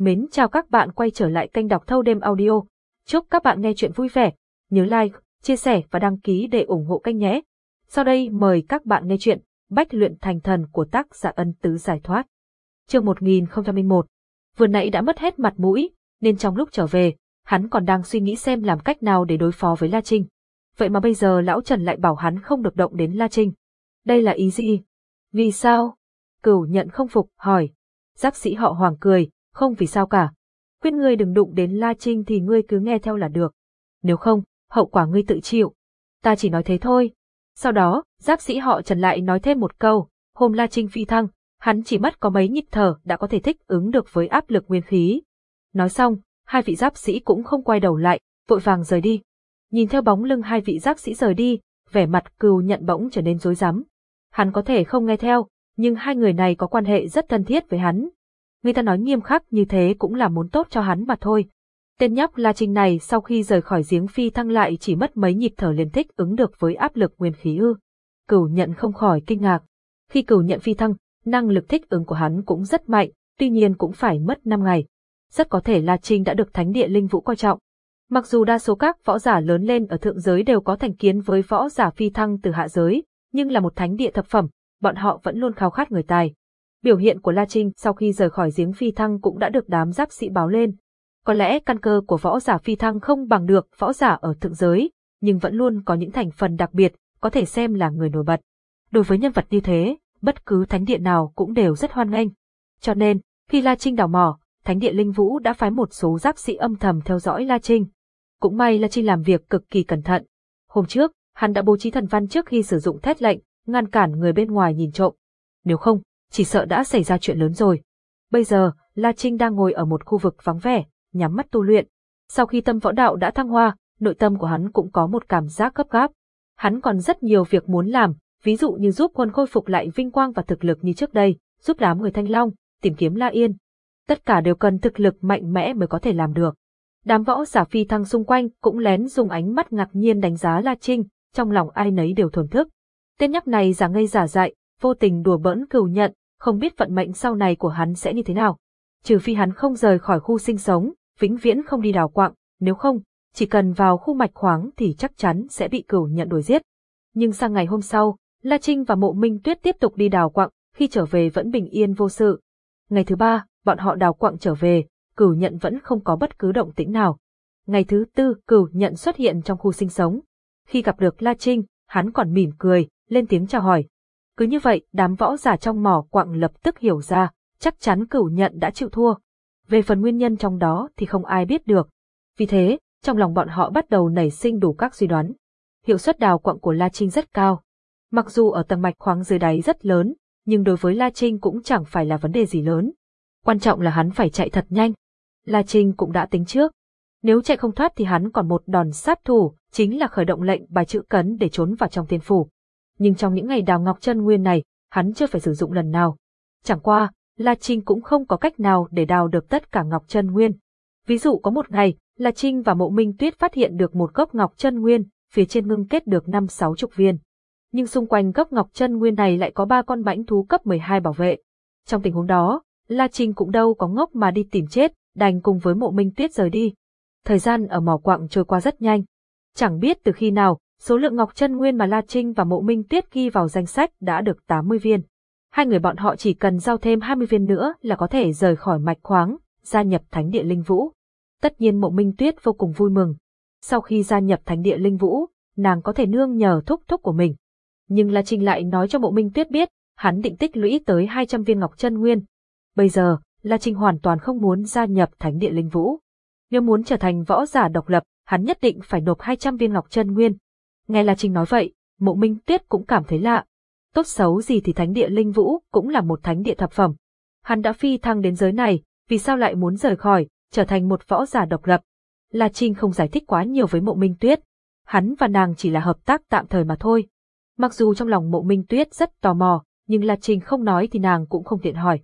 Mến chào các bạn quay trở lại kênh đọc thâu đêm audio. Chúc các bạn nghe chuyện vui vẻ. Nhớ like, chia sẻ và đăng ký để ủng hộ kênh nhé. Sau đây mời các bạn nghe chuyện Bách luyện thành thần của tác giả ân tứ giải thoát. Chương 1001 Vừa nãy đã mất hết mặt mũi, nên trong lúc trở về, hắn còn đang suy nghĩ xem làm cách nào để đối phó với La Trinh. Vậy mà bây giờ lão Trần lại bảo hắn không được động đến La Trinh. Đây là ý gì? Vì sao? Cửu nhận không phục, hỏi. Giáp sĩ họ hoàng cười, không vì sao cả. Khuyên ngươi đừng đụng đến La Trinh thì ngươi cứ nghe theo là được. Nếu không, hậu quả ngươi tự chịu. Ta chỉ nói thế thôi. Sau đó, giáp sĩ họ Trần lại nói thêm một câu, hôm La Trinh phi thăng, hắn chỉ mất có mấy nhịp thở đã có thể thích ứng được với áp lực nguyên khí. Nói xong, hai vị giáp sĩ cũng không quay đầu lại, vội vàng rời đi. Nhìn theo bóng lưng hai vị giáp sĩ rời đi, vẻ mặt cừu nhận bỗng trở nên rối rắm. Hắn có thể không nghe theo, nhưng hai người này có quan hệ rất thân thiết với hắn. Người ta nói nghiêm khắc như thế cũng là muốn tốt cho hắn mà thôi. Tên nhóc La Trinh này sau khi rời khỏi giếng phi thăng lại chỉ mất mấy nhịp thở liền thích ứng được với áp lực nguyên khí ư. Cửu nhận không khỏi kinh ngạc. Khi cửu nhận phi thăng, năng lực thích ứng của hắn cũng rất mạnh, tuy nhiên cũng phải mất 5 ngày. Rất có thể La Trinh đã được thánh địa linh vũ coi trọng. Mặc dù đa số các võ giả lớn lên ở thượng giới đều có thành kiến với võ giả phi thăng từ hạ giới, nhưng là một thánh địa thập phẩm, bọn họ vẫn luôn khao khát người tài. Biểu hiện của La Trinh sau khi rời khỏi giếng phi thăng cũng đã được đám giáp sĩ báo lên. Có lẽ căn cơ của võ giả phi thăng không bằng được võ giả ở thượng giới, nhưng vẫn luôn có những thành phần đặc biệt, có thể xem là người nổi bật. Đối với nhân vật như thế, bất cứ thánh địa nào cũng đều rất hoan nghênh. Cho nên, khi La Trinh đào mỏ, thánh địa Linh Vũ đã phái một số giáp sĩ âm thầm theo dõi La Trinh. Cũng may La Trinh làm việc cực kỳ cẩn thận. Hôm trước, hắn đã bố trí thần văn trước khi sử dụng thét lệnh, ngăn cản người bên ngoài nhìn trộm. Nếu không, chỉ sợ đã xảy ra chuyện lớn rồi. Bây giờ, La Trinh đang ngồi ở một khu vực vắng vẻ, nhắm mắt tu luyện. Sau khi tâm võ đạo đã thăng hoa, nội tâm của hắn cũng có một cảm giác cấp gáp. Hắn còn rất nhiều việc muốn làm, ví dụ như giúp quân khôi phục lại vinh quang và thực lực như trước đây, giúp đám người Thanh Long, tìm kiếm La Yên. Tất cả đều cần thực lực mạnh mẽ mới có thể làm được. Đám võ giả phi thăng xung quanh cũng lén dùng ánh mắt ngạc nhiên đánh giá La Trinh, trong lòng ai nấy đều thổn thức. Tên nhóc này giả ngây giả dại, vô tình đùa bỡn cừu nhận, không biết vận mệnh sau này của hắn sẽ như thế nào. Trừ phi hắn không rời khỏi khu sinh sống, vĩnh viễn không đi đào quạng, nếu không, chỉ cần vào khu mạch khoáng thì chắc chắn sẽ bị cửu nhận đuổi giết. Nhưng sang ngày hôm sau, La Trinh và Mộ Minh Tuyết tiếp tục đi đào quạng, khi trở về vẫn bình yên vô sự. Ngày thứ ba, bọn họ đào quạng trở về, cửu nhận vẫn không có bất cứ động tĩnh nào. Ngày thứ tư, cửu nhận xuất hiện trong khu sinh sống. Khi gặp được La Trinh, hắn còn mỉm cười, lên tiếng chào hỏi. Cứ như vậy, đám võ giả trong mỏ quặng lập tức hiểu ra, chắc chắn cửu nhận đã chịu thua. Về phần nguyên nhân trong đó thì không ai biết được. Vì thế, trong lòng bọn họ bắt đầu nảy sinh đủ các suy đoán. Hiệu suất đào quặng của La Trinh rất cao. Mặc dù ở tầng mạch khoáng dưới đáy rất lớn, nhưng đối với La Trinh cũng chẳng phải là vấn đề gì lớn. Quan trọng là hắn phải chạy thật nhanh. La Trinh cũng đã tính trước. Nếu chạy không thoát thì hắn còn một đòn sát thủ, chính là khởi động lệnh bài chữ cấn để trốn vào trong tiên phủ nhưng trong những ngày đào ngọc chân nguyên này, hắn chưa phải sử dụng lần nào. Chẳng qua, La Trinh cũng không có cách nào để đào được tất cả ngọc chân nguyên. Ví dụ có một ngày, La Trinh và Mộ Minh Tuyết phát hiện được một gốc ngọc chân nguyên, phía trên ngưng kết được năm sáu chục viên. Nhưng xung quanh gốc ngọc chân nguyên này lại có ba con bãnh thú cấp 12 bảo vệ. Trong tình huống đó, La Trinh cũng đâu có ngốc mà đi tìm chết, đành cùng với Mộ Minh Tuyết rời đi. Thời gian ở mỏ quặng trôi qua rất nhanh. Chẳng biết từ khi nào, Số lượng ngọc chân nguyên mà La Trinh và Mộ Minh Tuyết ghi vào danh sách đã được 80 viên. Hai người bọn họ chỉ cần giao thêm 20 viên nữa là có thể rời khỏi mạch khoáng, gia nhập Thánh địa Linh Vũ. Tất nhiên Mộ Minh Tuyết vô cùng vui mừng. Sau khi gia nhập Thánh địa Linh Vũ, nàng có thể nương nhờ thúc thúc của mình. Nhưng La Trinh lại nói cho Mộ Minh Tuyết biết, hắn định tích lũy tới 200 viên ngọc chân nguyên. Bây giờ, La Trinh hoàn toàn không muốn gia nhập Thánh địa Linh Vũ. Nếu muốn trở thành võ giả độc lập, hắn nhất định phải nộp 200 viên ngọc chân nguyên, Nghe La Trinh nói vậy, mộ minh tuyết cũng cảm thấy lạ. Tốt xấu gì thì thánh địa linh vũ cũng là một thánh địa thập phẩm. Hắn đã phi thăng đến giới này, vì sao lại muốn rời khỏi, trở thành một võ giả độc lập. La Trinh không giải thích quá nhiều với mộ minh tuyết. Hắn và nàng chỉ là hợp tác tạm thời mà thôi. Mặc dù trong lòng mộ minh tuyết rất tò mò, nhưng La Trinh không nói thì nàng cũng không tiện hỏi.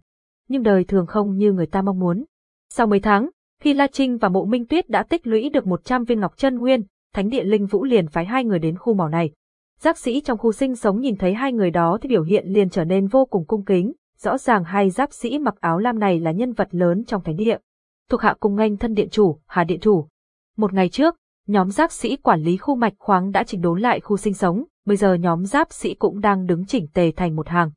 Nhưng đời thường không như người ta mong muốn. Sau mấy tháng, khi La Trinh và mộ minh tuyết đã tích lũy được 100 viên ngọc chân nguyên, Thánh địa Linh Vũ liền phái hai người đến khu mỏ này. Giáp sĩ trong khu sinh sống nhìn thấy hai người đó thì biểu hiện liền trở nên vô cùng cung kính, rõ ràng hai giáp sĩ mặc áo lam này là nhân vật lớn trong thánh địa. thuộc hạ cùng nganh thân điện chủ, Hà điện chủ. Một ngày trước, nhóm giáp sĩ quản lý khu mạch khoáng đã chỉnh đốn lại khu sinh sống, bây giờ nhóm giáp sĩ cũng đang đứng chỉnh tề thành một hàng.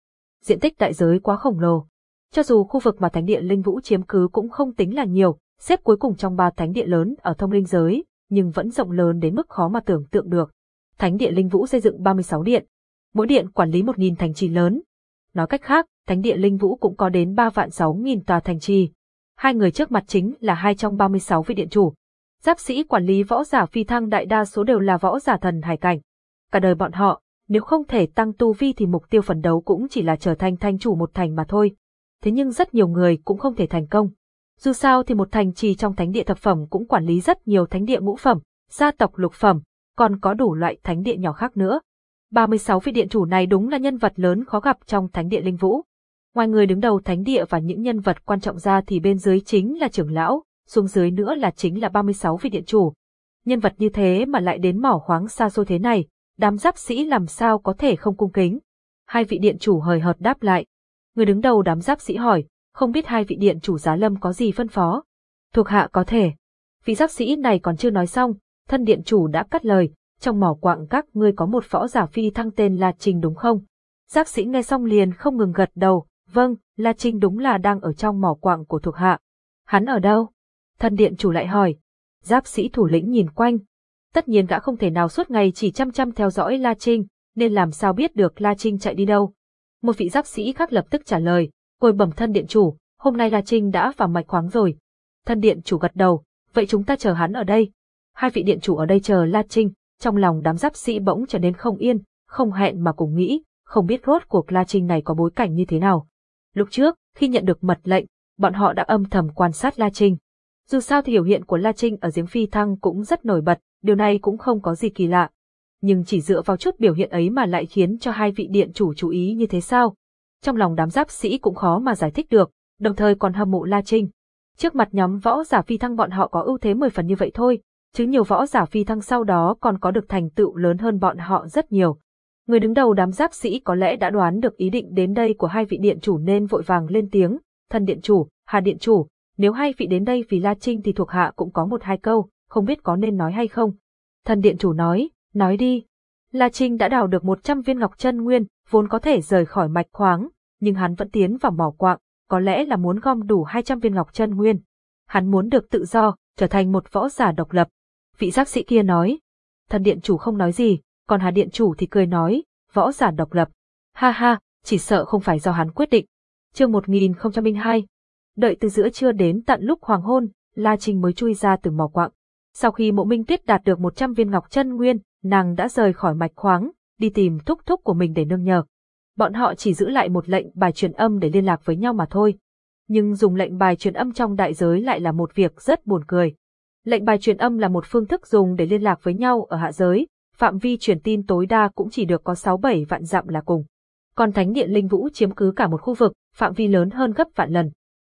Diện tích đại giới quá khổng lồ. Cho dù khu vực mà thánh địa linh vũ chiếm cứ cũng không tính là nhiều, xếp cuối cùng trong ba thánh địa lớn ở thông linh giới, nhưng vẫn rộng lớn đến mức khó mà tưởng tượng được. Thánh địa linh vũ xây dựng 36 điện, mỗi điện quản lý 1.000 thành trì lớn. Nói cách khác, thánh địa linh vũ cũng có đến 3 vạn 6.000 tòa thành trì. Hai người trước mặt chính là hai trong 36 vị điện chủ. Giáp sĩ quản lý võ giả phi thăng đại đa số đều là võ giả thần hải cảnh. Cả đời bọn họ, nếu không thể tăng tu vi thì mục tiêu phấn đấu cũng chỉ là trở thành thành chủ một thành mà thôi. Thế nhưng rất nhiều người cũng không thể thành công. Dù sao thì một thành trì trong thánh địa thập phẩm cũng quản lý rất nhiều thánh địa ngũ phẩm, gia tộc lục phẩm, còn có đủ loại thánh địa nhỏ khác nữa. 36 vị điện chủ này đúng là nhân vật lớn khó gặp trong thánh địa linh vũ. Ngoài người đứng đầu thánh địa và những nhân vật quan trọng ra thì bên dưới chính là trưởng lão, xuống dưới nữa là chính là 36 vị điện chủ. Nhân vật như thế mà lại đến mỏ khoáng xa xôi thế này, đám giáp sĩ làm sao có thể không cung kính. Hai vị điện chủ hời hợt đáp lại. Người đứng đầu đám giáp sĩ hỏi, không biết hai vị điện chủ giá lâm có gì phân phó. Thuộc hạ có thể. Vị giáp sĩ này còn chưa nói xong, thân điện chủ đã cắt lời, trong mỏ quạng các ngươi có một võ giả phi thăng tên là Trình đúng không? Giáp sĩ nghe xong liền không ngừng gật đầu, vâng, La Trinh đúng là đang ở trong mỏ quạng của thuộc hạ. Hắn ở đâu? Thân điện chủ lại hỏi. Giáp sĩ thủ lĩnh nhìn quanh. Tất nhiên gã không thể nào suốt ngày chỉ chăm chăm theo dõi La Trinh, nên làm sao biết được La Trinh chạy đi đâu. Một vị giáp sĩ khác lập tức trả lời, Côi bẩm thân điện chủ, hôm nay La Trinh đã vào mạch khoáng rồi. Thân điện chủ gật đầu, vậy chúng ta chờ hắn ở đây. Hai vị điện chủ ở đây chờ La Trinh, trong lòng đám giáp sĩ bỗng trở nên không yên, không hẹn mà cùng nghĩ, không biết rốt cuộc La Trinh này có bối cảnh như thế nào. Lúc trước, khi nhận được mật lệnh, bọn họ đã âm thầm quan sát La Trinh. Dù sao thì biểu hiện của La Trinh ở giếng phi thăng cũng rất nổi bật, điều này cũng không có gì kỳ lạ. Nhưng chỉ dựa vào chút biểu hiện ấy mà lại khiến cho hai vị điện chủ chú ý như thế sao? Trong lòng đám giáp sĩ cũng khó mà giải thích được, đồng thời còn hâm mộ La Trinh. Trước mặt nhóm võ giả phi thăng bọn họ có ưu thế mười phần như vậy thôi, chứ nhiều võ giả phi thăng sau đó còn có được thành tựu lớn hơn bọn họ rất nhiều. Người đứng đầu đám giáp sĩ có lẽ đã đoán được ý định đến đây của hai vị điện chủ nên vội vàng lên tiếng, thân điện chủ, hà điện chủ, nếu hai vị đến đây vì La Trinh thì thuộc hạ cũng có một hai câu, không biết có nên nói hay không. Thần điện chủ nói, nói đi. La Trinh đã đào được 100 viên ngọc chân nguyên, vốn có thể rời khỏi mạch khoáng, nhưng hắn vẫn tiến vào mỏ quạng, có lẽ là muốn gom đủ 200 viên ngọc chân nguyên. Hắn muốn được tự do, trở thành một võ giả độc lập. Vị giác sĩ kia nói. Thần điện chủ không nói gì, còn Hà điện chủ thì cười nói, võ giả độc lập. Ha ha, chỉ sợ không phải do hắn quyết định. Chương 1002 Đợi từ giữa trưa đến tận lúc hoàng hôn, La Trinh mới chui ra từ mỏ quạng. Sau khi mộ minh tuyết đạt được 100 viên ngọc chân nguyên, nàng đã rời khỏi mạch khoáng, đi tìm thúc thúc của mình để nương nhờ. Bọn họ chỉ giữ lại một lệnh bài truyền âm để liên lạc với nhau mà thôi. Nhưng dùng lệnh bài truyền âm trong đại giới lại là một việc rất buồn cười. Lệnh bài truyền âm là một phương thức dùng để liên lạc với nhau ở hạ giới, phạm vi truyền tin tối đa cũng chỉ được có 6-7 vạn dặm là cùng. Còn thánh điện linh vũ chiếm cứ cả một khu vực, phạm vi lớn hơn gấp vạn lần.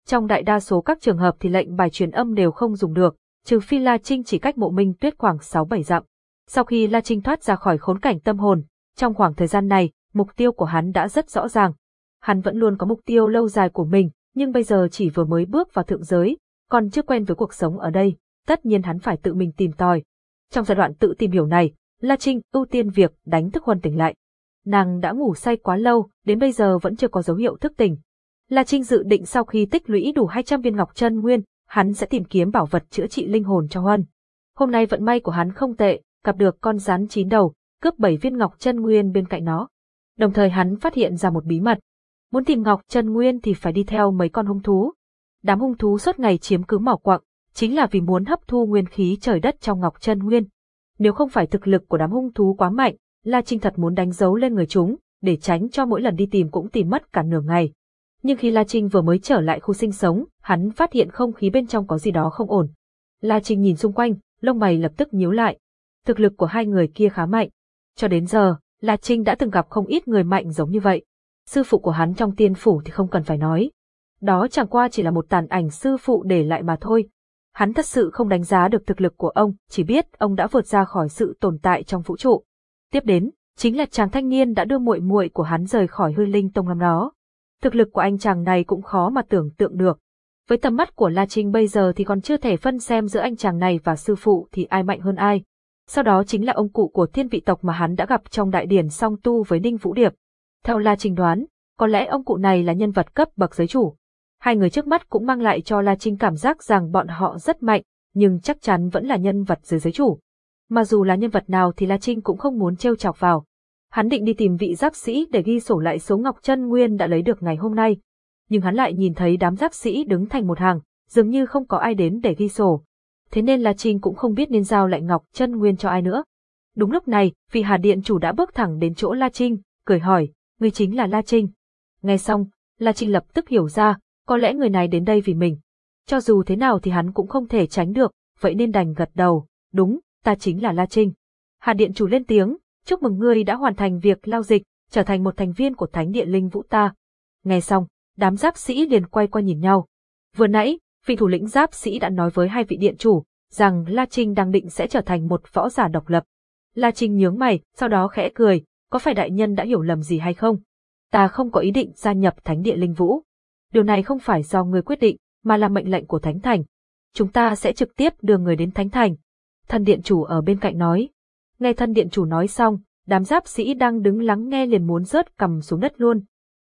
Trong đại đa số các trường hợp thì lệnh bài truyền âm đều không dùng được, trừ phi La Trinh chỉ cách mộ minh tuyết khoảng 6-7 dặm. Sau khi La Trinh thoát ra khỏi khốn cảnh tâm hồn, trong khoảng thời gian này, mục tiêu của hắn đã rất rõ ràng. Hắn vẫn luôn có mục tiêu lâu dài của mình, nhưng bây giờ chỉ vừa mới bước vào thượng giới, còn chưa quen với cuộc sống ở đây, tất nhiên hắn phải tự mình tìm tòi. Trong giai đoạn tự tìm hiểu này, La Trinh ưu tiên việc đánh thức Huân tỉnh lại. Nàng đã ngủ say quá lâu, đến bây giờ vẫn chưa có dấu hiệu thức tỉnh. La Trinh dự định sau khi tích lũy đủ 200 viên ngọc chân nguyên, hắn sẽ tìm kiếm bảo vật chữa trị linh hồn cho Huân. Hôm nay vận may của hắn không tệ, gặp được con rắn chín đầu, cướp bảy viên ngọc chân nguyên bên cạnh nó. Đồng thời hắn phát hiện ra một bí mật. Muốn tìm ngọc chân nguyên thì phải đi theo mấy con hung thú. Đám hung thú suốt ngày chiếm cứ mỏ quặng, chính là vì muốn hấp thu nguyên khí trời đất trong ngọc chân nguyên. Nếu không phải thực lực của đám hung thú quá mạnh, La Trinh thật muốn đánh dấu lên người chúng, để tránh cho mỗi lần đi tìm cũng tìm mất cả nửa ngày. Nhưng khi La Trinh vừa mới trở lại khu sinh sống, hắn phát hiện không khí bên trong có gì đó không ổn. La Trinh nhìn xung quanh, lông mày lập tức nhíu lại. Thực lực của hai người kia khá mạnh. Cho đến giờ, La Trinh đã từng gặp không ít người mạnh giống như vậy. Sư phụ của hắn trong tiên phủ thì không cần phải nói. Đó chẳng qua chỉ là một tàn ảnh sư phụ để lại mà thôi. Hắn thật sự không đánh giá được thực lực của ông, chỉ biết ông đã vượt ra khỏi sự tồn tại trong vũ trụ. Tiếp đến, chính là chàng thanh niên đã đưa muội muội của hắn rời khỏi hư linh tông năm đó. Thực lực của anh chàng này cũng khó mà tưởng tượng được. Với tầm mắt của La Trinh bây giờ thì còn chưa thể phân xem giữa anh chàng này và sư phụ thì ai mạnh hơn ai. Sau đó chính là ông cụ của thiên vị tộc mà hắn đã gặp trong đại điển song tu với Ninh Vũ Điệp. Theo La Trinh đoán, có lẽ ông cụ này là nhân vật cấp bậc giới chủ. Hai người trước mắt cũng mang lại cho La Trinh cảm giác rằng bọn họ rất mạnh, nhưng chắc chắn vẫn là nhân vật dưới giới chủ. Mà dù là nhân vật nào thì La Trinh cũng không muốn trêu chọc vào. Hắn định đi tìm vị giáp sĩ để ghi sổ lại số ngọc chân nguyên đã lấy được ngày hôm nay. Nhưng hắn lại nhìn thấy đám giáp sĩ đứng thành một hàng, dường như không có ai đến để ghi sổ. Thế nên La Trinh cũng không biết nên giao lại ngọc chân nguyên cho ai nữa. Đúng lúc này, vị Hà Điện chủ đã bước thẳng đến chỗ La Trinh, cười hỏi, người chính là La Trinh. Nghe xong, La Trinh lập tức hiểu ra, có lẽ người này đến đây vì mình. Cho dù thế nào thì hắn cũng không thể tránh được, vậy nên đành gật đầu, đúng, ta chính là La Trinh. Hà Điện chủ lên tiếng, chúc mừng ngươi đã hoàn thành việc lao dịch, trở thành một thành viên của Thánh Điện Linh Vũ ta. Nghe xong, đám giáp sĩ liền quay qua nhìn nhau. Vừa nãy, vị thủ lĩnh giáp sĩ đã nói với hai vị điện chủ, rằng La Trinh đang định sẽ trở thành một võ giả độc lập. La Trinh nhướng mày, sau đó khẽ cười, có phải đại nhân đã hiểu lầm gì hay không? Ta không có ý định gia nhập Thánh địa Linh Vũ. Điều này không phải do người quyết định, mà là mệnh lệnh của Thánh Thành. Chúng ta sẽ trực tiếp đưa người đến Thánh Thành. Thân điện chủ ở bên cạnh nói. Nghe thân điện chủ nói xong, đám giáp sĩ đang đứng lắng nghe liền muốn rớt cầm xuống đất luôn.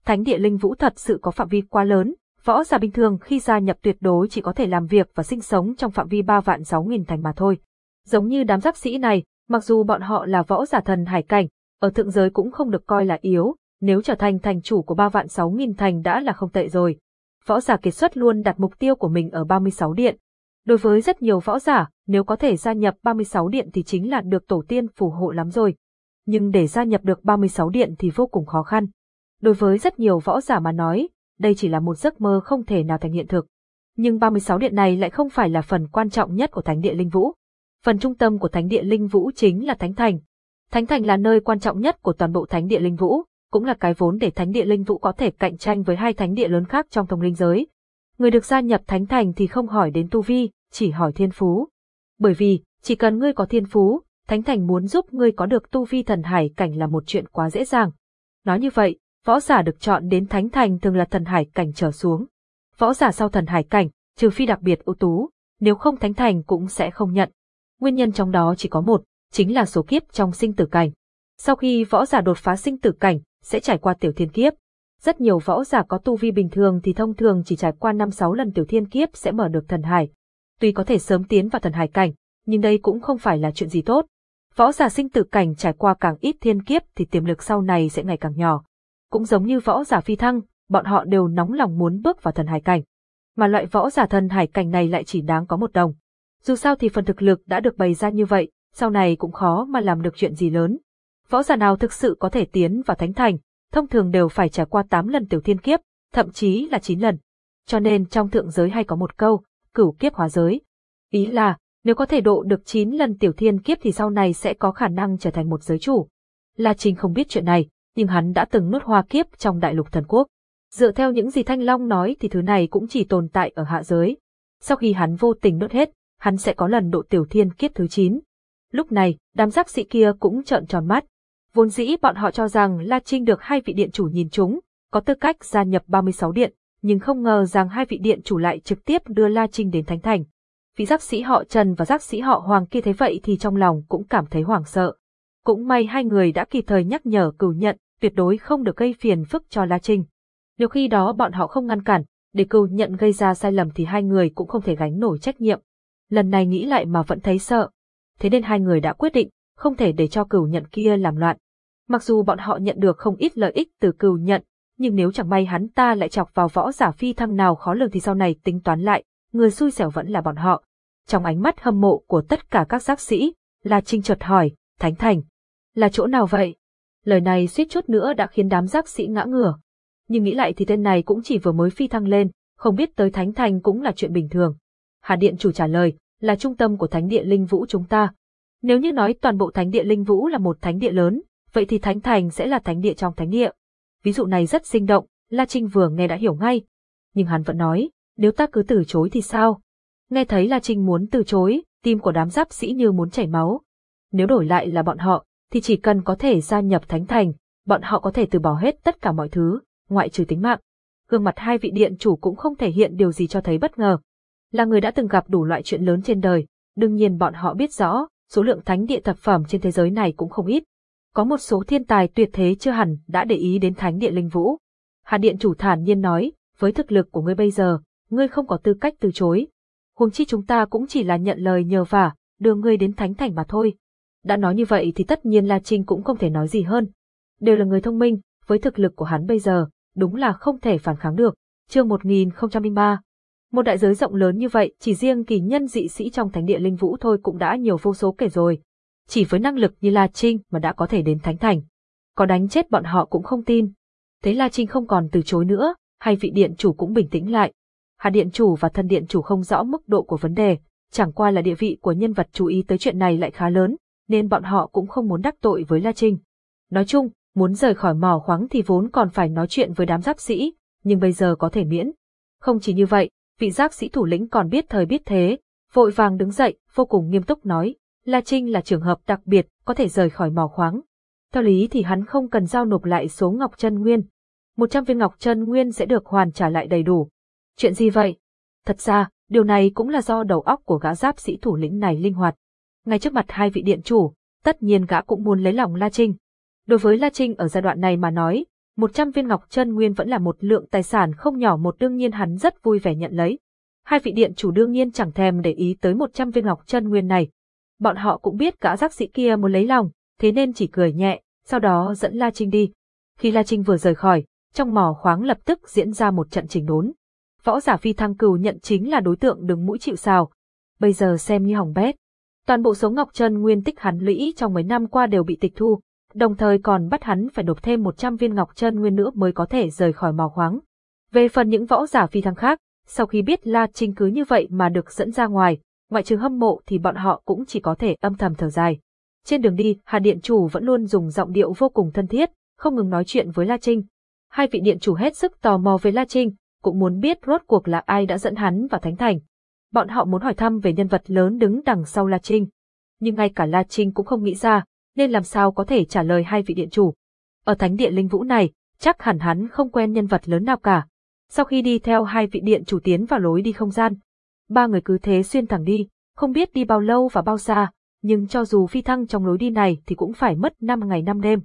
Thánh địa linh vũ thật sự có phạm vi quá lớn, võ giả bình thường khi gia nhập tuyệt đối chỉ có thể làm việc và sinh sống trong phạm vi 3 vạn 6 nghìn thành mà thôi. Giống như đám giáp sĩ này, mặc dù bọn họ là võ giả thần hải cảnh, ở thượng giới cũng không được coi là yếu, nếu trở thành thành chủ của 3 vạn 6 nghìn thành đã là không tệ rồi. Võ giả kiệt xuất luôn đặt mục tiêu của mình ở 36 điện. Đối với rất nhiều võ giả, nếu có thể gia nhập 36 điện thì chính là được tổ tiên phù hộ lắm rồi. Nhưng để gia nhập được 36 điện thì vô cùng khó khăn. Đối với rất nhiều võ giả mà nói, đây chỉ là một giấc mơ không thể nào thành hiện thực. Nhưng 36 điện này lại không phải là phần quan trọng nhất của Thánh địa Linh Vũ. Phần trung tâm của Thánh địa Linh Vũ chính là Thánh Thành. Thánh Thành là nơi quan trọng nhất của toàn bộ Thánh địa Linh Vũ, cũng là cái vốn để Thánh địa Linh Vũ có thể cạnh tranh với hai thánh địa lớn khác trong thông linh giới. Người được gia nhập Thánh Thành thì không hỏi đến tu vi, chỉ hỏi thiên phú. Bởi vì, chỉ cần ngươi có thiên phú, Thánh Thành muốn giúp ngươi có được tu vi thần hải cảnh là một chuyện quá dễ dàng. Nói như vậy, võ giả được chọn đến Thánh Thành thường là thần hải cảnh trở xuống. Võ giả sau thần hải cảnh, trừ phi đặc biệt ưu tú, nếu không Thánh Thành cũng sẽ không nhận. Nguyên nhân trong đó chỉ có một, chính là số kiếp trong sinh tử cảnh. Sau khi võ giả đột phá sinh tử cảnh, sẽ trải qua tiểu thiên kiếp. Rất nhiều võ giả có tu vi bình thường thì thông thường chỉ trải qua 5-6 lần tiểu thiên kiếp sẽ mở được thần hải. Tuy có thể sớm tiến vào thần hải cảnh, nhưng đây cũng không phải là chuyện gì tốt. Võ giả sinh tử cảnh trải qua càng ít thiên kiếp thì tiềm lực sau này sẽ ngày càng nhỏ. Cũng giống như võ giả phi thăng, bọn họ đều nóng lòng muốn bước vào thần hải cảnh. Mà loại võ giả thần hải cảnh này lại chỉ đáng có một đồng. Dù sao thì phần thực lực đã được bày ra như vậy, sau này cũng khó mà làm được chuyện gì lớn. Võ giả nào thực sự có thể tiến vào thánh thành, thông thường đều phải trải qua 8 lần tiểu thiên kiếp, thậm chí là 9 lần. Cho nên trong thượng giới hay có một câu, cửu kiếp hóa giới. Ý là, nếu có thể độ được 9 lần tiểu thiên kiếp thì sau này sẽ có khả năng trở thành một giới chủ. La Trinh không biết chuyện này, nhưng hắn đã từng nuốt hoa kiếp trong đại lục thần quốc. Dựa theo những gì Thanh Long nói thì thứ này cũng chỉ tồn tại ở hạ giới. Sau khi hắn vô tình nuốt hết, hắn sẽ có lần độ tiểu thiên kiếp thứ 9. Lúc này, đám giáp sĩ kia cũng trợn tròn mắt. Vốn dĩ bọn họ cho rằng La Trinh được hai vị điện chủ nhìn chúng, có tư cách gia nhập 36 điện, nhưng không ngờ rằng hai vị điện chủ lại trực tiếp đưa La Trinh đến Thánh Thành. Vị giác sĩ họ Trần và giác sĩ họ Hoàng kia thấy vậy thì trong lòng cũng cảm thấy hoảng sợ. Cũng may hai người đã kịp thời nhắc nhở cửu nhận, tuyệt đối không được gây phiền phức cho La Trinh. Nếu khi đó bọn họ không ngăn cản, để cửu nhận gây ra sai lầm thì hai người cũng không thể gánh nổi trách nhiệm. Lần này nghĩ lại mà vẫn thấy sợ. Thế nên hai người đã quyết định, không thể để cho cửu nhận kia làm loạn. Mặc dù bọn họ nhận được không ít lợi ích từ cửu nhận, nhưng nếu chẳng may hắn ta lại chọc vào võ giả phi thăng nào khó lường thì sau này tính toán lại, người xui xẻo vẫn là bọn họ. Trong ánh mắt hâm mộ của tất cả các giáp sĩ, La Trinh chợt hỏi, Thánh Thành, là chỗ nào vậy? Lời này suýt chút nữa đã khiến đám giáp sĩ ngã ngửa. Nhưng nghĩ lại thì tên này cũng chỉ vừa mới phi thăng lên, không biết tới Thánh Thành cũng là chuyện bình thường. Hà Điện chủ trả lời, là trung tâm của Thánh Địa Linh Vũ chúng ta. Nếu như nói toàn bộ Thánh Địa Linh Vũ là một thánh địa lớn, vậy thì Thánh Thành sẽ là thánh địa trong thánh địa. Ví dụ này rất sinh động, La Trinh vừa nghe đã hiểu ngay. Nhưng hắn vẫn nói, nếu ta cứ từ chối thì sao? Nghe thấy La Trinh muốn từ chối, tim của đám giáp sĩ như muốn chảy máu. Nếu đổi lại là bọn họ, thì chỉ cần có thể gia nhập Thánh Thành, bọn họ có thể từ bỏ hết tất cả mọi thứ, ngoại trừ tính mạng. gương mặt hai vị điện chủ cũng không thể hiện điều gì cho thấy bất ngờ. Là người đã từng gặp đủ loại chuyện lớn trên đời, đương nhiên bọn họ biết rõ, số lượng thánh địa thập phẩm trên thế giới này cũng không ít. Có một số thiên tài tuyệt thế chưa hẳn đã để ý đến thánh địa linh vũ. Hà điện chủ thản nhiên nói, với thực lực của ngươi bây giờ, ngươi không có tư cách từ chối. Huống chi chúng ta cũng chỉ là nhận lời nhờ vả, đưa ngươi đến thánh thành mà thôi. Đã nói như vậy thì tất nhiên La Trinh cũng không thể nói gì hơn. Đều là người thông minh, với thực lực của hắn bây giờ, đúng là không thể phản kháng được. Chương 1003 Một đại giới rộng lớn như vậy, chỉ riêng kỳ nhân dị sĩ trong thánh địa linh vũ thôi cũng đã nhiều vô số kể rồi. Chỉ với năng lực như La Trinh mà đã có thể đến thánh thành. Có đánh chết bọn họ cũng không tin. Thế La Trinh không còn từ chối nữa, hai vị điện chủ cũng bình tĩnh lại. hạ điện chủ và thân điện chủ không rõ mức độ của vấn đề, chẳng qua là địa vị của nhân vật chú ý tới chuyện này lại khá lớn, nên bọn họ cũng không muốn đắc tội với La Trinh. Nói chung, muốn rời khỏi mỏ khoáng thì vốn còn phải nói chuyện với đám giáp sĩ, nhưng bây giờ có thể miễn. Không chỉ như vậy, vị giáp sĩ thủ lĩnh còn biết thời biết thế, vội vàng đứng dậy, vô cùng nghiêm túc nói, La Trinh là trường hợp đặc biệt, có thể rời khỏi mỏ khoáng. Theo lý thì hắn không cần giao nộp lại số ngọc chân nguyên. 100 viên ngọc chân nguyên sẽ được hoàn trả lại đầy đủ. Chuyện gì vậy? Thật ra, điều này cũng là do đầu óc của gã giáp sĩ thủ lĩnh này linh hoạt. Ngay trước mặt hai vị điện chủ, tất nhiên gã cũng muốn lấy lòng La Trinh. Đối với La Trinh ở giai đoạn này mà nói, 100 viên ngọc chân nguyên vẫn là một lượng tài sản không nhỏ một đương nhiên hắn rất vui vẻ nhận lấy. Hai vị điện chủ đương nhiên chẳng thèm để ý tới 100 viên ngọc chân nguyên này. Bọn họ cũng biết gã giác sĩ kia muốn lấy lòng, thế nên chỉ cười nhẹ, sau đó dẫn La Trinh đi. Khi La Trinh vừa rời khỏi, trong mỏ khoáng lập tức diễn ra một trận chỉnh đốn. Võ giả phi thăng cừu nhận chính là đối tượng đứng mũi chịu sào. Bây giờ xem như hỏng bét. Toàn bộ số ngọc chân nguyên tích hắn lũy trong mấy năm qua đều bị tịch thu, đồng thời còn bắt hắn phải nộp thêm 100 viên ngọc chân nguyên nữa mới có thể rời khỏi mỏ khoáng. Về phần những võ giả phi thăng khác, sau khi biết La Trinh cứ như vậy mà được dẫn ra ngoài, ngoại trừ hâm mộ thì bọn họ cũng chỉ có thể âm thầm thở dài. Trên đường đi, Hà Điện Chủ vẫn luôn dùng giọng điệu vô cùng thân thiết, không ngừng nói chuyện với La Trinh. Hai vị điện chủ hết sức tò mò về La Trinh, cũng muốn biết rốt cuộc là ai đã dẫn hắn vào Thánh Thành. Bọn họ muốn hỏi thăm về nhân vật lớn đứng đằng sau La Trinh. Nhưng ngay cả La Trinh cũng không nghĩ ra, nên làm sao có thể trả lời hai vị điện chủ. Ở Thánh Điện Linh Vũ này, chắc hẳn hắn không quen nhân vật lớn nào cả. Sau khi đi theo hai vị điện chủ tiến vào lối đi không gian, ba người cứ thế xuyên thẳng đi, không biết đi bao lâu và bao xa, nhưng cho dù phi thăng trong lối đi này thì cũng phải mất 5 ngày 5 đêm.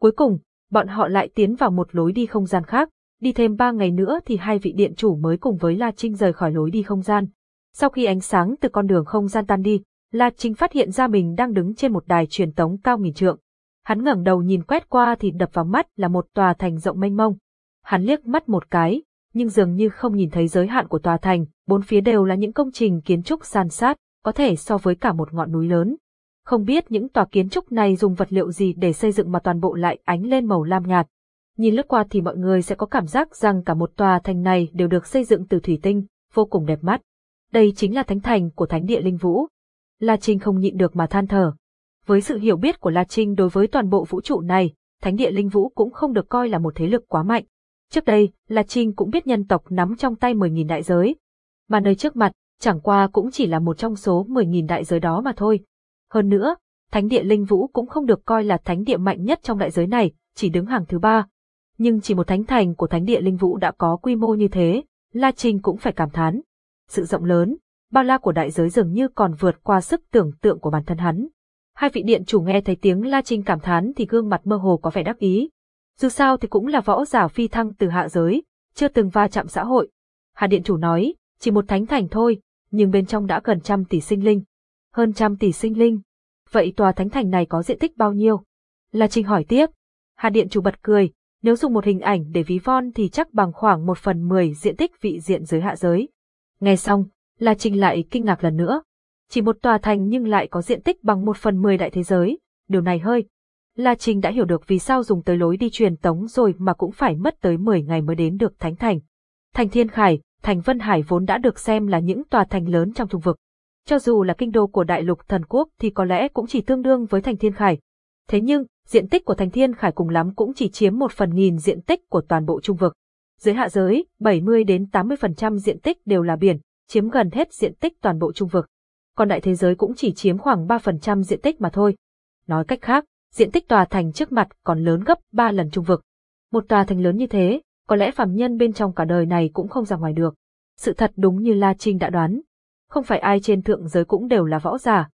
Cuối cùng, bọn họ lại tiến vào một lối đi không gian khác, đi thêm 3 ngày nữa thì hai vị điện chủ mới cùng với La Trinh rời khỏi lối đi không gian. Sau khi ánh sáng từ con đường không gian tan đi, La Trinh phát hiện ra mình đang đứng trên một đài truyền tống cao nghìn trượng. Hắn ngẩng đầu nhìn quét qua thì đập vào mắt là một tòa thành rộng mênh mông. Hắn liếc mắt một cái, nhưng dường như không nhìn thấy giới hạn của tòa thành, bốn phía đều là những công trình kiến trúc san sát, có thể so với cả một ngọn núi lớn. Không biết những tòa kiến trúc này dùng vật liệu gì để xây dựng mà toàn bộ lại ánh lên màu lam nhạt. Nhìn lướt qua thì mọi người sẽ có cảm giác rằng cả một tòa thành này đều được xây dựng từ thủy tinh, vô cùng đẹp mắt. Đây chính là thánh thành của thánh địa linh vũ. La Trinh không nhịn được mà than thở. Với sự hiểu biết của La Trinh đối với toàn bộ vũ trụ này, thánh địa linh vũ cũng không được coi là một thế lực quá mạnh. Trước đây, La Trinh cũng biết nhân tộc nắm trong tay 10.000 đại giới. Mà nơi trước mặt, chẳng qua cũng chỉ là một trong số 10.000 đại giới đó mà thôi. Hơn nữa, thánh địa linh vũ cũng không được coi là thánh địa mạnh nhất trong đại giới này, chỉ đứng hàng thứ ba. Nhưng chỉ một thánh thành của thánh địa linh vũ đã có quy mô như thế, La Trinh cũng phải cảm thán. Sự rộng lớn, bao la của đại giới dường như còn vượt qua sức tưởng tượng của bản thân hắn. Hai vị điện chủ nghe thấy tiếng La Trinh cảm thán thì gương mặt mơ hồ có vẻ đắc ý. Dù sao thì cũng là võ giả phi thăng từ hạ giới, chưa từng va chạm xã hội. Hà điện chủ nói, chỉ một thánh thành thôi, nhưng bên trong đã gần trăm tỷ sinh linh. Hơn trăm tỷ sinh linh. Vậy tòa thánh thành này có diện tích bao nhiêu? La Trinh hỏi tiếp. Hà điện chủ bật cười, nếu dùng một hình ảnh để ví von thì chắc bằng khoảng một phần mười diện tích vị diện dưới hạ giới. Nghe xong, La Trinh lại kinh ngạc lần nữa. Chỉ một tòa thành nhưng lại có diện tích bằng một phần mười đại thế giới, điều này hơi. La Trinh đã hiểu được vì sao dùng tới lối đi truyền tống rồi mà cũng phải mất tới 10 ngày mới đến được Thánh Thành. Thành Thiên Khải, Thành Vân Hải vốn đã được xem là những tòa thành lớn trong trung vực. Cho dù là kinh đô của đại lục thần quốc thì có lẽ cũng chỉ tương đương với Thành Thiên Khải. Thế nhưng, diện tích của Thành Thiên Khải cùng lắm cũng chỉ chiếm một phần nghìn diện tích của toàn bộ trung vực. Dưới hạ giới, 70 đến 80% diện tích đều là biển, chiếm gần hết diện tích toàn bộ trung vực. Còn đại thế giới cũng chỉ chiếm khoảng 3% diện tích mà thôi. Nói cách khác, diện tích tòa thành trước mặt còn lớn gấp 3 lần trung vực. Một tòa thành lớn như thế, có lẽ phàm nhân bên trong cả đời này cũng không ra ngoài được. Sự thật đúng như La Trinh đã đoán. Không phải ai trên thượng giới cũng đều là võ giả.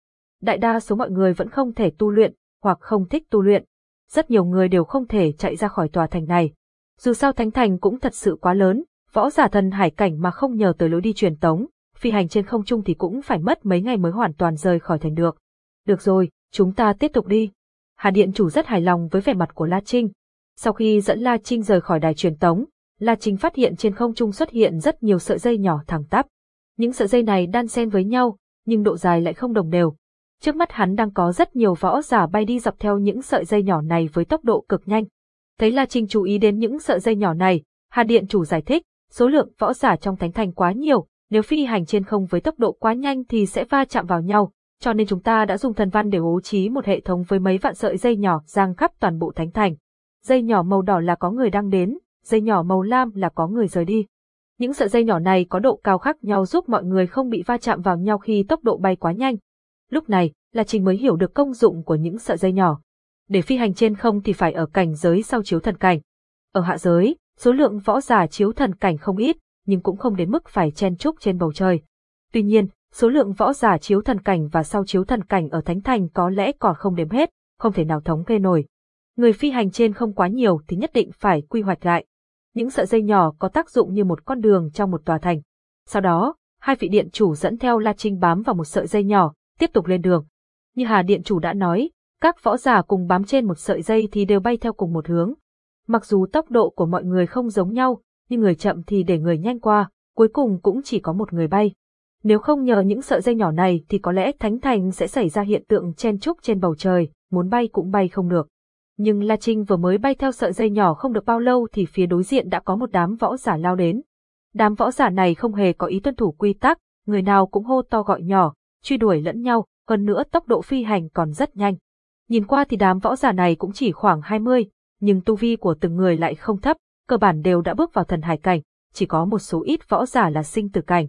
Đại đa số mọi người vẫn không thể tu luyện, hoặc không thích tu luyện. Rất nhiều người đều không thể chạy ra khỏi tòa thành này. Dù sao thánh thành cũng thật sự quá lớn, võ giả thần hải cảnh mà không nhờ tới lối đi truyền tống, phi hành trên không trung thì cũng phải mất mấy ngày mới hoàn toàn rời khỏi thành được. Được rồi, chúng ta tiếp tục đi. Hà Điện chủ rất hài lòng với vẻ mặt của La Trinh. Sau khi dẫn La Trinh rời khỏi đài truyền tống, La Trinh phát hiện trên không trung xuất hiện rất nhiều sợi dây nhỏ thẳng tắp. Những sợi dây này đan xen với nhau, nhưng độ dài lại không đồng đều. Trước mắt hắn đang có rất nhiều võ giả bay đi dọc theo những sợi dây nhỏ này với tốc độ cực nhanh. Thấy La Trinh chú ý đến những sợi dây nhỏ này, Hà Điện chủ giải thích, số lượng võ giả trong thánh thành quá nhiều, nếu phi hành trên không với tốc độ quá nhanh thì sẽ va chạm vào nhau, cho nên chúng ta đã dùng thần văn để bố trí một hệ thống với mấy vạn sợi dây nhỏ giang khắp toàn bộ thánh thành. Dây nhỏ màu đỏ là có người đang đến, dây nhỏ màu lam là có người rời đi. Những sợi dây nhỏ này có độ cao khác nhau giúp mọi người không bị va chạm vào nhau khi tốc độ bay quá nhanh. Lúc này, là Trình mới hiểu được công dụng của những sợi dây nhỏ. Để phi hành trên không thì phải ở cảnh giới sau chiếu thần cảnh. Ở hạ giới, số lượng võ giả chiếu thần cảnh không ít, nhưng cũng không đến mức phải chen chúc trên bầu trời. Tuy nhiên, số lượng võ giả chiếu thần cảnh và sau chiếu thần cảnh ở Thánh Thành có lẽ còn không đếm hết, không thể nào thống kê nổi. Người phi hành trên không quá nhiều thì nhất định phải quy hoạch lại. Những sợi dây nhỏ có tác dụng như một con đường trong một tòa thành. Sau đó, hai vị điện chủ dẫn theo La Trinh bám vào một sợi dây nhỏ, tiếp tục lên đường. Như Hà điện chủ đã nói, các võ giả cùng bám trên một sợi dây thì đều bay theo cùng một hướng. Mặc dù tốc độ của mọi người không giống nhau, nhưng người chậm thì để người nhanh qua, cuối cùng cũng chỉ có một người bay. Nếu không nhờ những sợi dây nhỏ này thì có lẽ Thánh Thành sẽ xảy ra hiện tượng chen chúc trên bầu trời, muốn bay cũng bay không được. Nhưng La Trinh vừa mới bay theo sợi dây nhỏ không được bao lâu thì phía đối diện đã có một đám võ giả lao đến. Đám võ giả này không hề có ý tuân thủ quy tắc, người nào cũng hô to gọi nhỏ, truy đuổi lẫn nhau, hơn nữa tốc độ phi hành còn rất nhanh. Nhìn qua thì đám võ giả này cũng chỉ khoảng 20, nhưng tu vi của từng người lại không thấp, cơ bản đều đã bước vào thần hải cảnh, chỉ có một số ít võ giả là sinh tử cảnh.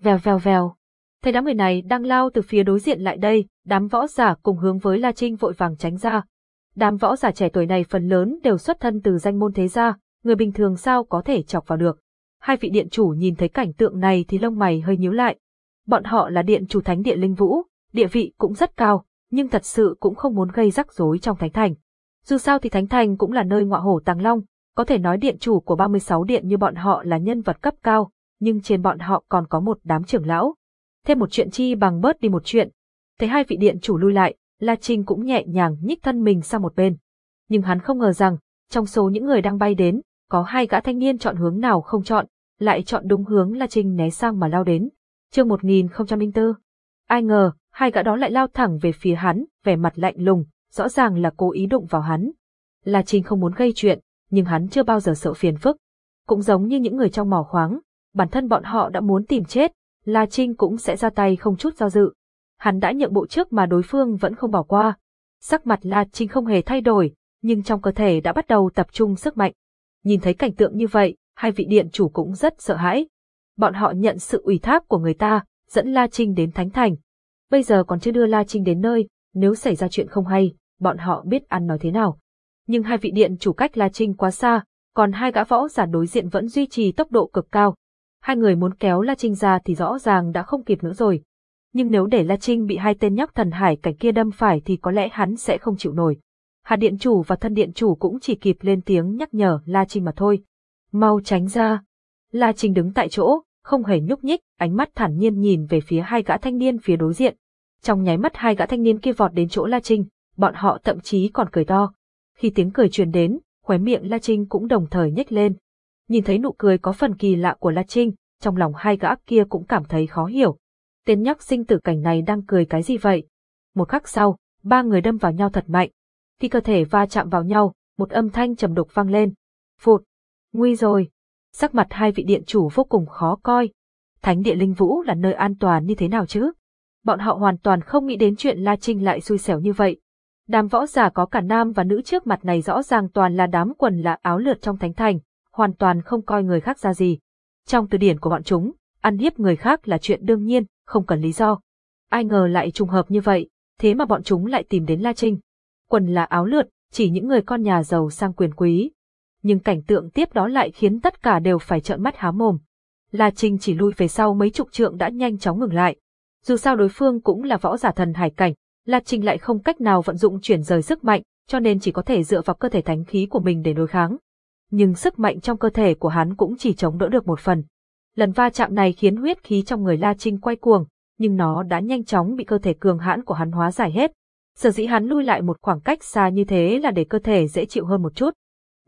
Vèo vèo vèo. Thấy đám người này đang lao từ phía đối diện lại đây, đám võ giả cùng hướng với La Trinh vội vàng tránh ra. Đám võ giả trẻ tuổi này phần lớn đều xuất thân từ danh môn thế gia, người bình thường sao có thể chọc vào được. Hai vị điện chủ nhìn thấy cảnh tượng này thì lông mày hơi nhíu lại. Bọn họ là điện chủ thánh điện linh vũ, địa vị cũng rất cao, nhưng thật sự cũng không muốn gây rắc rối trong thánh thành. Dù sao thì thánh thành cũng là nơi ngọa hổ tàng long, có thể nói điện chủ của 36 điện như bọn họ là nhân vật cấp cao, nhưng trên bọn họ còn có một đám trưởng lão. Thêm một chuyện chi bằng bớt đi một chuyện. Thấy hai vị điện chủ lui lại, La Trinh cũng nhẹ nhàng nhích thân mình sang một bên. Nhưng hắn không ngờ rằng, trong số những người đang bay đến, có hai gã thanh niên chọn hướng nào không chọn, lại chọn đúng hướng La Trinh né sang mà lao đến. Chương 1004 Ai ngờ, hai gã đó lại lao thẳng về phía hắn, vẻ mặt lạnh lùng, rõ ràng là cố ý đụng vào hắn. La Trinh không muốn gây chuyện, nhưng hắn chưa bao giờ sợ phiền phức. Cũng giống như những người trong mỏ khoáng, bản thân bọn họ đã muốn tìm chết, La Trinh cũng sẽ ra tay không chút do dự. Hắn đã nhượng bộ trước mà đối phương vẫn không bỏ qua. Sắc mặt La Trinh không hề thay đổi, nhưng trong cơ thể đã bắt đầu tập trung sức mạnh. Nhìn thấy cảnh tượng như vậy, hai vị điện chủ cũng rất sợ hãi. Bọn họ nhận sự ủy thác của người ta, dẫn La Trinh đến Thánh Thành. Bây giờ còn chưa đưa La Trinh đến nơi, nếu xảy ra chuyện không hay, bọn họ biết ăn nói thế nào nhưng hai vị điện chủ cách La Trinh quá xa, còn hai gã võ giả đối diện vẫn duy trì tốc độ cực cao. Hai người muốn kéo La Trinh ra thì rõ ràng đã không kịp nữa rồi. Nhưng nếu để La Trinh bị hai tên nhóc thần hải cảnh kia đâm phải thì có lẽ hắn sẽ không chịu nổi. Hạt điện chủ và thân điện chủ cũng chỉ kịp lên tiếng nhắc nhở La Trinh mà thôi. Mau tránh ra. La Trinh đứng tại chỗ, không hề nhúc nhích, ánh mắt thản nhiên nhìn về phía hai gã thanh niên phía đối diện. Trong nháy mắt hai gã thanh niên kia vọt đến chỗ La Trinh, bọn họ thậm chí còn cười to. Khi tiếng cười truyền đến, khóe miệng La Trinh cũng đồng thời nhếch lên. Nhìn thấy nụ cười có phần kỳ lạ của La Trinh, trong lòng hai gã kia cũng cảm thấy khó hiểu. Tên nhóc sinh tử cảnh này đang cười cái gì vậy? Một khắc sau, ba người đâm vào nhau thật mạnh. Khi cơ thể va chạm vào nhau, một âm thanh trầm đục vang lên. Phụt! Nguy rồi! Sắc mặt hai vị điện chủ vô cùng khó coi. Thánh địa linh vũ là nơi an toàn như thế nào chứ? Bọn họ hoàn toàn không nghĩ đến chuyện La Trinh lại xui xẻo như vậy, Đám võ giả có cả nam và nữ trước mặt này rõ ràng toàn là đám quần là áo lượt trong thánh thành, hoàn toàn không coi người khác ra gì. Trong từ điển của bọn chúng, ăn hiếp người khác là chuyện đương nhiên, không cần lý do. Ai ngờ lại trùng hợp như vậy, thế mà bọn chúng lại tìm đến La Trinh. Quần là áo lượt, chỉ những người con nhà giàu sang quyền quý nhưng cảnh tượng tiếp đó lại khiến tất cả đều phải trợn mắt há mồm. La Trinh chỉ lui về sau mấy chục trượng đã nhanh chóng ngừng lại. Dù sao đối phương cũng là võ giả thần hải cảnh, La Trinh lại không cách nào vận dụng chuyển rời sức mạnh, cho nên chỉ có thể dựa vào cơ thể thánh khí của mình để đối kháng. Nhưng sức mạnh trong cơ thể của hắn cũng chỉ chống đỡ được một phần. Lần va chạm này khiến huyết khí trong người La Trinh quay cuồng, nhưng nó đã nhanh chóng bị cơ thể cường hãn của hắn hóa giải hết. Sở dĩ hắn lui lại một khoảng cách xa như thế là để cơ thể dễ chịu hơn một chút.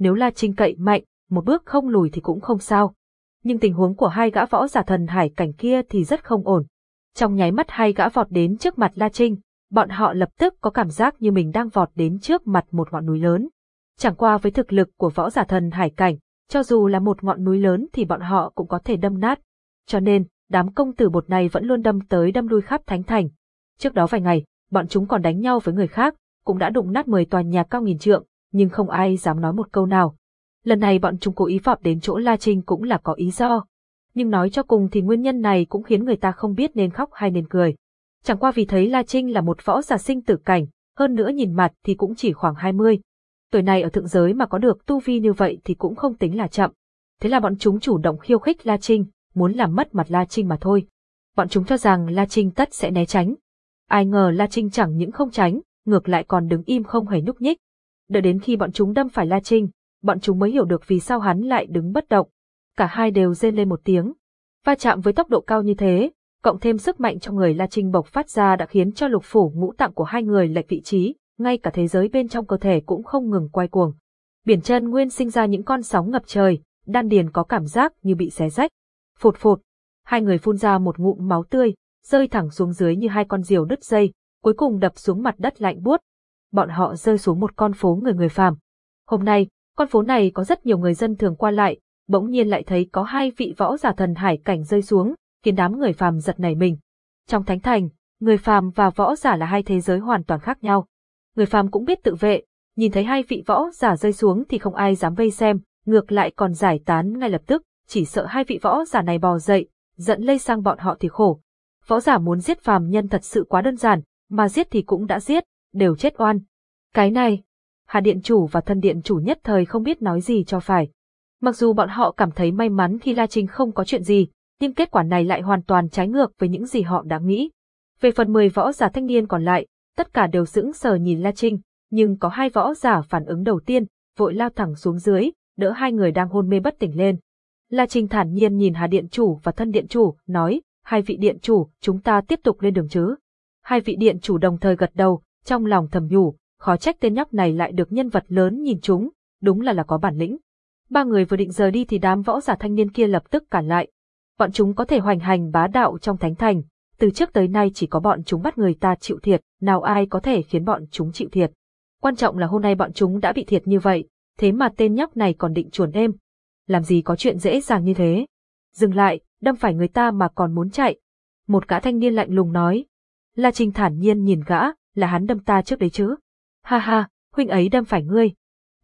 Nếu La Trinh cậy mạnh, một bước không lùi thì cũng không sao. Nhưng tình huống của hai gã võ giả thần hải cảnh kia thì rất không ổn. Trong nháy mắt hai gã vọt đến trước mặt La Trinh, bọn họ lập tức có cảm giác như mình đang vọt đến trước mặt một ngọn núi lớn. Chẳng qua với thực lực của võ giả thần hải cảnh, cho dù là một ngọn núi lớn thì bọn họ cũng có thể đâm nát. Cho nên, đám công tử bột này vẫn luôn đâm tới đâm lui khắp thánh thành. Trước đó vài ngày, bọn chúng còn đánh nhau với người khác, cũng đã đụng nát 10 tòa nhà cao nghìn trượng, nhưng không ai dám nói một câu nào. Lần này bọn chúng cố ý phạm đến chỗ La Trinh cũng là có ý do. Nhưng nói cho cùng thì nguyên nhân này cũng khiến người ta không biết nên khóc hay nên cười. Chẳng qua vì thấy La Trinh là một võ giả sinh tử cảnh, hơn nữa nhìn mặt thì cũng chỉ khoảng 20. Tuổi này ở thượng giới mà có được tu vi như vậy thì cũng không tính là chậm. Thế là bọn chúng chủ động khiêu khích La Trinh, muốn làm mất mặt La Trinh mà thôi. Bọn chúng cho rằng La Trinh tất sẽ né tránh. Ai ngờ La Trinh chẳng những không tránh, ngược lại còn đứng im không hề nhúc nhích. Đợi đến khi bọn chúng đâm phải La Trinh, bọn chúng mới hiểu được vì sao hắn lại đứng bất động. Cả hai đều rên lên một tiếng. Va chạm với tốc độ cao như thế, cộng thêm sức mạnh trong người La Trinh bộc phát ra đã khiến cho lục phủ ngũ tạng của hai người lệch vị trí, ngay cả thế giới bên trong cơ thể cũng không ngừng quay cuồng. Biển chân nguyên sinh ra những con sóng ngập trời, đan điền có cảm giác như bị xé rách. Phụt phụt, hai người phun ra một ngụm máu tươi, rơi thẳng xuống dưới như hai con diều đứt dây, cuối cùng đập xuống mặt đất lạnh buốt. Bọn họ rơi xuống một con phố người người phàm. Hôm nay, con phố này có rất nhiều người dân thường qua lại, bỗng nhiên lại thấy có hai vị võ giả thần hải cảnh rơi xuống, khiến đám người phàm giật nảy mình. Trong thánh thành, người phàm và võ giả là hai thế giới hoàn toàn khác nhau. Người phàm cũng biết tự vệ, nhìn thấy hai vị võ giả rơi xuống thì không ai dám vây xem, ngược lại còn giải tán ngay lập tức, chỉ sợ hai vị võ giả này bò dậy, giận lây sang bọn họ thì khổ. Võ giả muốn giết phàm nhân thật sự quá đơn giản, mà giết thì cũng đã giết, đều chết oan. Cái này, Hà Điện Chủ và thân Điện Chủ nhất thời không biết nói gì cho phải. Mặc dù bọn họ cảm thấy may mắn khi La Trinh không có chuyện gì, nhưng kết quả này lại hoàn toàn trái ngược với những gì họ đã nghĩ. Về phần 10 võ giả thanh niên còn lại, tất cả đều sững sờ nhìn La Trinh, nhưng có hai võ giả phản ứng đầu tiên, vội lao thẳng xuống dưới, đỡ hai người đang hôn mê bất tỉnh lên. La Trinh thản nhiên nhìn Hà Điện Chủ và thân Điện Chủ, nói, hai vị Điện Chủ, chúng ta tiếp tục lên đường chứ. Hai vị Điện Chủ đồng thời gật đầu, trong lòng thầm nhủ, khó trách tên nhóc này lại được nhân vật lớn nhìn chúng, đúng là là có bản lĩnh. Ba người vừa định rời đi thì đám võ giả thanh niên kia lập tức cản lại, bọn chúng có thể hoành hành bá đạo trong thánh thành, từ trước tới nay chỉ có bọn chúng bắt người ta chịu thiệt, nào ai có thể khiến bọn chúng chịu thiệt. Quan trọng là hôm nay bọn chúng đã bị thiệt như vậy, thế mà tên nhóc này còn định chuồn êm. Làm gì có chuyện dễ dàng như thế? Dừng lại, đâm phải người ta mà còn muốn chạy. Một gã thanh niên lạnh lùng nói. La Trinh thản nhiên nhìn gã, là hắn đâm ta trước đấy chứ. Ha ha, huynh ấy đâm phải ngươi.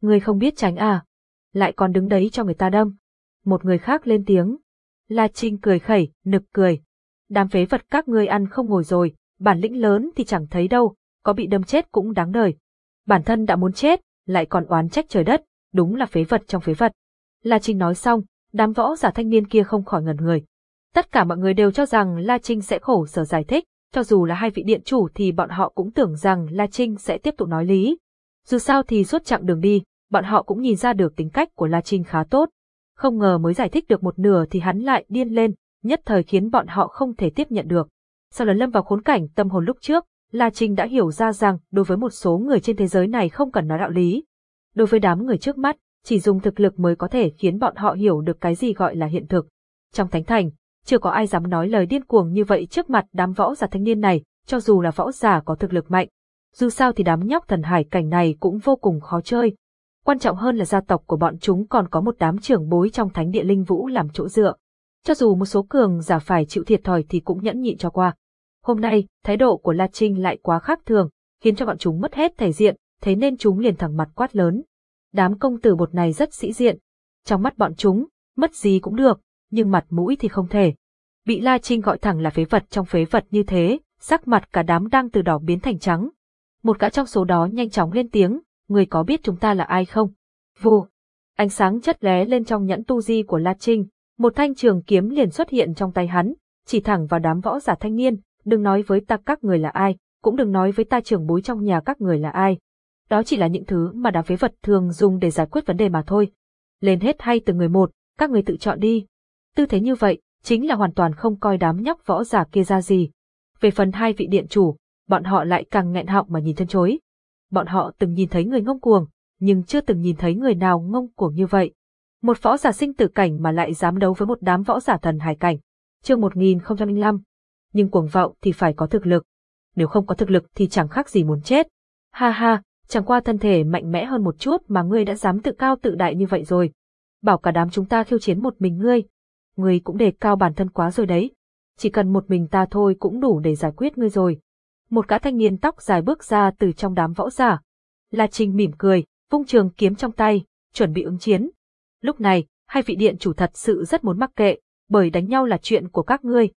Ngươi không biết tránh à? Lại còn đứng đấy cho người ta đâm. Một người khác lên tiếng, La Trinh cười khẩy, nực cười. Đám phế vật các ngươi ăn không ngồi rồi, bản lĩnh lớn thì chẳng thấy đâu, có bị đâm chết cũng đáng đời. Bản thân đã muốn chết, lại còn oán trách trời đất, đúng là phế vật trong phế vật. La Trinh nói xong, đám võ giả thanh niên kia không khỏi ngẩn người. Tất cả mọi người đều cho rằng La Trinh sẽ khổ sở giải thích, cho dù là hai vị điện chủ thì bọn họ cũng tưởng rằng La Trinh sẽ tiếp tục nói lý. Dù sao thì suốt chặng đường đi, bọn họ cũng nhìn ra được tính cách của La Trinh khá tốt, không ngờ mới giải thích được một nửa thì hắn lại điên lên, nhất thời khiến bọn họ không thể tiếp nhận được. Sau lần lâm vào khốn cảnh tâm hồn lúc trước, La Trinh đã hiểu ra rằng đối với một số người trên thế giới này không cần nói đạo lý. Đối với đám người trước mắt, chỉ dùng thực lực mới có thể khiến bọn họ hiểu được cái gì gọi là hiện thực. Trong thánh thành, chưa có ai dám nói lời điên cuồng như vậy trước mặt đám võ giả thanh niên này, cho dù là võ giả có thực lực mạnh. Dù sao thì đám nhóc thần hải cảnh này cũng vô cùng khó chơi, Quan trọng hơn là gia tộc của bọn chúng còn có một đám trưởng bối trong thánh địa linh vũ làm chỗ dựa. Cho dù một số cường giả phải chịu thiệt thòi thì cũng nhẫn nhịn cho qua. Hôm nay, thái độ của La Trinh lại quá khác thường, khiến cho bọn chúng mất hết thể diện, thế nên chúng liền thẳng mặt quát lớn. Đám công tử bột này rất sĩ diện. Trong mắt bọn chúng, mất gì cũng được, nhưng mặt mũi thì không thể. Bị La Trinh gọi thẳng là phế vật trong phế vật như thế, sắc mặt cả đám đang từ đỏ biến thành trắng. Một gã trong số đó nhanh chóng lên tiếng, người có biết chúng ta là ai không? Vô. Ánh sáng chất lé lên trong nhẫn tu di của La Trinh, một thanh trường kiếm liền xuất hiện trong tay hắn, chỉ thẳng vào đám võ giả thanh niên, đừng nói với ta các người là ai, cũng đừng nói với ta trưởng bối trong nhà các người là ai. Đó chỉ là những thứ mà đám phế vật thường dùng để giải quyết vấn đề mà thôi. Lên hết hay từng người một, các người tự chọn đi. Tư thế như vậy, chính là hoàn toàn không coi đám nhóc võ giả kia ra gì. Về phần hai vị điện chủ, bọn họ lại càng nghẹn họng mà nhìn chân chối. Bọn họ từng nhìn thấy người ngông cuồng, nhưng chưa từng nhìn thấy người nào ngông cuồng như vậy. Một võ giả sinh tử cảnh mà lại dám đấu với một đám võ giả thần hải cảnh. Chương 1005. Nhưng cuồng vọng thì phải có thực lực. Nếu không có thực lực thì chẳng khác gì muốn chết. Ha ha, chẳng qua thân thể mạnh mẽ hơn một chút mà ngươi đã dám tự cao tự đại như vậy rồi. Bảo cả đám chúng ta khiêu chiến một mình ngươi. Ngươi cũng đề cao bản thân quá rồi đấy. Chỉ cần một mình ta thôi cũng đủ để giải quyết ngươi rồi. Một gã thanh niên tóc dài bước ra từ trong đám võ giả. La Trinh mỉm cười, vung trường kiếm trong tay, chuẩn bị ứng chiến. Lúc này, hai vị điện chủ thật sự rất muốn mắc kệ, bởi đánh nhau là chuyện của các ngươi.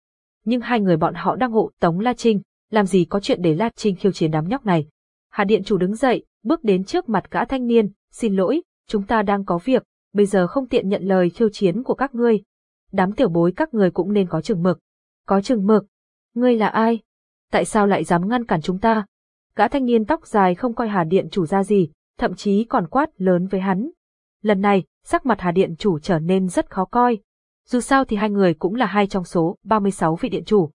Nhưng hai người bọn họ đang hộ tống La Trinh, làm gì có chuyện để La Trinh khiêu chiến đám nhóc này. Hà điện chủ đứng dậy, bước đến trước mặt gã thanh niên, xin lỗi, chúng ta đang có việc, bây giờ không tiện nhận lời khiêu chiến của các ngươi. Đám tiểu bối các người cũng nên có chừng mực. Có chừng mực? Ngươi là ai? Tại sao lại dám ngăn cản chúng ta? Gã thanh niên tóc dài không coi Hà Điện chủ ra gì, thậm chí còn quát lớn với hắn. Lần này, sắc mặt Hà Điện chủ trở nên rất khó coi. Dù sao thì hai người cũng là hai trong số 36 vị điện chủ.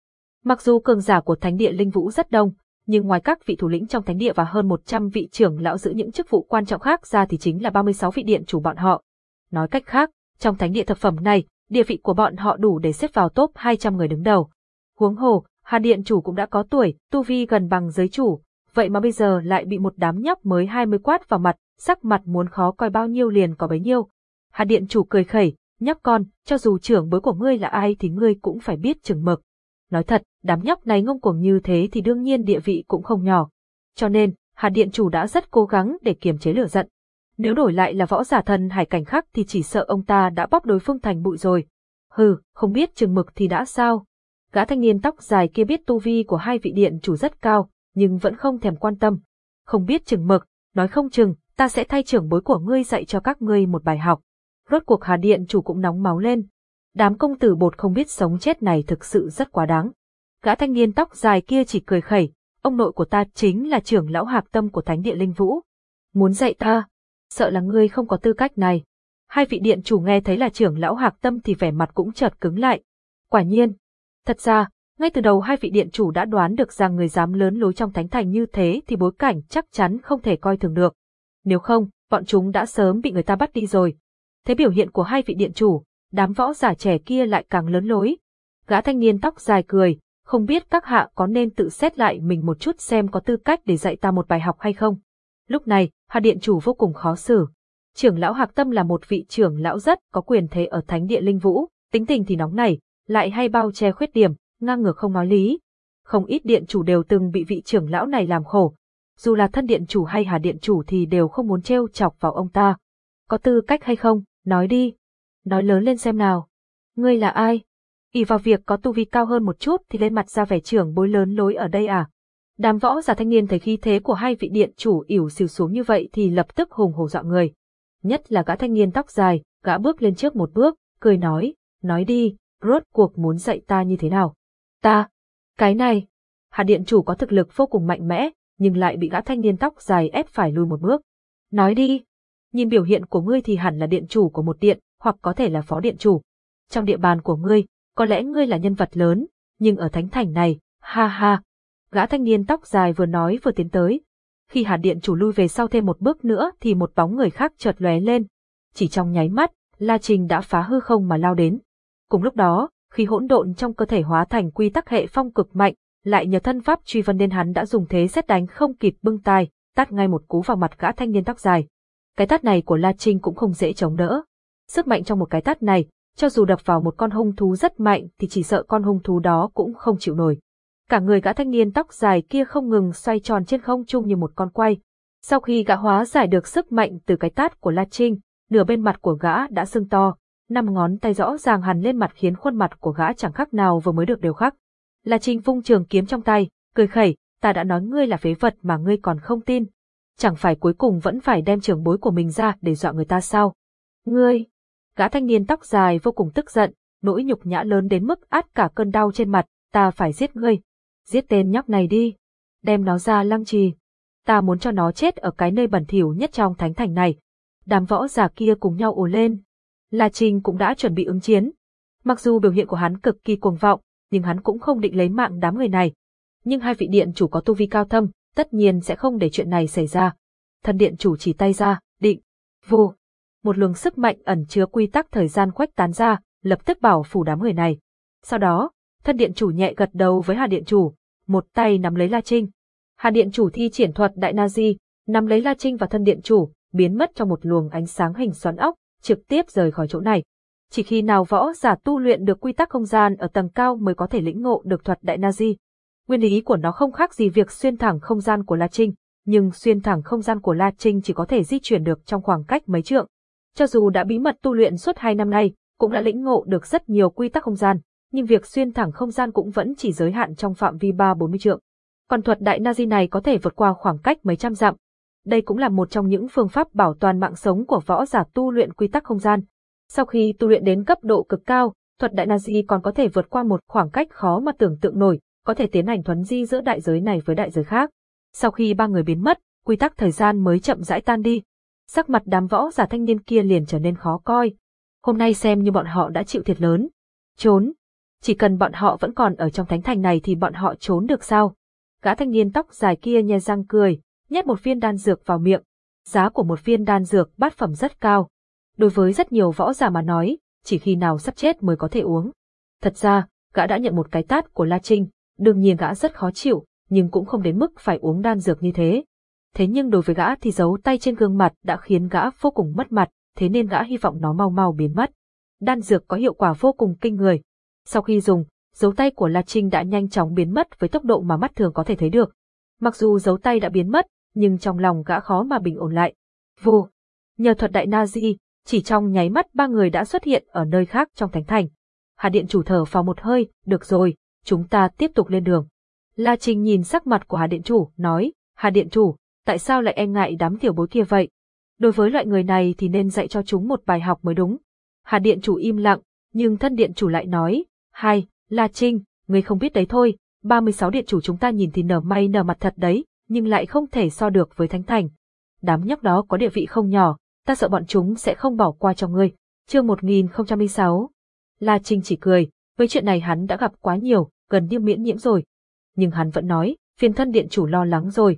Mặc dù cường giả của Thánh địa Linh Vũ rất đông, nhưng ngoài các vị thủ lĩnh trong Thánh địa và hơn 100 vị trưởng lão giữ những chức vụ quan trọng khác ra thì chính là 36 vị điện chủ bọn họ. Nói cách khác, trong Thánh địa thập phẩm này, địa vị của bọn họ đủ để xếp vào top 200 người đứng đầu. Huống hồ, Hà điện chủ cũng đã có tuổi, tu vi gần bằng giới chủ, vậy mà bây giờ lại bị một đám nhóc mới 20 quát vào mặt, sắc mặt muốn khó coi bao nhiêu liền có bấy nhiêu. Hà điện chủ cười khẩy, nhóc con, cho dù trưởng bối của ngươi là ai thì ngươi cũng phải biết chừng mực. Nói thật, đám nhóc này ngông cuồng như thế thì đương nhiên địa vị cũng không nhỏ. Cho nên, Hà điện chủ đã rất cố gắng để kiềm chế lửa giận. Nếu đổi lại là võ giả thần hải cảnh khác thì chỉ sợ ông ta đã bóp đối phương thành bụi rồi. Hừ, không biết chừng mực thì đã sao. Gã thanh niên tóc dài kia biết tu vi của hai vị điện chủ rất cao, nhưng vẫn không thèm quan tâm. Không biết chừng mực, nói không chừng, ta sẽ thay trưởng bối của ngươi dạy cho các ngươi một bài học. Rốt cuộc Hà Điện chủ cũng nóng máu lên. Đám công tử bột không biết sống chết này thực sự rất quá đáng. Gã thanh niên tóc dài kia chỉ cười khẩy, ông nội của ta chính là trưởng lão hạc tâm của Thánh Địa Linh Vũ. Muốn dạy ta? Sợ là ngươi không có tư cách này. Hai vị điện chủ nghe thấy là trưởng lão hạc tâm thì vẻ mặt cũng chợt cứng lại. Quả nhiên. Thật ra, ngay từ đầu hai vị điện chủ đã đoán được rằng người dám lớn lối trong thánh thành như thế thì bối cảnh chắc chắn không thể coi thường được. Nếu không, bọn chúng đã sớm bị người ta bắt đi rồi. Thế biểu hiện của hai vị điện chủ, đám võ giả trẻ kia lại càng lớn lối. Gã thanh niên tóc dài cười, không biết các hạ có nên tự xét lại mình một chút xem có tư cách để dạy ta một bài học hay không. Lúc này, Hà Điện Chủ vô cùng khó xử. Trưởng lão Hạc Tâm là một vị trưởng lão rất có quyền thế ở Thánh Địa Linh Vũ, tính tình thì nóng nảy, lại hay bao che khuyết điểm, ngang ngược không nói lý. Không ít điện chủ đều từng bị vị trưởng lão này làm khổ. Dù là thân điện chủ hay hà điện chủ thì đều không muốn trêu chọc vào ông ta. Có tư cách hay không, nói đi. Nói lớn lên xem nào. Ngươi là ai? ỉ vào việc có tu vi cao hơn một chút thì lên mặt ra vẻ trưởng bối lớn lối ở đây à? Đám võ giả thanh niên thấy khí thế của hai vị điện chủ ỉu xìu xuống như vậy thì lập tức hùng hổ dọa người. Nhất là gã thanh niên tóc dài, gã bước lên trước một bước, cười nói, nói đi, rốt cuộc muốn dạy ta như thế nào. Ta, cái này, hạ Điện chủ có thực lực vô cùng mạnh mẽ, nhưng lại bị gã thanh niên tóc dài ép phải lùi một bước. Nói đi, nhìn biểu hiện của ngươi thì hẳn là điện chủ của một điện, hoặc có thể là phó điện chủ. Trong địa bàn của ngươi, có lẽ ngươi là nhân vật lớn, nhưng ở thánh thành này, ha ha. Gã thanh niên tóc dài vừa nói vừa tiến tới. Khi Hà Điện chủ lui về sau thêm một bước nữa thì một bóng người khác chợt lóe lên. Chỉ trong nháy mắt, La Trình đã phá hư không mà lao đến. Cùng lúc đó, khi hỗn độn trong cơ thể hóa thành quy tắc hệ phong cực mạnh, lại nhờ thân pháp truy vân nên hắn đã dùng thế xét đánh không kịp bưng tai, tát ngay một cú vào mặt gã thanh niên tóc dài. Cái tát này của La Trinh cũng không dễ chống đỡ. Sức mạnh trong một cái tát này, cho dù đập vào một con hung thú rất mạnh thì chỉ sợ con hung thú đó cũng không chịu nổi. Cả người gã thanh niên tóc dài kia không ngừng xoay tròn trên không trung như một con quay. Sau khi gã hóa giải được sức mạnh từ cái tát của La Trinh, nửa bên mặt của gã đã sưng to, năm ngón tay rõ ràng hằn lên mặt khiến khuôn mặt của gã chẳng khác nào vừa mới được đều khắc. La Trinh vung trường kiếm trong tay, cười khẩy, ta đã nói ngươi là phế vật mà ngươi còn không tin. Chẳng phải cuối cùng vẫn phải đem trường bối của mình ra để dọa người ta sao? Ngươi! Gã thanh niên tóc dài vô cùng tức giận, nỗi nhục nhã lớn đến mức át cả cơn đau trên mặt, ta phải giết ngươi. Giết tên nhóc này đi. Đem nó ra lăng trì. Ta muốn cho nó chết ở cái nơi bẩn thỉu nhất trong thánh thành này. Đám võ giả kia cùng nhau ồ lên. La Trinh cũng đã chuẩn bị ứng chiến. Mặc dù biểu hiện của hắn cực kỳ cuồng vọng, nhưng hắn cũng không định lấy mạng đám người này. Nhưng hai vị điện chủ có tu vi cao thâm, tất nhiên sẽ không để chuyện này xảy ra. Thần điện chủ chỉ tay ra, định, vô. Một luồng sức mạnh ẩn chứa quy tắc thời gian khuếch tán ra, lập tức bảo phủ đám người này. Sau đó, thân điện chủ nhẹ gật đầu với Hà điện chủ, một tay nắm lấy La Trinh. Hà điện chủ thi triển thuật đại na di, nắm lấy La Trinh và thân điện chủ, biến mất trong một luồng ánh sáng hình xoắn ốc, trực tiếp rời khỏi chỗ này. Chỉ khi nào võ giả tu luyện được quy tắc không gian ở tầng cao mới có thể lĩnh ngộ được thuật đại na di. Nguyên lý của nó không khác gì việc xuyên thẳng không gian của La Trinh, nhưng xuyên thẳng không gian của La Trinh chỉ có thể di chuyển được trong khoảng cách mấy trượng. Cho dù đã bí mật tu luyện suốt hai năm nay, cũng đã lĩnh ngộ được rất nhiều quy tắc không gian, nhưng việc xuyên thẳng không gian cũng vẫn chỉ giới hạn trong phạm vi 3-40 trượng. Còn thuật đại Nazi này có thể vượt qua khoảng cách mấy trăm dặm. Đây cũng là một trong những phương pháp bảo toàn mạng sống của võ giả tu luyện quy tắc không gian. Sau khi tu luyện đến cấp độ cực cao, thuật đại Nazi còn có thể vượt qua một khoảng cách khó mà tưởng tượng nổi, có thể tiến hành thuấn di giữa đại giới này với đại giới khác. Sau khi ba người biến mất, quy tắc thời gian mới chậm rãi tan đi. Sắc mặt đám võ giả thanh niên kia liền trở nên khó coi. Hôm nay xem như bọn họ đã chịu thiệt lớn. Trốn. Chỉ cần bọn họ vẫn còn ở trong thánh thành này thì bọn họ trốn được sao? Gã thanh niên tóc dài kia nhe răng cười, nhét một viên đan dược vào miệng. Giá của một viên đan dược bát phẩm rất cao. Đối với rất nhiều võ giả mà nói, chỉ khi nào sắp chết mới có thể uống. Thật ra, gã đã nhận một cái tát của La Trinh, đương nhiên gã rất khó chịu, nhưng cũng không đến mức phải uống đan dược như thế. Thế nhưng đối với gã thì giấu tay trên gương mặt đã khiến gã vô cùng mất mặt, thế nên gã hy vọng nó mau mau biến mất. Đan dược có hiệu quả vô cùng kinh người. Sau khi dùng, dấu tay của La Trinh đã nhanh chóng biến mất với tốc độ mà mắt thường có thể thấy được. Mặc dù dấu tay đã biến mất, nhưng trong lòng gã khó mà bình ổn lại. Vô! Nhờ thuật đại Nazi, chỉ trong nháy mắt ba người đã xuất hiện ở nơi khác trong thánh thành. Hà Điện chủ thở vào một hơi, được rồi, chúng ta tiếp tục lên đường. La Trinh nhìn sắc mặt của Hà Điện chủ, nói, Hà Điện chủ, tại sao lại e ngại đám tiểu bối kia vậy? Đối với loại người này thì nên dạy cho chúng một bài học mới đúng. Hà Điện chủ im lặng, nhưng thân Điện chủ lại nói, hai, La Trinh, ngươi không biết đấy thôi, 36 điện chủ chúng ta nhìn thì nở may nở mặt thật đấy, nhưng lại không thể so được với Thánh Thành. Đám nhóc đó có địa vị không nhỏ, ta sợ bọn chúng sẽ không bỏ qua cho ngươi. Chương 1006 La Trinh chỉ cười, với chuyện này hắn đã gặp quá nhiều, gần như miễn nhiễm rồi. Nhưng hắn vẫn nói, phiền thân điện chủ lo lắng rồi.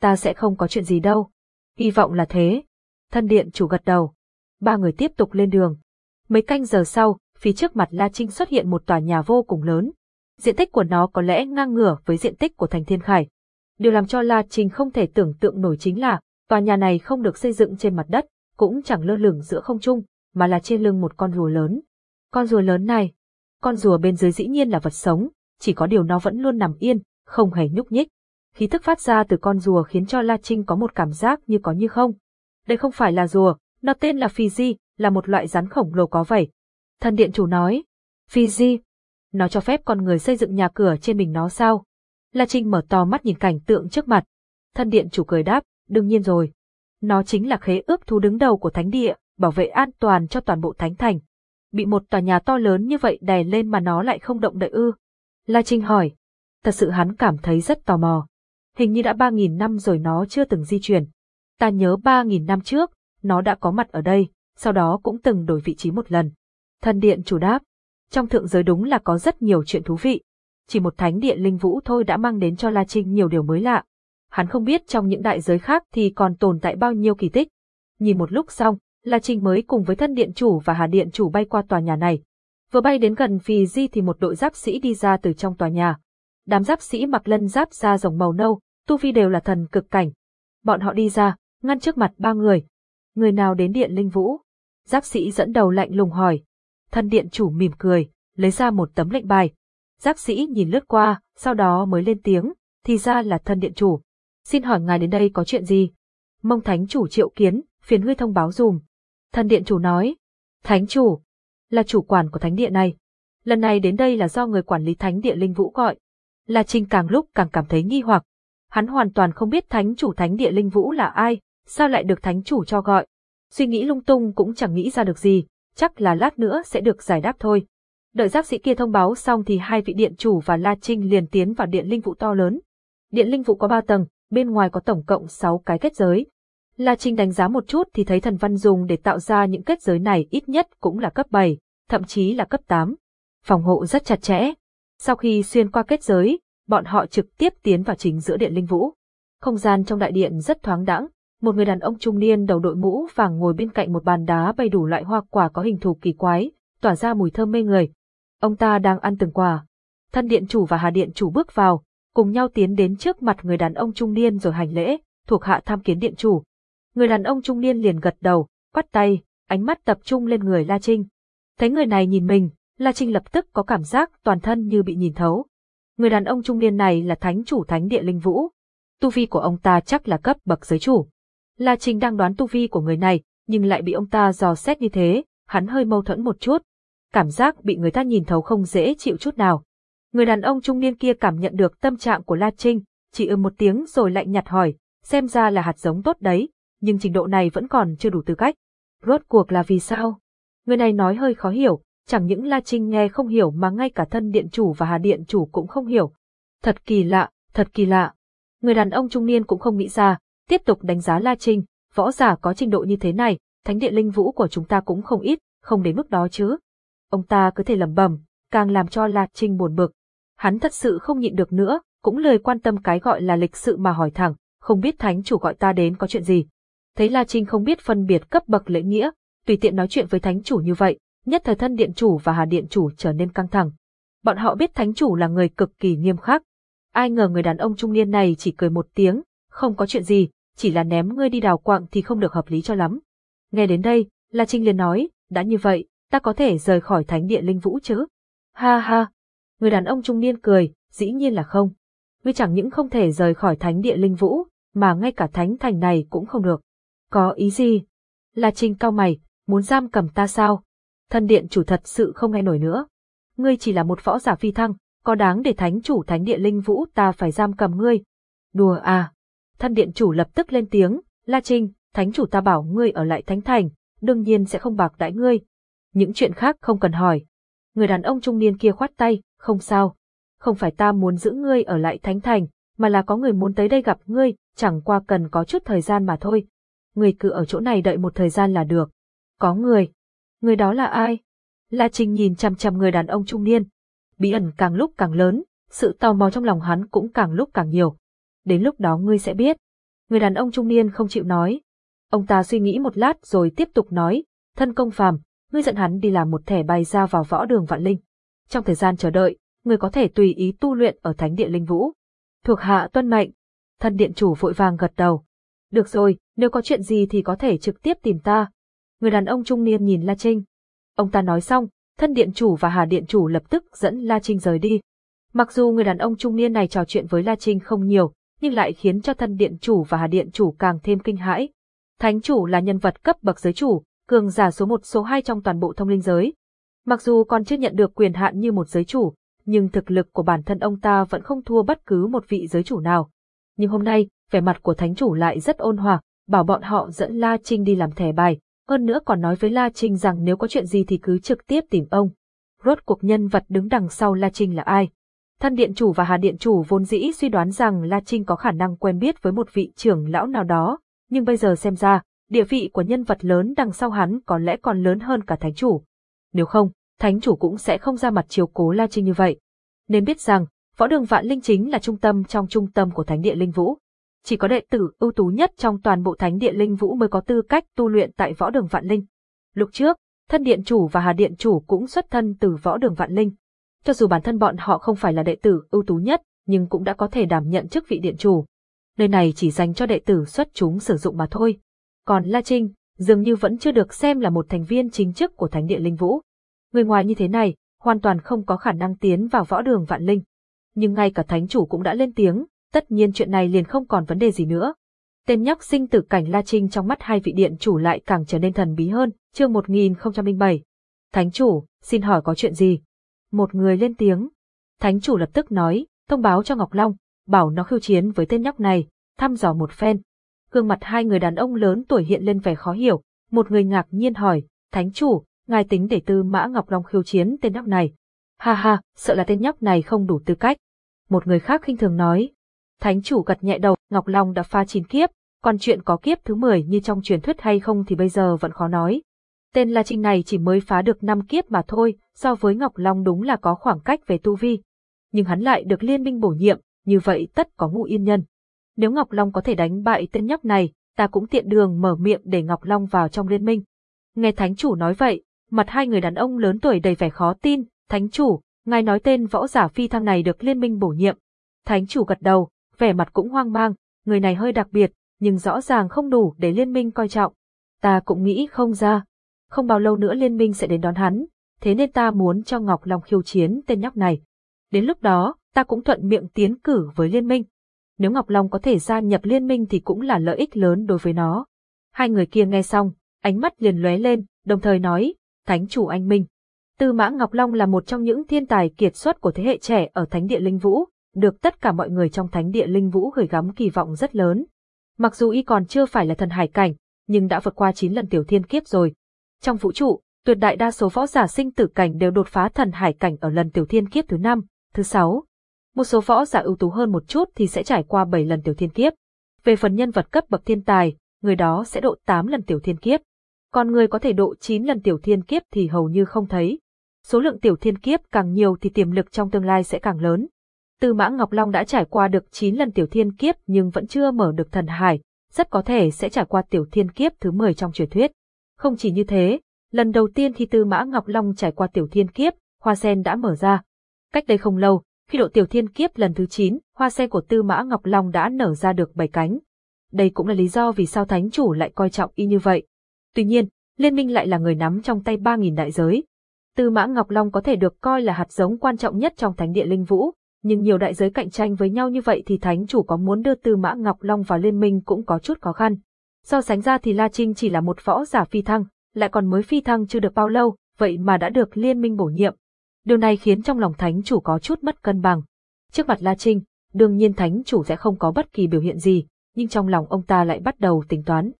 Ta sẽ không có chuyện gì đâu. Hy vọng là thế. Thân điện chủ gật đầu. Ba người tiếp tục lên đường. Mấy canh giờ sau, phía trước mặt La Trinh xuất hiện một tòa nhà vô cùng lớn. Diện tích của nó có lẽ ngang ngửa với diện tích của thành Thiên Khải. Điều làm cho La Trinh không thể tưởng tượng nổi chính là, tòa nhà này không được xây dựng trên mặt đất, cũng chẳng lơ lửng giữa không trung, mà là trên lưng một con rùa lớn. Con rùa lớn này, con rùa bên dưới dĩ nhiên là vật sống, chỉ có điều nó vẫn luôn nằm yên, không hề nhúc nhích. Khí thức phát ra từ con rùa khiến cho La Trinh có một cảm giác như có như không. Đây không phải là rùa, nó tên là Phi Di, là một loại rắn khổng lồ có vảy. Thần điện chủ nói, phi di, nó cho phép con người xây dựng nhà cửa trên mình nó sao? La Trinh mở to mắt nhìn cảnh tượng trước mặt. Thân điện chủ cười đáp, đương nhiên rồi. Nó chính là khế ước thú đứng đầu của thánh địa, bảo vệ an toàn cho toàn bộ thánh thành. Bị một tòa nhà to lớn như vậy đè lên mà nó lại không động đậy ư. La Trinh hỏi. Thật sự hắn cảm thấy rất tò mò. Hình như đã 3.000 năm rồi nó chưa từng di chuyển. Ta nhớ 3.000 năm trước, nó đã có mặt ở đây, sau đó cũng từng đổi vị trí một lần. Thần điện chủ đáp. Trong thượng giới đúng là có rất nhiều chuyện thú vị. Chỉ một thánh điện linh vũ thôi đã mang đến cho La Trinh nhiều điều mới lạ. Hắn không biết trong những đại giới khác thì còn tồn tại bao nhiêu kỳ tích. Nhìn một lúc xong, La Trinh mới cùng với thân điện chủ và hà điện chủ bay qua tòa nhà này. Vừa bay đến gần Phi Di thì một đội giáp sĩ đi ra từ trong tòa nhà. Đám giáp sĩ mặc lân giáp da rồng màu nâu, tu vi đều là thần cực cảnh. Bọn họ đi ra, ngăn trước mặt ba người. Người nào đến điện linh vũ? Giáp sĩ dẫn đầu lạnh lùng hỏi. Thân điện chủ mỉm cười, lấy ra một tấm lệnh bài. Giáp sĩ nhìn lướt qua, sau đó mới lên tiếng, thì ra là thân điện chủ. Xin hỏi ngài đến đây có chuyện gì? Mông thánh chủ triệu kiến, phiền huy thông báo dùm. Thân điện chủ nói, thánh chủ, là chủ quản của thánh điện này. Lần này đến đây là do người quản lý thánh địa linh vũ gọi. La Trinh càng lúc càng cảm thấy nghi hoặc. Hắn hoàn toàn không biết thánh chủ thánh địa linh vũ là ai, sao lại được thánh chủ cho gọi. Suy nghĩ lung tung cũng chẳng nghĩ ra được gì, chắc là lát nữa sẽ được giải đáp thôi. Đợi giáp sĩ kia thông báo xong thì hai vị điện chủ và La Trinh liền tiến vào điện linh vụ to lớn. Điện linh vụ có ba tầng, bên ngoài có tổng cộng sáu cái kết giới. La Trinh đánh giá một chút thì thấy thần văn dùng để tạo ra những kết giới này ít nhất cũng là cấp 7, thậm chí là cấp 8. Phòng hộ rất chặt chẽ. Sau khi xuyên qua kết giới, bọn họ trực tiếp tiến vào chính giữa điện linh vũ. Không gian trong đại điện rất thoáng đãng, một người đàn ông trung niên đầu đội mũ vàng ngồi bên cạnh một bàn đá bày đủ loại hoa quả có hình thù kỳ quái, tỏa ra mùi thơm mê người. Ông ta đang ăn từng quả. Thân điện chủ và hà điện chủ bước vào, cùng nhau tiến đến trước mặt người đàn ông trung niên rồi hành lễ, thuộc hạ tham kiến điện chủ. Người đàn ông trung niên liền gật đầu, bắt tay, ánh mắt tập trung lên người La Trinh. Thấy người này nhìn mình, La Trinh lập tức có cảm giác toàn thân như bị nhìn thấu. Người đàn ông trung niên này là thánh chủ thánh địa linh vũ. Tu vi của ông ta chắc là cấp bậc giới chủ. La Trinh đang đoán tu vi của người này, nhưng lại bị ông ta dò xét như thế, hắn hơi mâu thuẫn một chút. Cảm giác bị người ta nhìn thấu không dễ chịu chút nào. Người đàn ông trung niên kia cảm nhận được tâm trạng của La Trinh, chỉ ưm một tiếng rồi lạnh nhạt hỏi, xem ra là hạt giống tốt đấy, nhưng trình độ này vẫn còn chưa đủ tư cách. Rốt cuộc là vì sao? Người này nói hơi khó hiểu, chẳng những La Trinh nghe không hiểu mà ngay cả thân điện chủ và hà điện chủ cũng không hiểu. Thật kỳ lạ, thật kỳ lạ. Người đàn ông trung niên cũng không nghĩ ra, tiếp tục đánh giá La Trinh, võ giả có trình độ như thế này, thánh điện linh vũ của chúng ta cũng không ít, không đến mức đó chứ. Ông ta cứ thể lầm bầm, càng làm cho La Trinh buồn bực. Hắn thật sự không nhịn được nữa, cũng lời quan tâm cái gọi là lịch sự mà hỏi thẳng, không biết thánh chủ gọi ta đến có chuyện gì. Thấy La Trinh không biết phân biệt cấp bậc lễ nghĩa, tùy tiện nói chuyện với thánh chủ như vậy, nhất thời thân điện chủ và hà điện chủ trở nên căng thẳng. Bọn họ biết thánh chủ là người cực kỳ nghiêm khắc. Ai ngờ người đàn ông trung niên này chỉ cười một tiếng, không có chuyện gì, chỉ là ném ngươi đi đào quạng thì không được hợp lý cho lắm. Nghe đến đây, La Trinh liền nói, đã như vậy, ta có thể rời khỏi thánh địa linh vũ chứ? Ha ha! Người đàn ông trung niên cười, dĩ nhiên là không. Ngươi chẳng những không thể rời khỏi thánh địa linh vũ, mà ngay cả thánh thành này cũng không được. Có ý gì? La Trinh cao mày, muốn giam cầm ta sao? Thân điện chủ thật sự không nghe nổi nữa. Ngươi chỉ là một võ giả phi thăng, có đáng để thánh chủ thánh địa linh vũ ta phải giam cầm ngươi. Đùa à. Thân điện chủ lập tức lên tiếng, La Trinh, thánh chủ ta bảo ngươi ở lại thánh thành, đương nhiên sẽ không bạc đãi ngươi. Những chuyện khác không cần hỏi. Người đàn ông trung niên kia khoát tay, không sao. Không phải ta muốn giữ ngươi ở lại thánh thành, mà là có người muốn tới đây gặp ngươi, chẳng qua cần có chút thời gian mà thôi. Ngươi cứ ở chỗ này đợi một thời gian là được. Có người. Người đó là ai? La Trinh nhìn chằm chằm người đàn ông trung niên. Bí ẩn càng lúc càng lớn, sự tò mò trong lòng hắn cũng càng lúc càng nhiều. Đến lúc đó ngươi sẽ biết. Người đàn ông trung niên không chịu nói. Ông ta suy nghĩ một lát rồi tiếp tục nói, thân công phàm, ngươi dẫn hắn đi làm một thẻ bay ra vào võ đường vạn linh. Trong thời gian chờ đợi, ngươi có thể tùy ý tu luyện ở thánh địa linh vũ. Thuộc hạ tuân mệnh. Thân điện chủ vội vàng gật đầu. Được rồi, nếu có chuyện gì thì có thể trực tiếp tìm ta. Người đàn ông trung niên nhìn La Trinh. Ông ta nói xong, thân điện chủ và hà điện chủ lập tức dẫn La Trinh rời đi. Mặc dù người đàn ông trung niên này trò chuyện với La Trinh không nhiều, nhưng lại khiến cho thân điện chủ và hà điện chủ càng thêm kinh hãi. Thánh chủ là nhân vật cấp bậc giới chủ, cường giả số một số hai trong toàn bộ thông linh giới. Mặc dù còn chưa nhận được quyền hạn như một giới chủ, nhưng thực lực của bản thân ông ta vẫn không thua bất cứ một vị giới chủ nào. Nhưng hôm nay, vẻ mặt của thánh chủ lại rất ôn hòa, bảo bọn họ dẫn La Trinh đi làm thẻ bài, hơn nữa còn nói với La Trinh rằng nếu có chuyện gì thì cứ trực tiếp tìm ông. Rốt cuộc nhân vật đứng đằng sau La Trinh là ai? Thân điện chủ và Hà điện chủ vốn dĩ suy đoán rằng La Trinh có khả năng quen biết với một vị trưởng lão nào đó, nhưng bây giờ xem ra, địa vị của nhân vật lớn đằng sau hắn có lẽ còn lớn hơn cả thánh chủ. Nếu không, thánh chủ cũng sẽ không ra mặt chiếu cố La Trinh như vậy. Nên biết rằng, võ đường vạn linh chính là trung tâm trong trung tâm của thánh địa linh vũ. Chỉ có đệ tử ưu tú nhất trong toàn bộ thánh địa linh vũ mới có tư cách tu luyện tại võ đường vạn linh. Lúc trước, thân điện chủ và hà điện chủ cũng xuất thân từ võ đường vạn linh. Cho dù bản thân bọn họ không phải là đệ tử ưu tú nhất, nhưng cũng đã có thể đảm nhận chức vị điện chủ. Nơi này chỉ dành cho đệ tử xuất chúng sử dụng mà thôi. Còn La Trinh, dường như vẫn chưa được xem là một thành viên chính chức của Thánh địa Linh Vũ. Người ngoài như thế này, hoàn toàn không có khả năng tiến vào võ đường vạn linh. Nhưng ngay cả thánh chủ cũng đã lên tiếng, tất nhiên chuyện này liền không còn vấn đề gì nữa. Tên nhóc sinh tử cảnh La Trinh trong mắt hai vị điện chủ lại càng trở nên thần bí hơn, chương 1007. Thánh chủ, xin hỏi có chuyện gì? Một người lên tiếng. Thánh chủ lập tức nói, thông báo cho Ngọc Long, bảo nó khiêu chiến với tên nhóc này, thăm dò một phen. Gương mặt hai người đàn ông lớn tuổi hiện lên vẻ khó hiểu, Một người ngạc nhiên hỏi, Thánh chủ, ngài tính để Tư Mã Ngọc Long khiêu chiến tên nhóc này. Ha ha, sợ là tên nhóc này không đủ tư cách. Một người khác khinh thường nói. Thánh chủ gật nhẹ đầu, Ngọc Long đã pha chín kiếp, còn chuyện có kiếp thứ 10 như trong truyền thuyết hay không thì bây giờ vẫn khó nói. Tên La Trinh này chỉ mới phá được năm kiếp mà thôi, so với Ngọc Long đúng là có khoảng cách về tu vi. Nhưng hắn lại được liên minh bổ nhiệm, như vậy tất có ngụ yên nhân. Nếu Ngọc Long có thể đánh bại tên nhóc này, ta cũng tiện đường mở miệng để Ngọc Long vào trong liên minh. Nghe thánh chủ nói vậy, mặt hai người đàn ông lớn tuổi đầy vẻ khó tin, thánh chủ, ngài nói tên võ giả phi thăng này được liên minh bổ nhiệm. Thánh chủ gật đầu, vẻ mặt cũng hoang mang, người này hơi đặc biệt, nhưng rõ ràng không đủ để liên minh coi trọng. Ta cũng nghĩ không ra. Không bao lâu nữa liên minh sẽ đến đón hắn, thế nên ta muốn cho Ngọc Long khiêu chiến tên nhóc này. Đến lúc đó, ta cũng thuận miệng tiến cử với liên minh. Nếu Ngọc Long có thể gia nhập liên minh thì cũng là lợi ích lớn đối với nó. Hai người kia nghe xong, ánh mắt liền lóe lên, đồng thời nói, Thánh chủ anh Minh. Tư Mã Ngọc Long là một trong những thiên tài kiệt xuất của thế hệ trẻ ở Thánh địa Linh Vũ, được tất cả mọi người trong Thánh địa Linh Vũ gửi gắm kỳ vọng rất lớn. Mặc dù y còn chưa phải là thần hải cảnh, nhưng đã vượt qua 9 lần tiểu thiên kiếp rồi. Trong vũ trụ, tuyệt đại đa số võ giả sinh tử cảnh đều đột phá thần hải cảnh ở lần tiểu thiên kiếp thứ năm, thứ sáu. Một số võ giả ưu tú hơn một chút thì sẽ trải qua 7 lần tiểu thiên kiếp. Về phần nhân vật cấp bậc thiên tài, người đó sẽ độ 8 lần tiểu thiên kiếp. Còn người có thể độ 9 lần tiểu thiên kiếp thì hầu như không thấy. Số lượng tiểu thiên kiếp càng nhiều thì tiềm lực trong tương lai sẽ càng lớn. Tư Mã Ngọc Long đã trải qua được 9 lần tiểu thiên kiếp nhưng vẫn chưa mở được thần hải, rất có thể sẽ trải qua tiểu thiên kiếp thứ 10 trong truyền thuyết. Không chỉ như thế, lần đầu tiên khi Tư Mã Ngọc Long trải qua tiểu thiên kiếp, hoa sen đã mở ra. Cách đây không lâu, khi độ tiểu thiên kiếp lần thứ 9, hoa sen của Tư Mã Ngọc Long đã nở ra được bảy cánh. Đây cũng là lý do vì sao thánh chủ lại coi trọng y như vậy. Tuy nhiên, liên minh lại là người nắm trong tay 3.000 đại giới. Tư Mã Ngọc Long có thể được coi là hạt giống quan trọng nhất trong thánh địa linh vũ, nhưng nhiều đại giới cạnh tranh với nhau như vậy thì thánh chủ có muốn đưa Tư Mã Ngọc Long vào liên minh cũng có chút khó khăn. So sánh ra thì La Trinh chỉ là một võ giả phi thăng, lại còn mới phi thăng chưa được bao lâu, vậy mà đã được liên minh bổ nhiệm. Điều này khiến trong lòng thánh chủ có chút mất cân bằng. Trước mặt La Trinh, đương nhiên thánh chủ sẽ không có bất kỳ biểu hiện gì, nhưng trong lòng ông ta lại bắt đầu tính toán.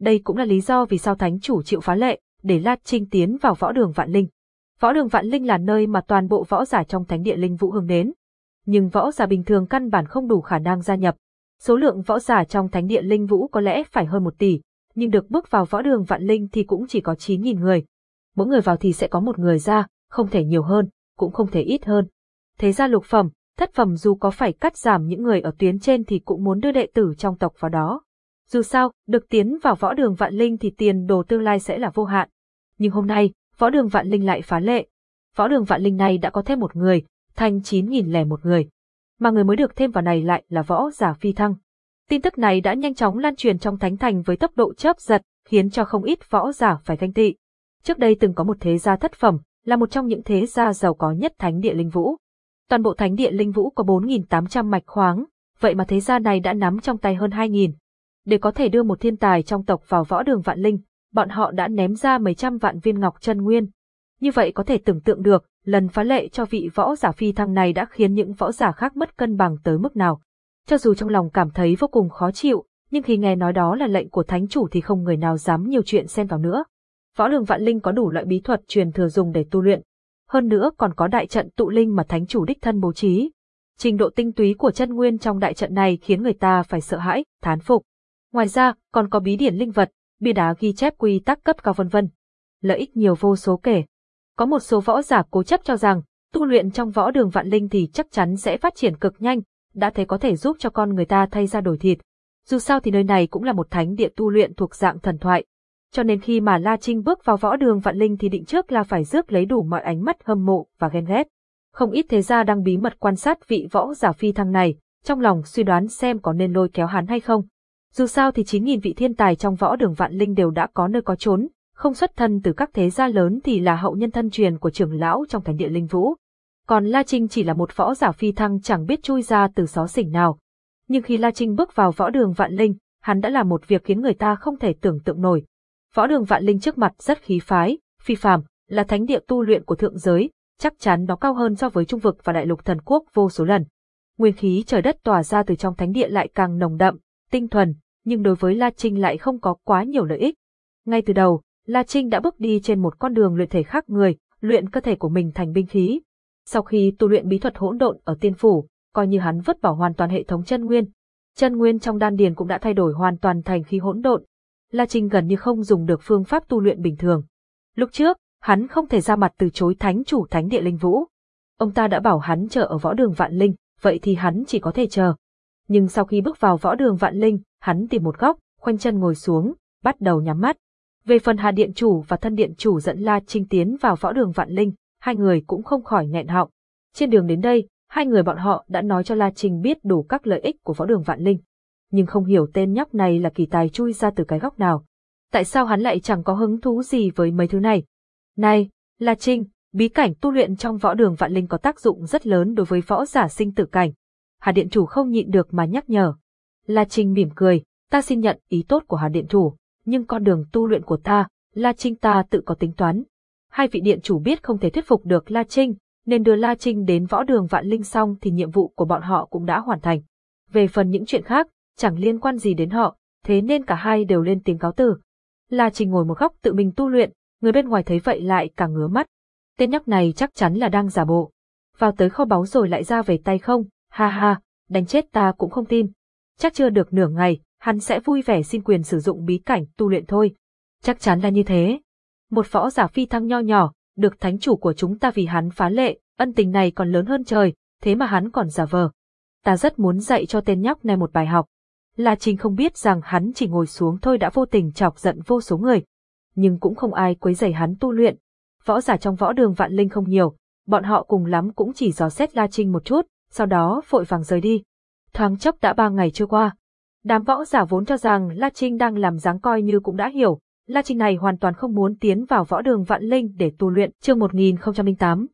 Đây cũng là lý do vì sao thánh chủ chịu phá lệ, để La Trinh tiến vào võ đường Vạn Linh. Võ đường Vạn Linh là nơi mà toàn bộ võ giả trong thánh địa linh vũ hướng đến. Nhưng võ giả bình thường căn bản không đủ khả năng gia nhập. Số lượng võ giả trong thánh địa linh vũ có lẽ phải hơn một tỷ, nhưng được bước vào võ đường Vạn Linh thì cũng chỉ có 9.000 người. Mỗi người vào thì sẽ có một người ra, không thể nhiều hơn, cũng không thể ít hơn. Thế ra lục phẩm, thất phẩm dù có phải cắt giảm những người ở tuyến trên thì cũng muốn đưa đệ tử trong tộc vào đó. Dù sao, được tiến vào võ đường vạn linh thì tiền đồ tương lai sẽ là vô hạn. Nhưng hôm nay, võ đường vạn linh lại phá lệ. Võ đường vạn linh này đã có thêm một người, thành 9.000 một người. Mà người mới được thêm vào này lại là võ giả phi thăng. Tin tức này đã nhanh chóng lan truyền trong thánh thành với tốc độ chớp giật, khiến cho không ít võ giả phải ganh tị. Trước đây từng có một thế gia thất phẩm, là một trong những thế gia giàu có nhất thánh địa linh vũ. Toàn bộ thánh địa linh vũ có 4.800 mạch khoáng, vậy mà thế gia này đã nắm trong tay hơn 2.000. Để có thể đưa một thiên tài trong tộc vào võ đường vạn linh, bọn họ đã ném ra mấy trăm vạn viên ngọc chân nguyên. Như vậy có thể tưởng tượng được, lần phá lệ cho vị võ giả phi thăng này đã khiến những võ giả khác mất cân bằng tới mức nào. Cho dù trong lòng cảm thấy vô cùng khó chịu, nhưng khi nghe nói đó là lệnh của thánh chủ thì không người nào dám nhiều chuyện xen vào nữa. Võ đường vạn linh có đủ loại bí thuật truyền thừa dùng để tu luyện. Hơn nữa còn có đại trận tụ linh mà thánh chủ đích thân bố trí. Trình độ tinh túy của chân nguyên trong đại trận này khiến người ta phải sợ hãi, thán phục. Ngoài ra, còn có bí điển linh vật, bia đá ghi chép quy tắc cấp cao vân vân. Lợi ích nhiều vô số kể. Có một số võ giả cố chấp cho rằng, tu luyện trong võ đường vạn linh thì chắc chắn sẽ phát triển cực nhanh, đã thấy có thể giúp cho con người ta thay ra đổi thịt. Dù sao thì nơi này cũng là một thánh địa tu luyện thuộc dạng thần thoại. Cho nên khi mà La Trinh bước vào võ đường vạn linh thì định trước là phải rước lấy đủ mọi ánh mắt hâm mộ và ghen ghét. Không ít thế gia đang bí mật quan sát vị võ giả phi thăng này, trong lòng suy đoán xem có nên lôi kéo hắn hay không. Dù sao thì 9.000 vị thiên tài trong võ đường vạn linh đều đã có nơi có trốn, không xuất thân từ các thế gia lớn thì là hậu nhân thân truyền của trưởng lão trong thánh địa linh vũ. Còn La Trinh chỉ là một võ giả phi thăng chẳng biết chui ra từ xó xỉnh nào. Nhưng khi La Trinh bước vào võ đường vạn linh, hắn đã làm một việc khiến người ta không thể tưởng tượng nổi. Võ đường vạn linh trước mặt rất khí phái, phi phàm, là thánh địa tu luyện của thượng giới, chắc chắn nó cao hơn so với trung vực và đại lục thần quốc vô số lần. Nguyên khí trời đất tỏa ra từ trong thánh địa lại càng nồng đậm, tinh thuần, nhưng đối với La Trinh lại không có quá nhiều lợi ích. Ngay từ đầu, La Trinh đã bước đi trên một con đường luyện thể khác người, luyện cơ thể của mình thành binh khí. Sau khi tu luyện bí thuật hỗn độn ở tiên phủ, coi như hắn vứt bỏ hoàn toàn hệ thống chân nguyên. Chân nguyên trong đan điền cũng đã thay đổi hoàn toàn thành khí hỗn độn. La Trinh gần như không dùng được phương pháp tu luyện bình thường. Lúc trước, hắn không thể ra mặt từ chối thánh chủ thánh địa linh vũ. Ông ta đã bảo hắn chờ ở võ đường vạn linh, vậy thì hắn chỉ có thể chờ. Nhưng sau khi bước vào võ đường vạn linh, hắn tìm một góc, khoanh chân ngồi xuống, bắt đầu nhắm mắt. Về phần Hà Điện Chủ và thân Điện Chủ dẫn La Trinh tiến vào võ đường vạn linh, hai người cũng không khỏi nghẹn họng. Trên đường đến đây, hai người bọn họ đã nói cho La Trinh biết đủ các lợi ích của võ đường vạn linh. Nhưng không hiểu tên nhóc này là kỳ tài chui ra từ cái góc nào. Tại sao hắn lại chẳng có hứng thú gì với mấy thứ này? Này, La Trinh, bí cảnh tu luyện trong võ đường vạn linh có tác dụng rất lớn đối với võ giả sinh tử cảnh. Hà Điện Chủ không nhịn được mà nhắc nhở. La Trinh mỉm cười, ta xin nhận ý tốt của Hà Điện Chủ, nhưng con đường tu luyện của ta, La Trinh ta tự có tính toán. Hai vị điện chủ biết không thể thuyết phục được La Trinh, nên đưa La Trinh đến võ đường vạn linh xong thì nhiệm vụ của bọn họ cũng đã hoàn thành. Về phần những chuyện khác, chẳng liên quan gì đến họ, thế nên cả hai đều lên tiếng cáo từ. La Trinh ngồi một góc tự mình tu luyện, người bên ngoài thấy vậy lại càng ngứa mắt. Tên nhóc này chắc chắn là đang giả bộ. Vào tới kho báu rồi lại ra về tay không, ha ha, đánh chết ta cũng không tin. Chắc chưa được nửa ngày, hắn sẽ vui vẻ xin quyền sử dụng bí cảnh tu luyện thôi. Chắc chắn là như thế. Một võ giả phi thăng nho nhỏ, được thánh chủ của chúng ta vì hắn phá lệ, ân tình này còn lớn hơn trời, thế mà hắn còn giả vờ. Ta rất muốn dạy cho tên nhóc này một bài học. La Trinh không biết rằng hắn chỉ ngồi xuống thôi đã vô tình chọc giận vô số người. Nhưng cũng không ai quấy rầy hắn tu luyện. Võ giả trong võ đường vạn linh không nhiều, bọn họ cùng lắm cũng chỉ dò xét La Trinh một chút, sau đó vội vàng rời đi. Thoáng chốc đã ba ngày trôi qua. Đám võ giả vốn cho rằng La Trinh đang làm dáng coi như cũng đã hiểu, La Trinh này hoàn toàn không muốn tiến vào võ đường vạn linh để tu luyện chương 1008.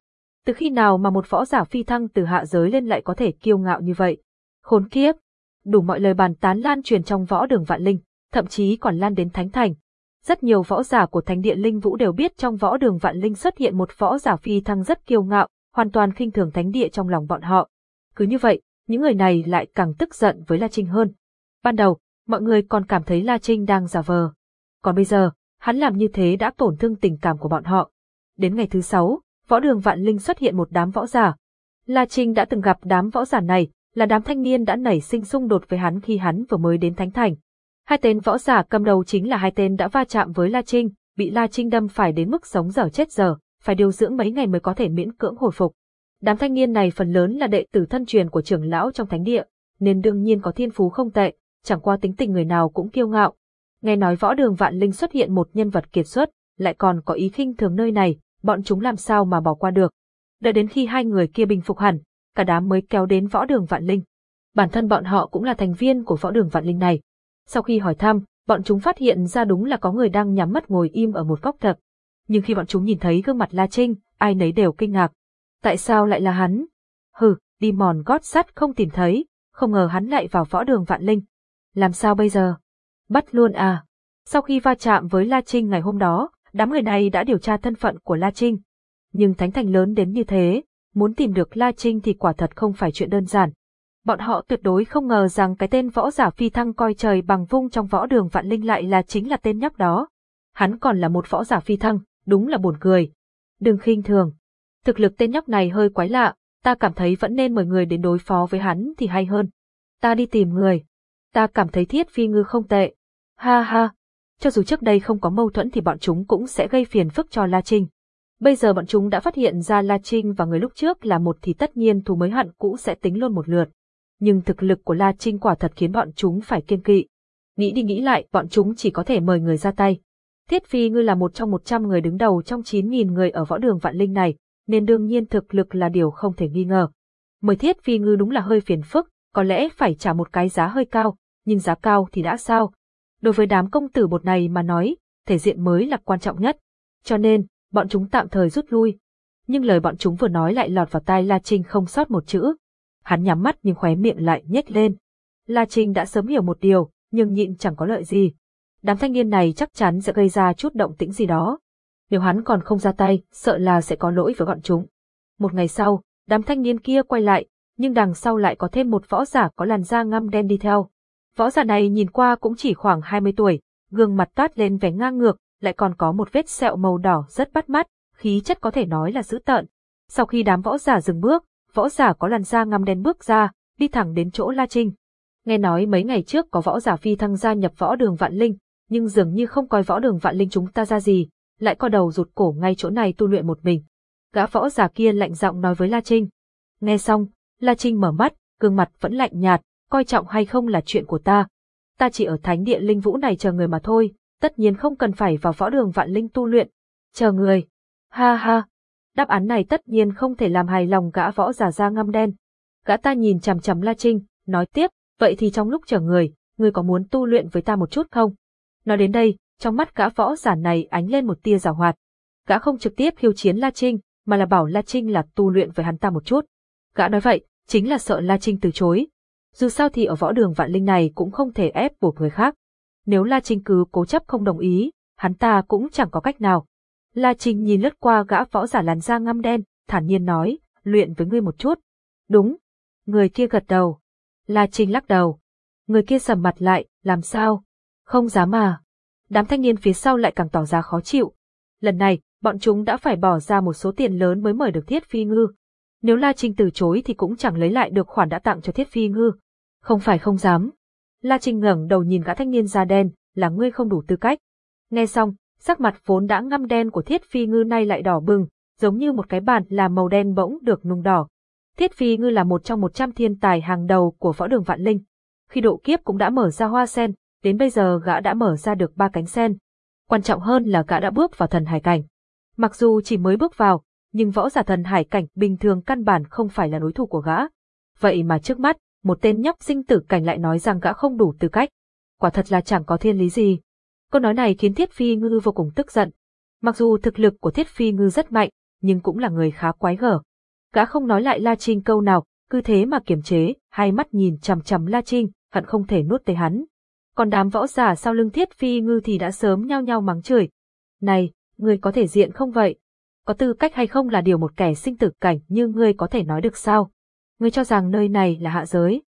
Từ khi nào mà một võ giả phi thăng từ hạ giới lên lại có thể kiêu ngạo như vậy? Khốn kiếp! Đủ mọi lời bàn tán lan truyền trong võ đường vạn linh, thậm chí còn lan đến thánh thành. Rất nhiều võ giả của thánh địa linh vũ đều biết trong võ đường vạn linh xuất hiện một võ giả phi thăng rất kiêu ngạo, hoàn toàn khinh thường thánh địa trong lòng bọn họ. Cứ như vậy, những người này lại càng tức giận với La Trinh hơn. Ban đầu, mọi người còn cảm thấy La Trinh đang giả vờ. Còn bây giờ, hắn làm như thế đã tổn thương tình cảm của bọn họ. Đến ngày thứ sáu, võ đường Vạn Linh xuất hiện một đám võ giả. La Trinh đã từng gặp đám võ giả này, là đám thanh niên đã nảy sinh xung đột với hắn khi hắn vừa mới đến Thánh Thành. Hai tên võ giả cầm đầu chính là hai tên đã va chạm với La Trinh, bị La Trinh đâm phải đến mức sống dở chết dở, phải điều dưỡng mấy ngày mới có thể miễn cưỡng hồi phục. Đám thanh niên này phần lớn là đệ tử thân truyền của trưởng lão trong thánh địa, nên đương nhiên có thiên phú không tệ, chẳng qua tính tình người nào cũng kiêu ngạo. Nghe nói võ đường vạn linh xuất hiện một nhân vật kiệt xuất, lại còn có ý khinh thường nơi này, bọn chúng làm sao mà bỏ qua được. Đợi đến khi hai người kia bình phục hẳn, cả đám mới kéo đến võ đường vạn linh. Bản thân bọn họ cũng là thành viên của võ đường vạn linh này. Sau khi hỏi thăm, bọn chúng phát hiện ra đúng là có người đang nhắm mắt ngồi im ở một góc thật. Nhưng khi bọn chúng nhìn thấy gương mặt La Trinh, ai nấy đều kinh ngạc. Tại sao lại là hắn? Hừ, đi mòn gót sắt không tìm thấy, không ngờ hắn lại vào võ đường vạn linh. Làm sao bây giờ? Bắt luôn à? Sau khi va chạm với La Trinh ngày hôm đó, đám người này đã điều tra thân phận của La Trinh. Nhưng thánh thành lớn đến như thế, muốn tìm được La Trinh thì quả thật không phải chuyện đơn giản. Bọn họ tuyệt đối không ngờ rằng cái tên võ giả phi thăng coi trời bằng vung trong võ đường vạn linh lại là chính là tên nhóc đó. Hắn còn là một võ giả phi thăng, đúng là buồn cười. Đừng khinh thường. Thực lực tên nhóc này hơi quái lạ, ta cảm thấy vẫn nên mời người đến đối phó với hắn thì hay hơn. Ta đi tìm người. Ta cảm thấy thiết phi ngư không tệ. Ha ha. Cho dù trước đây không có mâu thuẫn thì bọn chúng cũng sẽ gây phiền phức cho La Trinh. Bây giờ bọn chúng đã phát hiện ra La Trinh và người lúc trước là một thì tất nhiên thù mới hận cũ sẽ tính luôn một lượt. Nhưng thực lực của La Trinh quả thật khiến bọn chúng phải kiên kỵ. Nghĩ đi nghĩ lại, bọn chúng chỉ có thể mời người ra tay. Thiết Phi Ngư là một trong 100 người đứng đầu trong 9.000 người ở võ đường Vạn Linh này, nên đương nhiên thực lực là điều không thể nghi ngờ. Mời Thiết Phi Ngư đúng là hơi phiền phức, có lẽ phải trả một cái giá hơi cao, nhưng giá cao thì đã sao? Đối với đám công tử bột này mà nói, thể diện mới là quan trọng nhất. Cho nên, bọn chúng tạm thời rút lui. Nhưng lời bọn chúng vừa nói lại lọt vào tai La Trinh không sót một chữ. Hắn nhắm mắt nhưng khóe miệng lại nhếch lên. La Trinh đã sớm hiểu một điều, nhưng nhịn chẳng có lợi gì. Đám thanh niên này chắc chắn sẽ gây ra chút động tĩnh gì đó. Nếu hắn còn không ra tay, sợ là sẽ có lỗi với bọn chúng. Một ngày sau, đám thanh niên kia quay lại, nhưng đằng sau lại có thêm một võ giả có làn da ngăm đen đi theo. Võ giả này nhìn qua cũng chỉ khoảng 20 tuổi, gương mặt toát lên vẻ ngang ngược, lại còn có một vết sẹo màu đỏ rất bắt mắt, khí chất có thể nói là dữ tợn. Sau khi đám võ giả dừng bước, võ giả có làn da ngăm đen bước ra, đi thẳng đến chỗ La Trinh. Nghe nói mấy ngày trước có võ giả phi thăng gia nhập võ đường vạn linh, nhưng dường như không coi võ đường vạn linh chúng ta ra gì, lại co đầu rụt cổ ngay chỗ này tu luyện một mình. Gã võ giả kia lạnh giọng nói với La Trinh. Nghe xong, La Trinh mở mắt, gương mặt vẫn lạnh nhạt, coi trọng hay không là chuyện của ta. Ta chỉ ở thánh địa linh vũ này chờ người mà thôi, tất nhiên không cần phải vào võ đường vạn linh tu luyện. Chờ người. Ha ha. Đáp án này tất nhiên không thể làm hài lòng gã võ giả da ngăm đen. Gã ta nhìn chằm chằm La Trinh, nói tiếp, vậy thì trong lúc chờ người, người có muốn tu luyện với ta một chút không? Nói đến đây, trong mắt gã võ giả này ánh lên một tia giảo hoạt. Gã không trực tiếp khiêu chiến La Trinh, mà là bảo La Trinh là tu luyện với hắn ta một chút. Gã nói vậy, chính là sợ La Trinh từ chối. Dù sao thì ở võ đường vạn linh này cũng không thể ép buộc người khác. Nếu La Trinh cứ cố chấp không đồng ý, hắn ta cũng chẳng có cách nào. La Trinh nhìn lướt qua gã võ giả làn da ngăm đen, thản nhiên nói, luyện với ngươi một chút. Đúng. Người kia gật đầu. La Trinh lắc đầu. Người kia sầm mặt lại, làm sao? Không dám mà. Đám thanh niên phía sau lại càng tỏ ra khó chịu. Lần này, bọn chúng đã phải bỏ ra một số tiền lớn mới mời được Thiết Phi Ngư. Nếu La Trinh từ chối thì cũng chẳng lấy lại được khoản đã tặng cho Thiết Phi Ngư. Không phải không dám. La Trinh ngẩng đầu nhìn gã thanh niên da đen, là ngươi không đủ tư cách. Nghe xong, sắc mặt vốn đã ngăm đen của Thiết Phi Ngư nay lại đỏ bừng, giống như một cái bàn làm màu đen bỗng được nung đỏ. Thiết Phi Ngư là một trong một trăm thiên tài hàng đầu của võ đường vạn linh. Khi độ kiếp cũng đã mở ra hoa sen, đến bây giờ gã đã mở ra được ba cánh sen. Quan trọng hơn là gã đã bước vào thần hải cảnh. Mặc dù chỉ mới bước vào, nhưng võ giả thần hải cảnh bình thường căn bản không phải là đối thủ của gã. Vậy mà trước mắt, một tên nhóc sinh tử cảnh lại nói rằng gã không đủ tư cách. Quả thật là chẳng có thiên lý gì. Câu nói này khiến Thiết Phi Ngư vô cùng tức giận. Mặc dù thực lực của Thiết Phi Ngư rất mạnh, nhưng cũng là người khá quái gở. Gã không nói lại La Trinh câu nào, cứ thế mà kiềm chế, hai mắt nhìn chằm chằm La Trinh, hận không thể nuốt tới hắn. Còn đám võ giả sau lưng Thiết Phi Ngư thì đã sớm nhao nhao mắng chửi. Này, ngươi có thể diện không vậy? Có tư cách hay không là điều một kẻ sinh tử cảnh như ngươi có thể nói được sao? Ngươi cho rằng nơi này là hạ giới.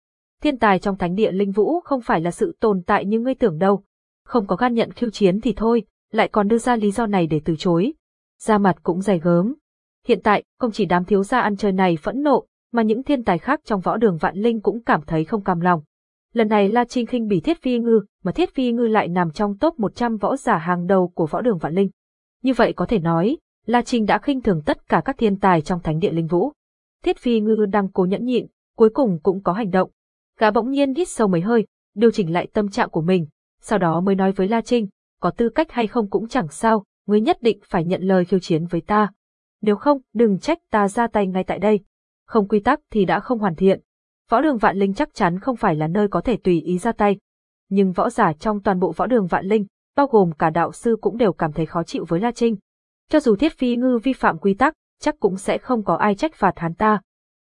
Thiên tài trong thánh địa linh vũ không phải là sự tồn tại như ngươi tưởng đâu. Không có gan nhận khiêu chiến thì thôi, lại còn đưa ra lý do này để từ chối. Da mặt cũng dày gớm. Hiện tại, không chỉ đám thiếu gia ăn chơi này phẫn nộ, mà những thiên tài khác trong võ đường vạn linh cũng cảm thấy không cam lòng. Lần này La Trinh khinh bỉ Thiết Phi Ngư, mà Thiết Phi Ngư lại nằm trong top 100 võ giả hàng đầu của võ đường vạn linh. Như vậy có thể nói, La Trinh đã khinh thường tất cả các thiên tài trong thánh địa linh vũ. Thiết Phi Ngư đang cố nhẫn nhịn, cuối cùng cũng có hành động. Gã bỗng nhiên hít sâu mấy hơi, điều chỉnh lại tâm trạng của mình, sau đó mới nói với La Trinh, có tư cách hay không cũng chẳng sao, ngươi nhất định phải nhận lời khiêu chiến với ta. Nếu không, đừng trách ta ra tay ngay tại đây. Không quy tắc thì đã không hoàn thiện. Võ đường vạn linh chắc chắn không phải là nơi có thể tùy ý ra tay. Nhưng võ giả trong toàn bộ võ đường vạn linh, bao gồm cả đạo sư cũng đều cảm thấy khó chịu với La Trinh. Cho dù Thiết Phi Ngư vi phạm quy tắc, chắc cũng sẽ không có ai trách phạt hắn ta.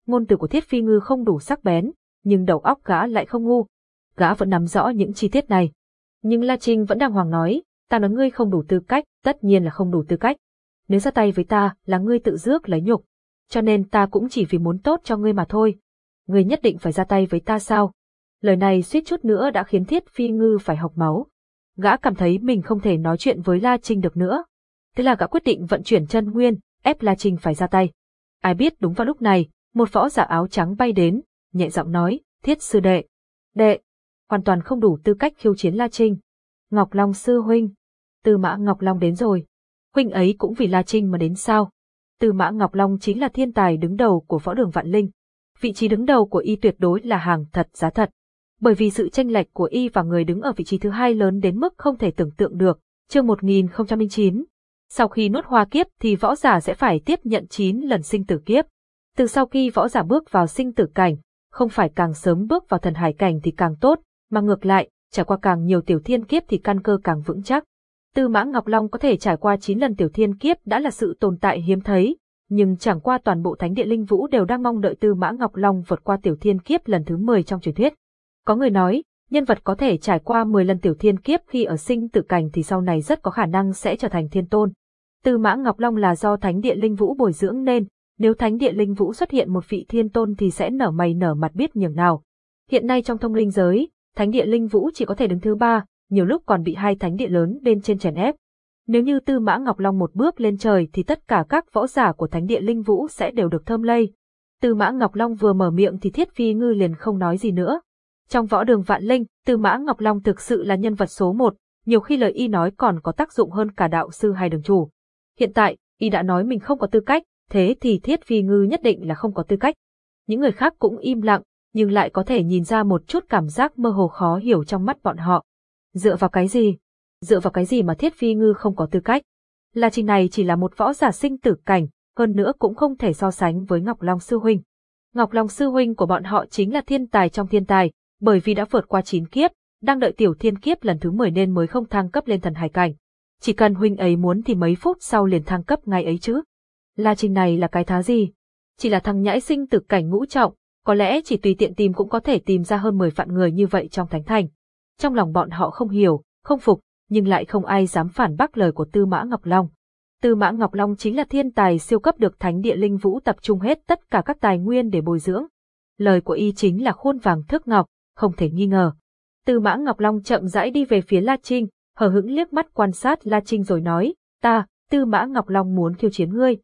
Ngôn từ của Thiết Phi Ngư không đủ sắc bén, nhưng đầu óc gã lại không ngu. Gã vẫn nắm rõ những chi tiết này. Nhưng La Trinh vẫn đang hoàng nói, ta nói ngươi không đủ tư cách, tất nhiên là không đủ tư cách. Nếu ra tay với ta là ngươi tự rước lấy nhục, cho nên ta cũng chỉ vì muốn tốt cho ngươi mà thôi. Ngươi nhất định phải ra tay với ta sao? Lời này suýt chút nữa đã khiến Thiết Phi Ngư phải học máu. Gã cảm thấy mình không thể nói chuyện với La Trinh được nữa. Thế là gã quyết định vận chuyển chân nguyên, ép La Trinh phải ra tay. Ai biết đúng vào lúc này, một võ giả áo trắng bay đến, nhẹ giọng nói, thiết sư đệ. Đệ, hoàn toàn không đủ tư cách khiêu chiến La Trinh. Ngọc Long sư huynh. Tư mã Ngọc Long đến rồi. Huynh ấy cũng vì La Trinh mà đến sao. Tư mã Ngọc Long chính là thiên tài đứng đầu của võ đường vạn linh. Vị trí đứng đầu của y tuyệt đối là hàng thật giá thật. Bởi vì sự tranh lệch của y và người đứng ở vị trí thứ hai lớn đến mức không thể tưởng tượng được. Chương 1009 sau khi nuốt hoa kiếp thì võ giả sẽ phải tiếp nhận 9 lần sinh tử kiếp. Từ sau khi võ giả bước vào sinh tử cảnh, không phải càng sớm bước vào thần hải cảnh thì càng tốt, mà ngược lại, trải qua càng nhiều tiểu thiên kiếp thì căn cơ càng vững chắc. Tư mã Ngọc Long có thể trải qua 9 lần tiểu thiên kiếp đã là sự tồn tại hiếm thấy, nhưng chẳng qua toàn bộ thánh địa linh vũ đều đang mong đợi Tư mã Ngọc Long vượt qua tiểu thiên kiếp lần thứ 10 trong truyền thuyết. Có người nói, nhân vật có thể trải qua 10 lần tiểu thiên kiếp khi ở sinh tử cảnh thì sau này rất có khả năng sẽ trở thành thiên tôn. Tư mã Ngọc Long là do thánh địa linh vũ bồi dưỡng nên, nếu thánh địa linh vũ xuất hiện một vị thiên tôn thì sẽ nở mày nở mặt biết nhường nào. Hiện nay trong thông linh giới, thánh địa linh vũ chỉ có thể đứng thứ ba, nhiều lúc còn bị hai thánh địa lớn bên trên chèn ép. Nếu như Tư Mã Ngọc Long một bước lên trời thì tất cả các võ giả của thánh địa linh vũ sẽ đều được thơm lây. Tư Mã Ngọc Long vừa mở miệng thì Thiết Phi Ngư liền không nói gì nữa. Trong võ đường vạn linh, Tư Mã Ngọc Long thực sự là nhân vật số một, nhiều khi lời y nói còn có tác dụng hơn cả đạo sư hay đường chủ. Hiện tại, y đã nói mình không có tư cách, thế thì Thiết Phi Ngư nhất định là không có tư cách. Những người khác cũng im lặng, nhưng lại có thể nhìn ra một chút cảm giác mơ hồ khó hiểu trong mắt bọn họ. Dựa vào cái gì? Dựa vào cái gì mà Thiết Phi Ngư không có tư cách? La Trinh này chỉ là một võ giả sinh tử cảnh, hơn nữa cũng không thể so sánh với Ngọc Long Sư Huynh. Ngọc Long Sư Huynh của bọn họ chính là thiên tài trong thiên tài, bởi vì đã vượt qua chín kiếp, đang đợi tiểu thiên kiếp lần thứ 10 nên mới không thăng cấp lên thần hải cảnh. Chỉ cần huynh ấy muốn thì mấy phút sau liền thăng cấp ngay ấy chứ. La Trinh này là cái thá gì? Chỉ là thằng nhãi sinh từ cảnh ngũ trọng, có lẽ chỉ tùy tiện tìm cũng có thể tìm ra hơn 10 vạn người như vậy trong thánh thành. Trong lòng bọn họ không hiểu, không phục, nhưng lại không ai dám phản bác lời của Tư Mã Ngọc Long. Tư Mã Ngọc Long chính là thiên tài siêu cấp được Thánh Địa Linh Vũ tập trung hết tất cả các tài nguyên để bồi dưỡng. Lời của y chính là khuôn vàng thước ngọc, không thể nghi ngờ. Tư Mã Ngọc Long chậm rãi đi về phía La Trinh, hờ hững liếc mắt quan sát La Trinh rồi nói, ta, Tư Mã Ngọc Long muốn khiêu chiến ngươi.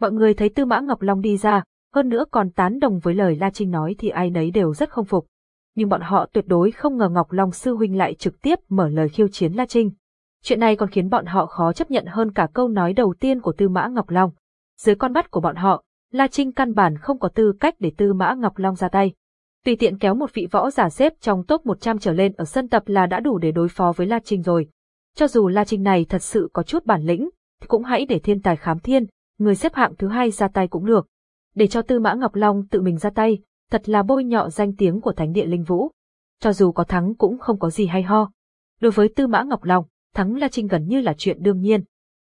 Mọi người thấy Tư Mã Ngọc Long đi ra, hơn nữa còn tán đồng với lời La Trinh nói thì ai nấy đều rất không phục. Nhưng bọn họ tuyệt đối không ngờ Ngọc Long sư huynh lại trực tiếp mở lời khiêu chiến La Trinh. Chuyện này còn khiến bọn họ khó chấp nhận hơn cả câu nói đầu tiên của Tư Mã Ngọc Long. Dưới con mắt của bọn họ, La Trinh căn bản không có tư cách để Tư Mã Ngọc Long ra tay. Tùy tiện kéo một vị võ giả xếp trong top 100 trở lên ở sân tập là đã đủ để đối phó với La Trinh rồi. Cho dù La Trinh này thật sự có chút bản lĩnh, thì cũng hãy để thiên tài khám thiên, người xếp hạng thứ hai ra tay cũng được. Để cho Tư Mã Ngọc Long tự mình ra tay, thật là bôi nhọ danh tiếng của Thánh địa Linh Vũ. Cho dù có thắng cũng không có gì hay ho. Đối với Tư Mã Ngọc Long, thắng La Trinh gần như là chuyện đương nhiên.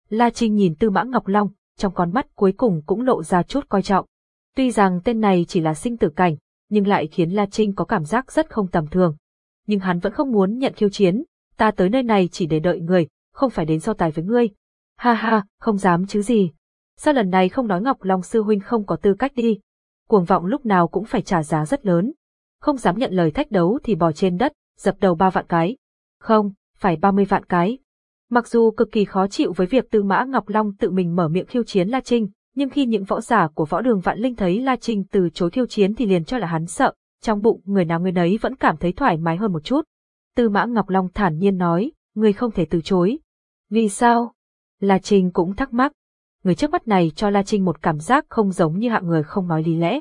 La Trinh nhìn Tư Mã Ngọc Long, trong con mắt cuối cùng cũng lộ ra chút coi trọng. Tuy rằng tên này chỉ là sinh tử cảnh, nhưng lại khiến La Trinh có cảm giác rất không tầm thường. Nhưng hắn vẫn không muốn nhận khiêu chiến, ta tới nơi này chỉ để đợi người, không phải đến so tài với ngươi. Ha ha, không dám chứ gì. Sao lần này không nói Ngọc Long sư huynh không có tư cách đi? Cuồng vọng lúc nào cũng phải trả giá rất lớn. Không dám nhận lời thách đấu thì bò trên đất, dập đầu ba vạn cái. Không, phải ba mươi vạn cái. Mặc dù cực kỳ khó chịu với việc Tư Mã Ngọc Long tự mình mở miệng khiêu chiến La Trinh, nhưng khi những võ giả của võ đường Vạn Linh thấy La Trinh từ chối khiêu chiến thì liền cho là hắn sợ, trong bụng người nào người nấy vẫn cảm thấy thoải mái hơn một chút. Tư Mã Ngọc Long thản nhiên nói, người không thể từ chối. Vì sao? La Trinh cũng thắc mắc. Người trước mắt này cho La Trinh một cảm giác không giống như hạng người không nói lý lẽ.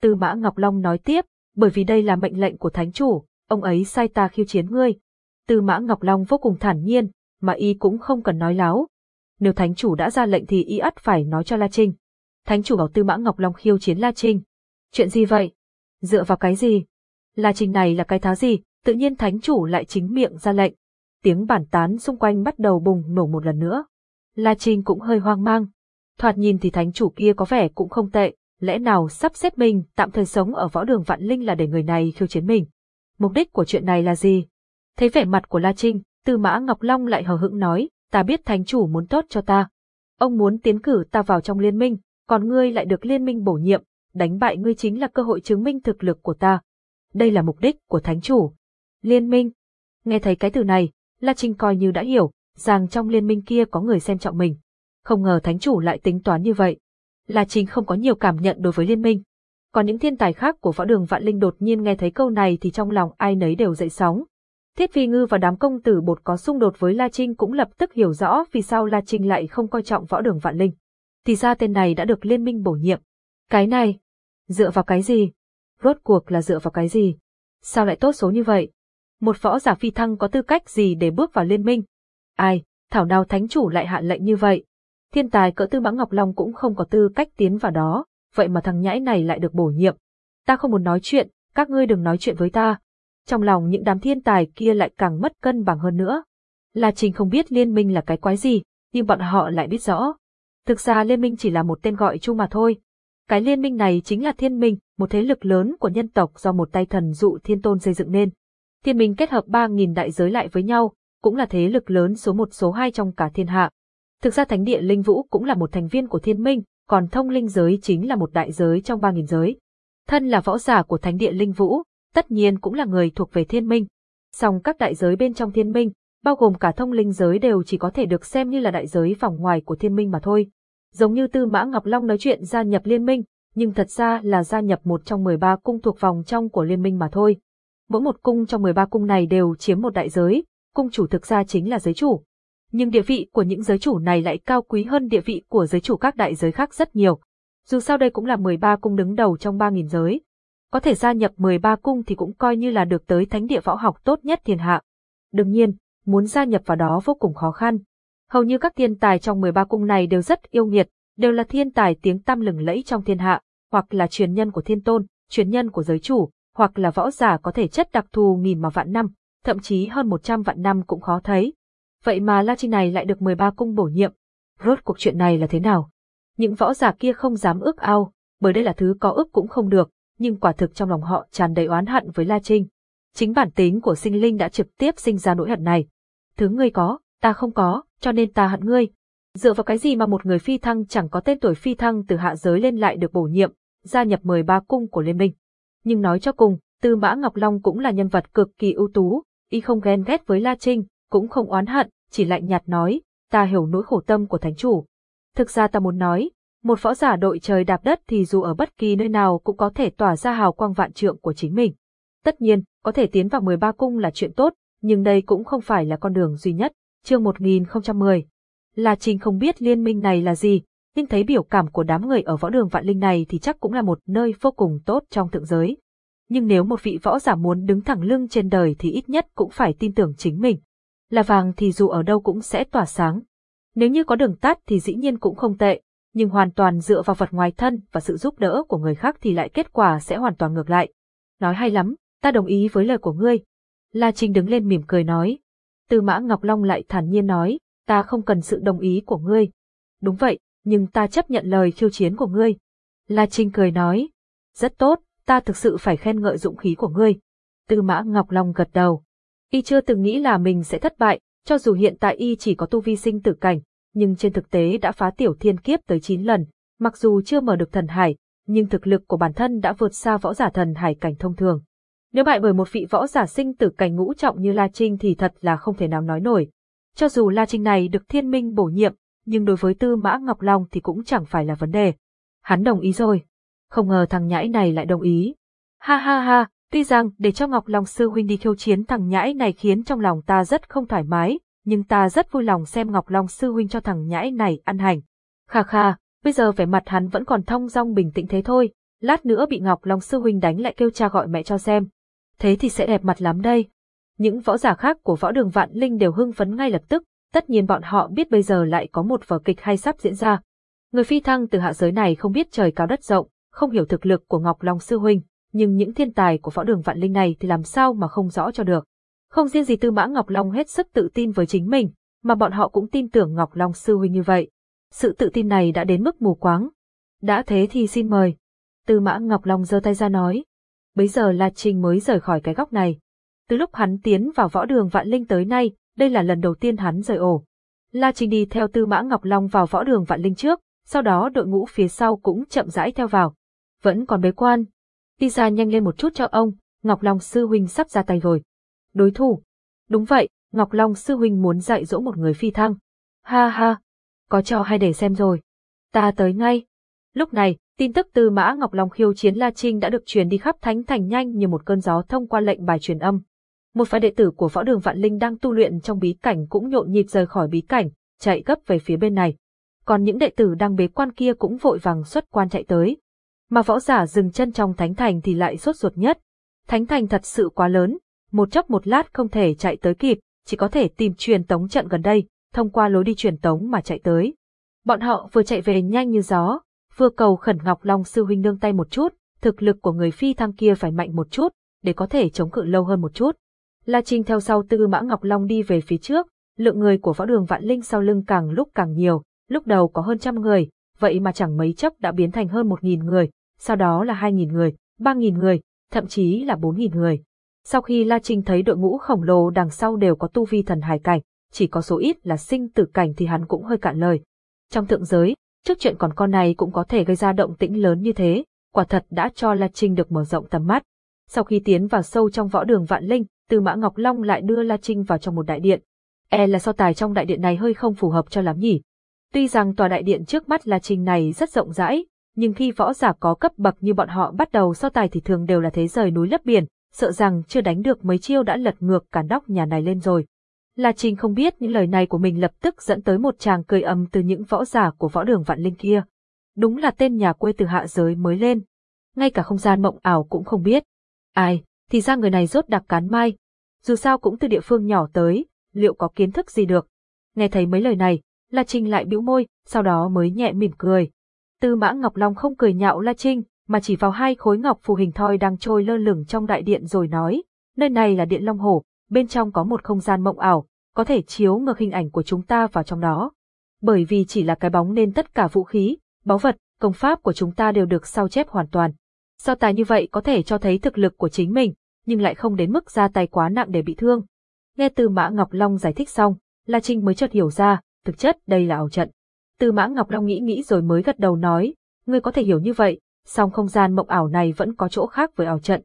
Tư Mã Ngọc Long nói tiếp, bởi vì đây là mệnh lệnh của Thánh Chủ, ông ấy sai ta khiêu chiến ngươi. Tư Mã Ngọc Long vô cùng thản nhiên, mà y cũng không cần nói láo, nếu thánh chủ đã ra lệnh thì y ắt phải nói cho La Trinh. Thánh chủ bảo Tư Mã Ngọc Long khiêu chiến La Trinh. Chuyện gì vậy? Dựa vào cái gì? La Trinh này là cái thá gì? Tự nhiên thánh chủ lại chính miệng ra lệnh. Tiếng bản tán xung quanh bắt đầu bùng nổ một lần nữa. La Trinh cũng hơi hoang mang. Thoạt nhìn thì thánh chủ kia có vẻ cũng không tệ, lẽ nào sắp xếp mình tạm thời sống ở võ đường vạn linh là để người này khiêu chiến mình. Mục đích của chuyện này là gì? Thấy vẻ mặt của La Trinh, Tư Mã Ngọc Long lại hờ hững nói, ta biết thánh chủ muốn tốt cho ta. Ông muốn tiến cử ta vào trong liên minh, còn ngươi lại được liên minh bổ nhiệm, đánh bại ngươi chính là cơ hội chứng minh thực lực của ta. Đây là mục đích của thánh chủ. Liên minh. Nghe thấy cái từ này, La Trinh coi như đã hiểu, rằng trong liên minh kia có người xem trọng mình. Không ngờ thánh chủ lại tính toán như vậy. La Trinh không có nhiều cảm nhận đối với liên minh. Còn những thiên tài khác của võ đường vạn linh đột nhiên nghe thấy câu này thì trong lòng ai nấy đều dậy sóng, Thiết Phi Ngư và đám công tử bột có xung đột với La Trinh cũng lập tức hiểu rõ vì sao La Trinh lại không coi trọng võ đường vạn linh. Thì ra tên này đã được liên minh bổ nhiệm. Cái này, dựa vào cái gì? Rốt cuộc là dựa vào cái gì? Sao lại tốt số như vậy? Một võ giả phi thăng có tư cách gì để bước vào liên minh? Ai, thảo nào thánh chủ lại hạ lệnh như vậy? Thiên tài cỡ tư mã Ngọc Long cũng không có tư cách tiến vào đó, vậy mà thằng nhãi này lại được bổ nhiệm. Ta không muốn nói chuyện, các ngươi đừng nói chuyện với ta, trong lòng những đám thiên tài kia lại càng mất cân bằng hơn nữa. La Trình không biết liên minh là cái quái gì, nhưng bọn họ lại biết rõ. Thực ra liên minh chỉ là một tên gọi chung mà thôi. Cái liên minh này chính là thiên minh, một thế lực lớn của nhân tộc do một tay thần dụ thiên tôn xây dựng nên. Thiên minh kết hợp 3.000 đại giới lại với nhau, cũng là thế lực lớn số một số hai trong cả thiên hạ. Thực ra thánh địa linh vũ cũng là một thành viên của thiên minh, còn thông linh giới chính là một đại giới trong 3.000 giới. Thân là võ giả của thánh địa linh vũ, tất nhiên cũng là người thuộc về thiên minh. Song các đại giới bên trong thiên minh, bao gồm cả thông linh giới đều chỉ có thể được xem như là đại giới vòng ngoài của thiên minh mà thôi. Giống như Tư Mã Ngọc Long nói chuyện gia nhập liên minh, nhưng thật ra là gia nhập một trong 13 cung thuộc vòng trong của liên minh mà thôi. Mỗi một cung trong 13 cung này đều chiếm một đại giới, cung chủ thực ra chính là giới chủ. Nhưng địa vị của những giới chủ này lại cao quý hơn địa vị của giới chủ các đại giới khác rất nhiều. Dù sao đây cũng là 13 cung đứng đầu trong 3.000 giới. Có thể gia nhập 13 cung thì cũng coi như là được tới thánh địa võ học tốt nhất thiên hạ. Đương nhiên, muốn gia nhập vào đó vô cùng khó khăn. Hầu như các thiên tài trong 13 cung này đều rất yêu nghiệt, đều là thiên tài tiếng tăm lừng lẫy trong thiên hạ, hoặc là truyền nhân của thiên tôn, truyền nhân của giới chủ, hoặc là võ giả có thể chất đặc thù nghìn mà vạn năm, thậm chí hơn 100 vạn năm cũng khó thấy. Vậy mà La Trinh này lại được 13 cung bổ nhiệm. Rốt cuộc chuyện này là thế nào? Những võ giả kia không dám ước ao, bởi đây là thứ có ước cũng không được, nhưng quả thực trong lòng họ tràn đầy oán hận với La Trinh. Chính bản tính của sinh linh đã trực tiếp sinh ra nỗi hận này. Thứ ngươi có, ta không có, cho nên ta hận ngươi. Dựa vào cái gì mà một người phi thăng chẳng có tên tuổi phi thăng từ hạ giới lên lại được bổ nhiệm, gia nhập 13 cung của liên minh. Nhưng nói cho cùng, Tư Mã Ngọc Long cũng là nhân vật cực kỳ ưu tú, y không ghen ghét với La Trinh, cũng không oán hận, chỉ lạnh nhạt nói, ta hiểu nỗi khổ tâm của thánh chủ. Thực ra ta muốn nói, một võ giả đội trời đạp đất thì dù ở bất kỳ nơi nào cũng có thể tỏa ra hào quang vạn trượng của chính mình. Tất nhiên, có thể tiến vào 13 cung là chuyện tốt, nhưng đây cũng không phải là con đường duy nhất. Chương 1010 La Trinh không biết liên minh này là gì, nhưng thấy biểu cảm của đám người ở võ đường vạn linh này thì chắc cũng là một nơi vô cùng tốt trong thượng giới. Nhưng nếu một vị võ giả muốn đứng thẳng lưng trên đời thì ít nhất cũng phải tin tưởng chính mình. Là vàng thì dù ở đâu cũng sẽ tỏa sáng. Nếu như có đường tắt thì dĩ nhiên cũng không tệ, nhưng hoàn toàn dựa vào vật ngoài thân và sự giúp đỡ của người khác thì lại kết quả sẽ hoàn toàn ngược lại. Nói hay lắm, ta đồng ý với lời của ngươi. La Trinh đứng lên mỉm cười nói. Tư mã Ngọc Long lại thản nhiên nói, ta không cần sự đồng ý của ngươi. Đúng vậy, nhưng ta chấp nhận lời khiêu chiến của ngươi. La Trinh cười nói, rất tốt, ta thực sự phải khen ngợi dũng khí của ngươi. Tư mã Ngọc Long gật đầu. Y chưa từng nghĩ là mình sẽ thất bại, cho dù hiện tại Y chỉ có tu vi sinh tử cảnh, nhưng trên thực tế đã phá tiểu thiên kiếp tới 9 lần, mặc dù chưa mở được thần hải, nhưng thực lực của bản thân đã vượt xa võ giả thần hải cảnh thông thường. Nếu bại bởi một vị võ giả sinh tử cảnh ngũ trọng như La Trinh thì thật là không thể nào nói nổi. Cho dù La Trinh này được thiên minh bổ nhiệm, nhưng đối với Tư Mã Ngọc Long thì cũng chẳng phải là vấn đề. Hắn đồng ý rồi. Không ngờ thằng nhãi này lại đồng ý. Ha ha ha, tuy rằng để cho Ngọc Long sư huynh đi khiêu chiến thằng nhãi này khiến trong lòng ta rất không thoải mái, nhưng ta rất vui lòng xem Ngọc Long sư huynh cho thằng nhãi này ăn hành. Kha kha, bây giờ vẻ mặt hắn vẫn còn thong dong bình tĩnh thế thôi, lát nữa bị Ngọc Long sư huynh đánh lại kêu cha gọi mẹ cho xem. Thế thì sẽ đẹp mặt lắm đây. Những võ giả khác của võ đường vạn linh đều hưng phấn ngay lập tức, tất nhiên bọn họ biết bây giờ lại có một vở kịch hay sắp diễn ra. Người phi thăng từ hạ giới này không biết trời cao đất rộng, không hiểu thực lực của Ngọc Long sư huynh, nhưng những thiên tài của võ đường vạn linh này thì làm sao mà không rõ cho được. Không riêng gì Tư Mã Ngọc Long hết sức tự tin với chính mình, mà bọn họ cũng tin tưởng Ngọc Long sư huynh như vậy. Sự tự tin này đã đến mức mù quáng. Đã thế thì xin mời. Tư Mã Ngọc Long giơ tay ra nói. bây giờ La Trinh mới rời khỏi cái góc này. Từ lúc hắn tiến vào võ đường vạn linh tới nay, đây là lần đầu tiên hắn rời ổ. La Trinh đi theo Tư Mã Ngọc Long vào võ đường vạn linh trước, sau đó đội ngũ phía sau cũng chậm rãi theo vào. Vẫn còn bế quan. Đi ra nhanh lên một chút cho ông, Ngọc Long sư huynh sắp ra tay rồi. Đối thủ. Đúng vậy, Ngọc Long sư huynh muốn dạy dỗ một người phi thăng. Ha ha, có cho hay để xem rồi. Ta tới ngay. Lúc này, tin tức từ Mã Ngọc Long khiêu chiến La Trinh đã được truyền đi khắp Thánh Thành nhanh như một cơn gió thông qua lệnh bài truyền âm. Một vài đệ tử của võ đường Vạn Linh đang tu luyện trong bí cảnh cũng nhộn nhịp rời khỏi bí cảnh, chạy gấp về phía bên này. Còn những đệ tử đang bế quan kia cũng vội vàng xuất quan chạy tới. Mà võ giả dừng chân trong Thánh Thành thì lại sốt ruột nhất. Thánh Thành thật sự quá lớn, một chốc một lát không thể chạy tới kịp, chỉ có thể tìm truyền tống trận gần đây, thông qua lối đi truyền tống mà chạy tới. Bọn họ vừa chạy về nhanh như gió, vừa cầu khẩn Ngọc Long sư huynh nương tay một chút, thực lực của người phi thăng kia phải mạnh một chút, để có thể chống cự lâu hơn một chút. La Trinh theo sau Tư Mã Ngọc Long đi về phía trước, lượng người của võ đường Vạn Linh sau lưng càng lúc càng nhiều, lúc đầu có hơn trăm người, vậy mà chẳng mấy chốc đã biến thành hơn một nghìn người, sau đó là hai nghìn người, ba nghìn người, thậm chí là bốn nghìn người. Sau khi La Trinh thấy đội ngũ khổng lồ đằng sau đều có tu vi thần hải cảnh, chỉ có số ít là sinh tử cảnh thì hắn cũng hơi cạn lời. Trong thượng giới, trước chuyện còn con này cũng có thể gây ra động tĩnh lớn như thế, quả thật đã cho La Trinh được mở rộng tầm mắt. Sau khi tiến vào sâu trong võ đường vạn linh, từ Mã Ngọc Long lại đưa La Trinh vào trong một đại điện. E là so tài trong đại điện này hơi không phù hợp cho lắm nhỉ. Tuy rằng tòa đại điện trước mắt La Trinh này rất rộng rãi, nhưng khi võ giả có cấp bậc như bọn họ bắt đầu so tài thì thường đều là thế rời núi lấp biển, sợ rằng chưa đánh được mấy chiêu đã lật ngược cả nóc nhà này lên rồi. La Trinh không biết những lời này của mình lập tức dẫn tới một tràng cười ầm từ những võ giả của võ đường vạn linh kia. Đúng là tên nhà quê từ hạ giới mới lên. Ngay cả không gian mộng ảo cũng không biết. Ai, thì ra người này rốt đặc cán mai. Dù sao cũng từ địa phương nhỏ tới, liệu có kiến thức gì được. Nghe thấy mấy lời này, La Trinh lại bĩu môi, sau đó mới nhẹ mỉm cười. Tư mã Ngọc Long không cười nhạo La Trinh, mà chỉ vào hai khối ngọc phù hình thoi đang trôi lơ lửng trong đại điện rồi nói, nơi này là điện Long Hổ, bên trong có một không gian mộng ảo, có thể chiếu ngược hình ảnh của chúng ta vào trong đó. Bởi vì chỉ là cái bóng nên tất cả vũ khí, báu vật, công pháp của chúng ta đều được sao chép hoàn toàn. Sao tài như vậy có thể cho thấy thực lực của chính mình, nhưng lại không đến mức ra tay quá nặng để bị thương. Nghe từ Mã Ngọc Long giải thích xong, La Trinh mới chợt hiểu ra, thực chất đây là ảo trận. Từ Mã Ngọc Long nghĩ nghĩ rồi mới gật đầu nói, ngươi có thể hiểu như vậy, song không gian mộng ảo này vẫn có chỗ khác với ảo trận.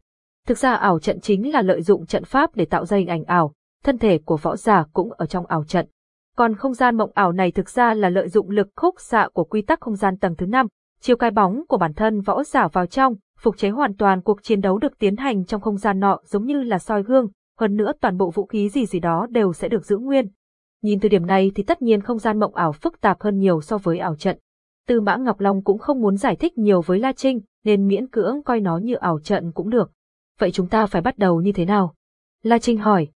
Thực ra ảo trận chính là lợi dụng trận pháp để tạo ra hình ảnh ảo, thân thể của võ giả cũng ở trong ảo trận. Còn không gian mộng ảo này thực ra là lợi dụng lực khúc xạ của quy tắc không gian tầng thứ 5, chiếu cái bóng của bản thân võ giả vào trong, phục chế hoàn toàn cuộc chiến đấu được tiến hành trong không gian nọ giống như là soi gương, hơn nữa toàn bộ vũ khí gì gì đó đều sẽ được giữ nguyên. Nhìn từ điểm này thì tất nhiên không gian mộng ảo phức tạp hơn nhiều so với ảo trận. Tư Mã Ngọc Long cũng không muốn giải thích nhiều với La Trinh, nên miễn cưỡng coi nó như ảo trận cũng được. Vậy chúng ta phải bắt đầu như thế nào? La Trinh hỏi.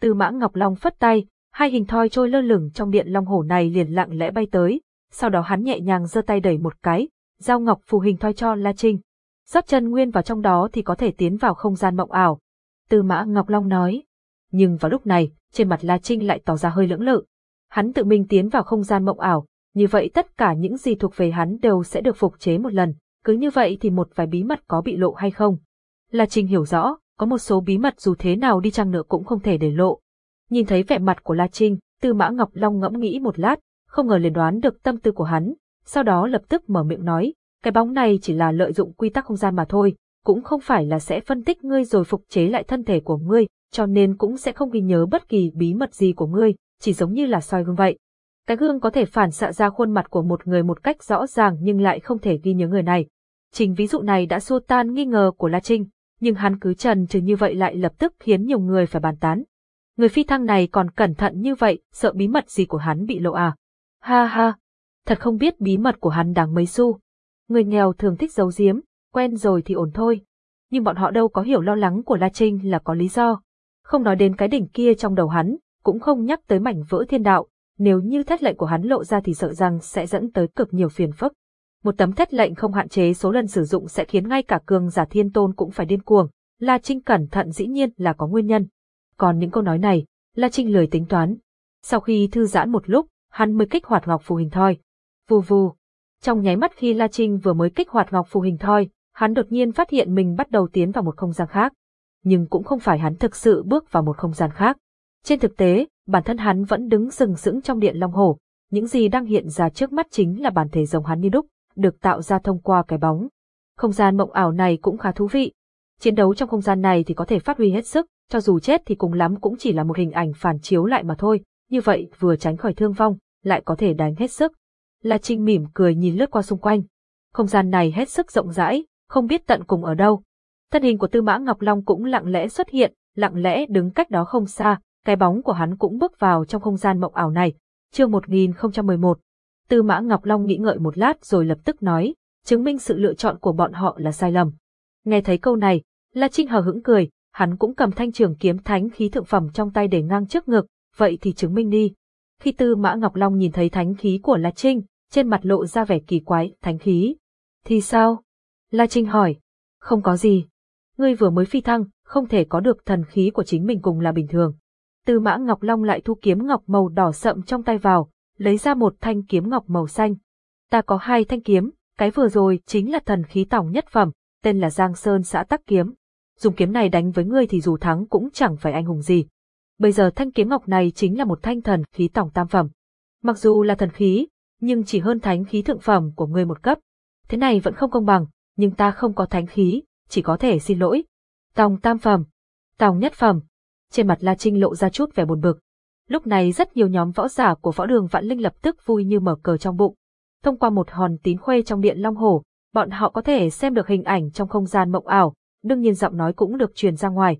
Tư Mã Ngọc Long phất tay, hai hình thoi trôi lơ lửng trong điện long hổ này liền lặng lẽ bay tới, sau đó hắn nhẹ nhàng giơ tay đẩy một cái, giao ngọc phù hình thoi cho La Trinh. Rót chân nguyên vào trong đó thì có thể tiến vào không gian mộng ảo. Tư Mã Ngọc Long nói. Nhưng vào lúc này, trên mặt La Trinh lại tỏ ra hơi lưỡng lự. Hắn tự mình tiến vào không gian mộng ảo, như vậy tất cả những gì thuộc về hắn đều sẽ được phục chế một lần, cứ như vậy thì một vài bí mật có bị lộ hay không. La Trinh hiểu rõ, có một số bí mật dù thế nào đi chăng nữa cũng không thể để lộ. Nhìn thấy vẻ mặt của La Trinh, Tư Mã Ngọc Long ngẫm nghĩ một lát, không ngờ liền đoán được tâm tư của hắn, sau đó lập tức mở miệng nói, cái bóng này chỉ là lợi dụng quy tắc không gian mà thôi, cũng không phải là sẽ phân tích ngươi rồi phục chế lại thân thể của ngươi, cho nên cũng sẽ không ghi nhớ bất kỳ bí mật gì của ngươi, chỉ giống như là soi gương vậy. Cái gương có thể phản xạ ra khuôn mặt của một người một cách rõ ràng nhưng lại không thể ghi nhớ người này. Trình ví dụ này đã xua tan nghi ngờ của La Trinh, nhưng hắn cứ trần trừ như vậy lại lập tức khiến nhiều người phải bàn tán. Người phi thăng này còn cẩn thận như vậy, sợ bí mật gì của hắn bị lộ à? Ha ha, thật không biết bí mật của hắn đáng mấy xu. Người nghèo thường thích giấu giếm, quen rồi thì ổn thôi. Nhưng bọn họ đâu có hiểu lo lắng của La Trinh là có lý do. Không nói đến cái đỉnh kia trong đầu hắn, cũng không nhắc tới mảnh vỡ thiên đạo, nếu như thét lệnh của hắn lộ ra thì sợ rằng sẽ dẫn tới cực nhiều phiền phức. Một tấm thét lệnh không hạn chế số lần sử dụng sẽ khiến ngay cả cường giả thiên tôn cũng phải điên cuồng. La Trinh cẩn thận dĩ nhiên là có nguyên nhân. Còn những câu nói này, La Trinh lười tính toán. Sau khi thư giãn một lúc, hắn mới kích hoạt ngọc phù hình thoi. Vù vù. Trong nháy mắt khi La Trinh vừa mới kích hoạt ngọc phù hình thoi, hắn đột nhiên phát hiện mình bắt đầu tiến vào một không gian khác. Nhưng cũng không phải hắn thực sự bước vào một không gian khác. Trên thực tế, bản thân hắn vẫn đứng sừng sững trong điện Long Hổ. Những gì đang hiện ra trước mắt chính là bản thể rồng hắn như đúc, được tạo ra thông qua cái bóng. Không gian mộng ảo này cũng khá thú vị. Chiến đấu trong không gian này thì có thể phát huy hết sức, cho dù chết thì cùng lắm cũng chỉ là một hình ảnh phản chiếu lại mà thôi, như vậy vừa tránh khỏi thương vong, lại có thể đánh hết sức. La Trinh mỉm cười nhìn lướt qua xung quanh. Không gian này hết sức rộng rãi, không biết tận cùng ở đâu. Thân hình của Tư Mã Ngọc Long cũng lặng lẽ xuất hiện, lặng lẽ đứng cách đó không xa, cái bóng của hắn cũng bước vào trong không gian mộng ảo này. Chương 1011 Tư Mã Ngọc Long nghĩ ngợi một lát rồi lập tức nói, chứng minh sự lựa chọn của bọn họ là sai lầm. Nghe thấy câu này, La Trinh hờ hững cười, hắn cũng cầm thanh trường kiếm thánh khí thượng phẩm trong tay để ngang trước ngực, vậy thì chứng minh đi. Khi Tư Mã Ngọc Long nhìn thấy thánh khí của La Trinh, trên mặt lộ ra vẻ kỳ quái, thánh khí. Thì sao? La Trinh hỏi. Không có gì. Ngươi vừa mới phi thăng, không thể có được thần khí của chính mình cùng là bình thường. Tư Mã Ngọc Long lại thu kiếm ngọc màu đỏ sậm trong tay vào, lấy ra một thanh kiếm ngọc màu xanh. Ta có hai thanh kiếm, cái vừa rồi chính là thần khí tổng nhất phẩm, tên là Giang Sơn xã Tắc Kiếm. Dùng kiếm này đánh với ngươi thì dù thắng cũng chẳng phải anh hùng gì. Bây giờ thanh kiếm ngọc này chính là một thanh thần khí tổng tam phẩm. Mặc dù là thần khí, nhưng chỉ hơn thánh khí thượng phẩm của ngươi một cấp. Thế này vẫn không công bằng, nhưng ta không có thánh khí, chỉ có thể xin lỗi. Tòng tam phẩm, tòng nhất phẩm. Trên mặt La Trinh lộ ra chút vẻ buồn bực. Lúc này rất nhiều nhóm võ giả của võ đường Vạn Linh lập tức vui như mở cờ trong bụng. Thông qua một hòn tín khuê trong điện Long hổ, bọn họ có thể xem được hình ảnh trong không gian mộng ảo, đương nhiên giọng nói cũng được truyền ra ngoài.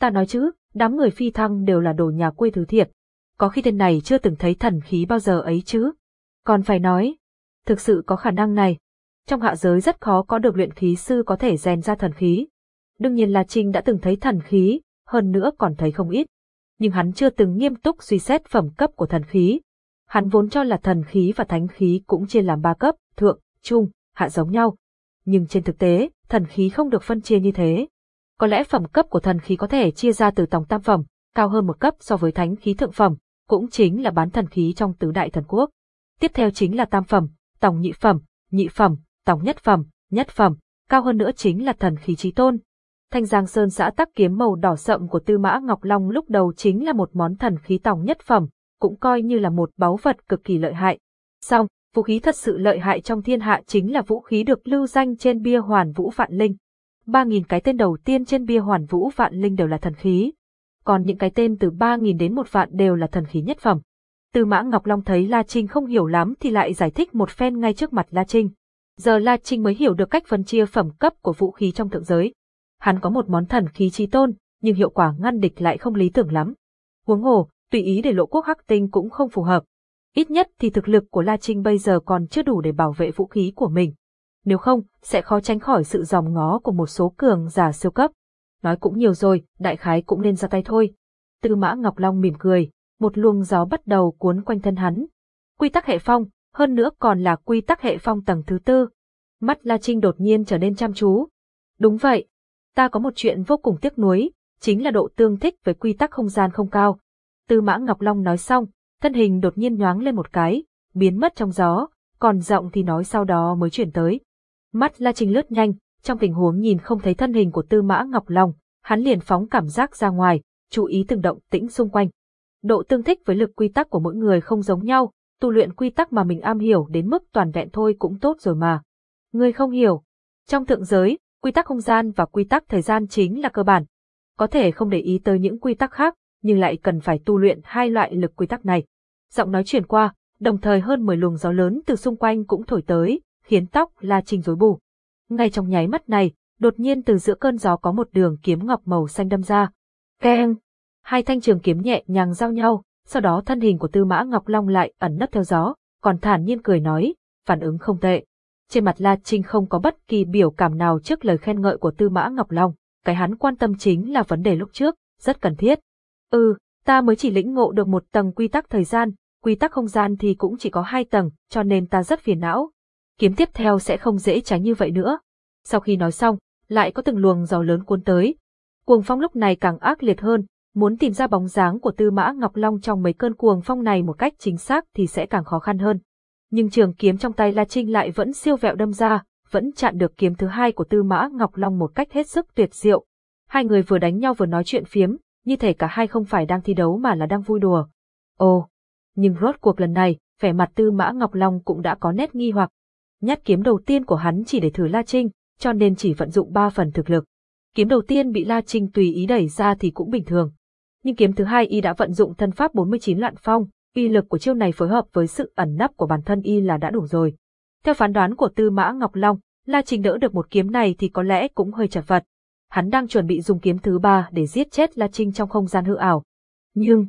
Ta nói chứ, đám người phi thăng đều là đồ nhà quê thứ thiệt. Có khi tên này chưa từng thấy thần khí bao giờ ấy chứ. Còn phải nói, thực sự có khả năng này. Trong hạ giới rất khó có được luyện khí sư có thể rèn ra thần khí. Đương nhiên là Trinh đã từng thấy thần khí, hơn nữa còn thấy không ít. Nhưng hắn chưa từng nghiêm túc suy xét phẩm cấp của thần khí. Hắn vốn cho là thần khí và thánh khí cũng chia làm ba cấp, thượng, trung, hạ giống nhau. Nhưng trên thực tế, thần khí không được phân chia như thế. Có lẽ phẩm cấp của thần khí có thể chia ra từ tòng tam phẩm, cao hơn một cấp so với thánh khí thượng phẩm, cũng chính là bán thần khí trong tứ đại thần quốc. Tiếp theo chính là tam phẩm, tòng nhị phẩm, nhị phẩm, tòng nhất phẩm, nhất phẩm, cao hơn nữa chính là thần khí trí tôn. Thanh Giang Sơn xã tắc kiếm màu đỏ sậm của Tư Mã Ngọc Long lúc đầu chính là một món thần khí tòng nhất phẩm, cũng coi như là một báu vật cực kỳ lợi hại. Song, vũ khí thật sự lợi hại trong thiên hạ chính là vũ khí được lưu danh trên bia hoàn vũ vạn linh. Ba nghìn cái tên đầu tiên trên bia hoàn vũ vạn linh đều là thần khí, còn những cái tên từ ba nghìn đến một vạn đều là thần khí nhất phẩm. Tư mã Ngọc Long thấy La Trinh không hiểu lắm thì lại giải thích một phen ngay trước mặt La Trinh. Giờ La Trinh mới hiểu được cách phân chia phẩm cấp của vũ khí trong thượng giới. Hắn có một món thần khí trí tôn, nhưng hiệu quả ngăn địch lại không lý tưởng lắm. Huống hồ, tùy ý để lộ quốc hắc tinh cũng không phù hợp. Ít nhất thì thực lực của La Trinh bây giờ còn chưa đủ để bảo vệ vũ khí của mình. Nếu không, sẽ khó tránh khỏi sự dòng ngó của một số cường giả siêu cấp. Nói cũng nhiều rồi, đại khái cũng nên ra tay thôi. Tư mã Ngọc Long mỉm cười, một luồng gió bắt đầu cuốn quanh thân hắn. Quy tắc hệ phong, hơn nữa còn là quy tắc hệ phong tầng thứ tư. Mắt La Trinh đột nhiên trở nên chăm chú. Đúng vậy, ta có một chuyện vô cùng tiếc nuối, chính là độ tương thích với quy tắc không gian không cao. Tư mã Ngọc Long nói xong, thân hình đột nhiên nhoáng lên một cái, biến mất trong gió, còn giọng thì nói sau đó mới chuyển tới. Mắt La Trinh lướt nhanh, trong tình huống nhìn không thấy thân hình của Tư Mã Ngọc Long, hắn liền phóng cảm giác ra ngoài, chú ý từng động tĩnh xung quanh. Độ tương thích với lực quy tắc của mỗi người không giống nhau, tu luyện quy tắc mà mình am hiểu đến mức toàn vẹn thôi cũng tốt rồi mà. Người không hiểu. Trong thượng giới, quy tắc không gian và quy tắc thời gian chính là cơ bản. Có thể không để ý tới những quy tắc khác, nhưng lại cần phải tu luyện hai loại lực quy tắc này. Giọng nói chuyển qua, đồng thời hơn 10 luồng gió lớn từ xung quanh cũng thổi tới, khiến tóc La Trinh rối bù. Ngay trong nháy mắt này, đột nhiên từ giữa cơn gió có một đường kiếm ngọc màu xanh đâm ra. Keng! Hai thanh trường kiếm nhẹ nhàng giao nhau, sau đó thân hình của Tư Mã Ngọc Long lại ẩn nấp theo gió, còn thản nhiên cười nói, phản ứng không tệ. Trên mặt La Trinh không có bất kỳ biểu cảm nào trước lời khen ngợi của Tư Mã Ngọc Long, cái hắn quan tâm chính là vấn đề lúc trước, rất cần thiết. Ừ, ta mới chỉ lĩnh ngộ được một tầng quy tắc thời gian, quy tắc không gian thì cũng chỉ có hai tầng, cho nên ta rất phiền não, kiếm tiếp theo sẽ không dễ tránh như vậy nữa. Sau khi nói xong, lại có từng luồng gió lớn cuốn tới. Cuồng phong lúc này càng ác liệt hơn, muốn tìm ra bóng dáng của Tư Mã Ngọc Long trong mấy cơn cuồng phong này một cách chính xác thì sẽ càng khó khăn hơn. Nhưng trường kiếm trong tay La Trinh lại vẫn siêu vẹo đâm ra, vẫn chặn được kiếm thứ hai của Tư Mã Ngọc Long một cách hết sức tuyệt diệu. Hai người vừa đánh nhau vừa nói chuyện phiếm, như thể cả hai không phải đang thi đấu mà là đang vui đùa. Ồ, nhưng rốt cuộc lần này, vẻ mặt Tư Mã Ngọc Long cũng đã có nét nghi hoặc, Nhát kiếm đầu tiên của hắn chỉ để thử La Trinh, cho nên chỉ vận dụng ba phần thực lực. Kiếm đầu tiên bị La Trinh tùy ý đẩy ra thì cũng bình thường. Nhưng kiếm thứ hai y đã vận dụng thân pháp 49 lạn phong, uy lực của chiêu này phối hợp với sự ẩn nấp của bản thân y là đã đủ rồi. Theo phán đoán của Tư Mã Ngọc Long, La Trinh đỡ được một kiếm này thì có lẽ cũng hơi chật vật. Hắn đang chuẩn bị dùng kiếm thứ ba để giết chết La Trinh trong không gian hư ảo. Nhưng,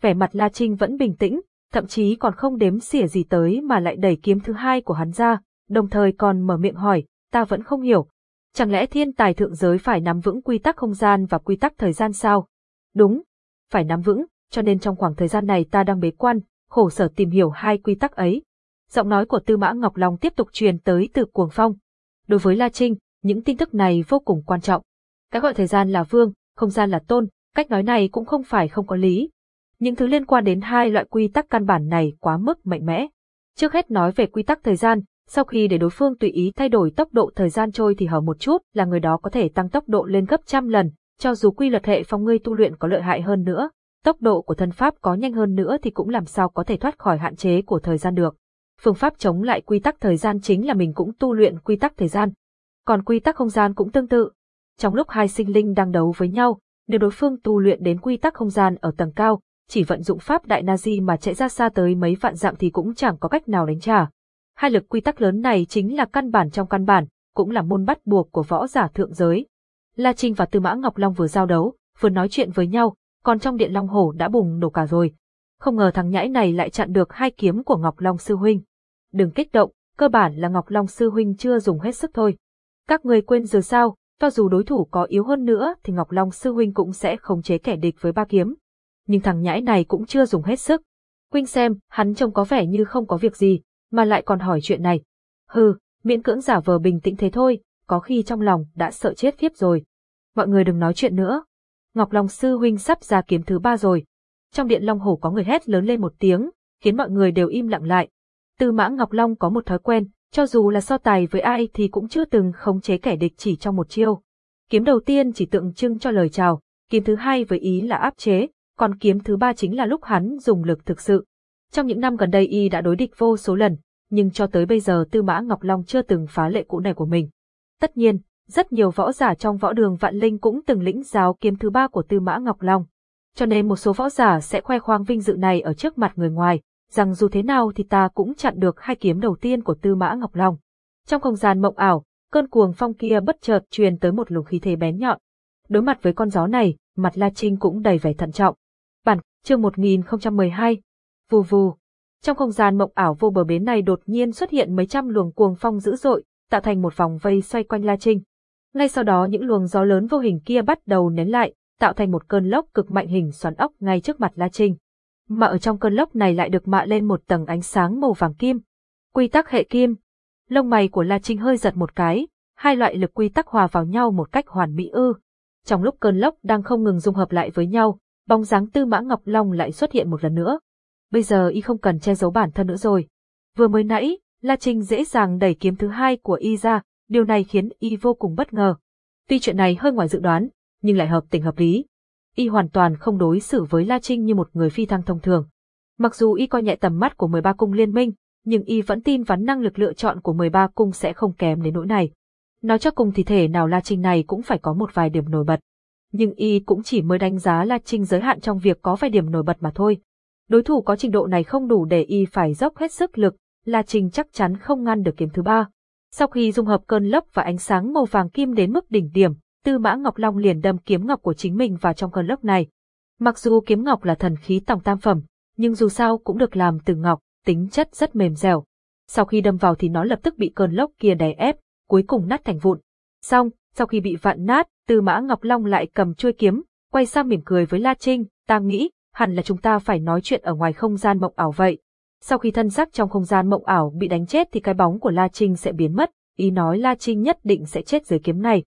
vẻ mặt La Trinh vẫn bình tĩnh, thậm chí còn không đếm xỉa gì tới mà lại đẩy kiếm thứ hai của hắn ra, đồng thời còn mở miệng hỏi, ta vẫn không hiểu. Chẳng lẽ thiên tài thượng giới phải nắm vững quy tắc không gian và quy tắc thời gian sao? Đúng, phải nắm vững, cho nên trong khoảng thời gian này ta đang bế quan, khổ sở tìm hiểu hai quy tắc ấy. Giọng nói của Tư Mã Ngọc Long tiếp tục truyền tới từ cuồng phong. Đối với La Trinh, những tin tức này vô cùng quan trọng. Cái gọi thời gian là vương, không gian là tôn, cách nói này cũng không phải không có lý. Những thứ liên quan đến hai loại quy tắc căn bản này quá mức mạnh mẽ. Trước hết nói về quy tắc thời gian, sau khi để đối phương tùy ý thay đổi tốc độ thời gian trôi thì hở một chút là người đó có thể tăng tốc độ lên gấp trăm lần, cho dù quy luật hệ phong ngươi tu luyện có lợi hại hơn nữa, tốc độ của thân pháp có nhanh hơn nữa thì cũng làm sao có thể thoát khỏi hạn chế của thời gian được. Phương pháp chống lại quy tắc thời gian chính là mình cũng tu luyện quy tắc thời gian. Còn quy tắc không gian cũng tương tự. Trong lúc hai sinh linh đang đấu với nhau, nếu đối phương tu luyện đến quy tắc không gian ở tầng cao, chỉ vận dụng pháp đại Nazi mà chạy ra xa tới mấy vạn dặm thì cũng chẳng có cách nào đánh trả. Hai lực quy tắc lớn này chính là căn bản trong căn bản, cũng là môn bắt buộc của võ giả thượng giới. La Trinh và Tư Mã Ngọc Long vừa giao đấu, vừa nói chuyện với nhau, còn trong điện Long Hổ đã bùng nổ cả rồi. Không ngờ thằng nhãi này lại chặn được hai kiếm của Ngọc Long Sư Huynh. Đừng kích động, cơ bản là Ngọc Long Sư Huynh chưa dùng hết sức thôi. Các người quên rồi sao, cho dù đối thủ có yếu hơn nữa thì Ngọc Long Sư Huynh cũng sẽ khống chế kẻ địch với ba kiếm. Nhưng thằng nhãi này cũng chưa dùng hết sức. Huynh xem, hắn trông có vẻ như không có việc gì, mà lại còn hỏi chuyện này. Hừ, miễn cưỡng giả vờ bình tĩnh thế thôi, có khi trong lòng đã sợ chết khiếp rồi. Mọi người đừng nói chuyện nữa. Ngọc Long Sư Huynh sắp ra kiếm thứ ba rồi. Trong điện Long Hổ có người hét lớn lên một tiếng, khiến mọi người đều im lặng lại. Tư mã Ngọc Long có một thói quen, cho dù là so tài với ai thì cũng chưa từng khống chế kẻ địch chỉ trong một chiêu. Kiếm đầu tiên chỉ tượng trưng cho lời chào, kiếm thứ hai với ý là áp chế, còn kiếm thứ ba chính là lúc hắn dùng lực thực sự. Trong những năm gần đây y đã đối địch vô số lần, nhưng cho tới bây giờ Tư Mã Ngọc Long chưa từng phá lệ cũ này của mình. Tất nhiên, rất nhiều võ giả trong võ đường Vạn Linh cũng từng lĩnh giáo kiếm thứ ba của Tư Mã Ngọc Long. Cho nên một số võ giả sẽ khoe khoang vinh dự này ở trước mặt người ngoài, rằng dù thế nào thì ta cũng chặn được hai kiếm đầu tiên của Tư Mã Ngọc Long. Trong không gian mộng ảo, cơn cuồng phong kia bất chợt truyền tới một luồng khí thế bén nhọn. Đối mặt với con gió này, mặt La Trinh cũng đầy vẻ thận trọng. Bản, chương 1012. Vù vù. Trong không gian mộng ảo vô bờ bến này đột nhiên xuất hiện mấy trăm luồng cuồng phong dữ dội, tạo thành một vòng vây xoay quanh La Trinh. Ngay sau đó những luồng gió lớn vô hình kia bắt đầu nén lại, tạo thành một cơn lốc cực mạnh hình xoắn ốc ngay trước mặt La Trinh. Mà ở trong cơn lốc này lại được mạ lên một tầng ánh sáng màu vàng kim. Quy tắc hệ kim. Lông mày của La Trinh hơi giật một cái, hai loại lực quy tắc hòa vào nhau một cách hoàn mỹ ư. Trong lúc cơn lốc đang không ngừng dung hợp lại với nhau, bóng dáng Tư Mã Ngọc Long lại xuất hiện một lần nữa. Bây giờ y không cần che giấu bản thân nữa rồi. Vừa mới nãy, La Trinh dễ dàng đẩy kiếm thứ hai của y ra, điều này khiến y vô cùng bất ngờ. Tuy chuyện này hơi ngoài dự đoán, nhưng lại hợp tình hợp lý. Y hoàn toàn không đối xử với La Trinh như một người phi thăng thông thường. Mặc dù y coi nhẹ tầm mắt của 13 cung liên minh, nhưng y vẫn tin vào năng lực lựa chọn của 13 cung sẽ không kém đến nỗi này. Nói cho cùng thì thể nào La Trinh này cũng phải có một vài điểm nổi bật. Nhưng y cũng chỉ mới đánh giá La Trinh giới hạn trong việc có vài điểm nổi bật mà thôi. Đối thủ có trình độ này không đủ để y phải dốc hết sức lực, La Trình chắc chắn không ngăn được kiếm thứ ba. Sau khi dung hợp cơn lốc và ánh sáng màu vàng kim đến mức đỉnh điểm, Tư Mã Ngọc Long liền đâm kiếm ngọc của chính mình vào trong cơn lốc này. Mặc dù kiếm ngọc là thần khí tòng tam phẩm, nhưng dù sao cũng được làm từ ngọc, tính chất rất mềm dẻo. Sau khi đâm vào thì nó lập tức bị cơn lốc kia đè ép, cuối cùng nát thành vụn. Xong, sau khi bị vạn nát, Tư Mã Ngọc Long lại cầm chuôi kiếm, quay sang mỉm cười với La Trinh, ta nghĩ, hẳn là chúng ta phải nói chuyện ở ngoài không gian mộng ảo vậy. Sau khi thân xác trong không gian mộng ảo bị đánh chết thì cái bóng của La Trinh sẽ biến mất, ý nói La Trinh nhất định sẽ chết dưới kiếm này.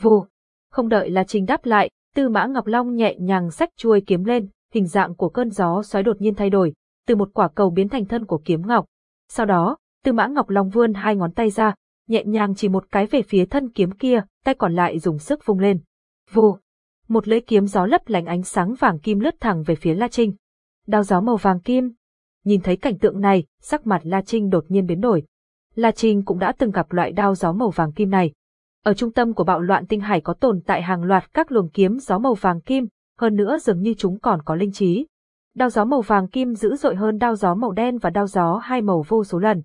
Vù, không đợi La Trinh đáp lại, Tư Mã Ngọc Long nhẹ nhàng sách chuôi kiếm lên, hình dạng của cơn gió xoáy đột nhiên thay đổi, từ một quả cầu biến thành thân của kiếm ngọc. Sau đó, Tư Mã Ngọc Long vươn hai ngón tay ra, nhẹ nhàng chỉ một cái về phía thân kiếm kia, tay còn lại dùng sức vung lên. Vù, một lưỡi kiếm gió lấp lánh ánh sáng vàng kim lướt thẳng về phía La Trinh. Đao gió màu vàng kim. Nhìn thấy cảnh tượng này, sắc mặt La Trinh đột nhiên biến đổi. La Trinh cũng đã từng gặp loại đao gió màu vàng kim này. Ở trung tâm của bạo loạn tinh hải có tồn tại hàng loạt các luồng kiếm gió màu vàng kim, hơn nữa dường như chúng còn có linh trí. Đao gió màu vàng kim dữ dội hơn đao gió màu đen và đao gió hai màu vô số lần.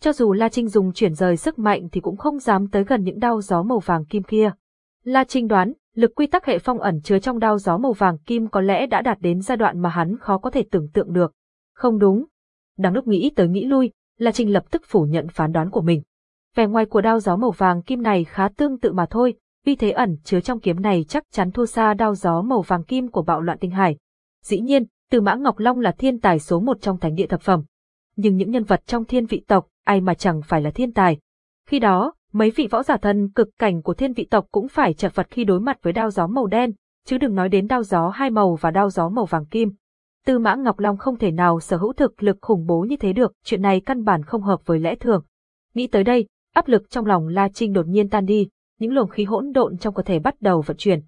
Cho dù La Trinh dùng chuyển rời sức mạnh thì cũng không dám tới gần những đao gió màu vàng kim kia. La Trinh đoán, lực quy tắc hệ phong ẩn chứa trong đao gió màu vàng kim có lẽ đã đạt đến giai đoạn mà hắn khó có thể tưởng tượng được. Không đúng. Đang lúc nghĩ tới nghĩ lui, La Trinh lập tức phủ nhận phán đoán của mình. Vẻ ngoài của đao gió màu vàng kim này khá tương tự mà thôi, vì thế ẩn chứa trong kiếm này chắc chắn thua xa đao gió màu vàng kim của bạo loạn tinh hải. Dĩ nhiên, Từ Mã Ngọc Long là thiên tài số một trong thánh địa thập phẩm. Nhưng những nhân vật trong thiên vị tộc, ai mà chẳng phải là thiên tài. Khi đó, mấy vị võ giả thân cực cảnh của thiên vị tộc cũng phải chật vật khi đối mặt với đao gió màu đen, chứ đừng nói đến đao gió hai màu và đao gió màu vàng kim. Tư Mã Ngọc Long không thể nào sở hữu thực lực khủng bố như thế được, chuyện này căn bản không hợp với lẽ thường. Nghĩ tới đây, áp lực trong lòng La Trinh đột nhiên tan đi, những luồng khí hỗn độn trong cơ thể bắt đầu vận chuyển.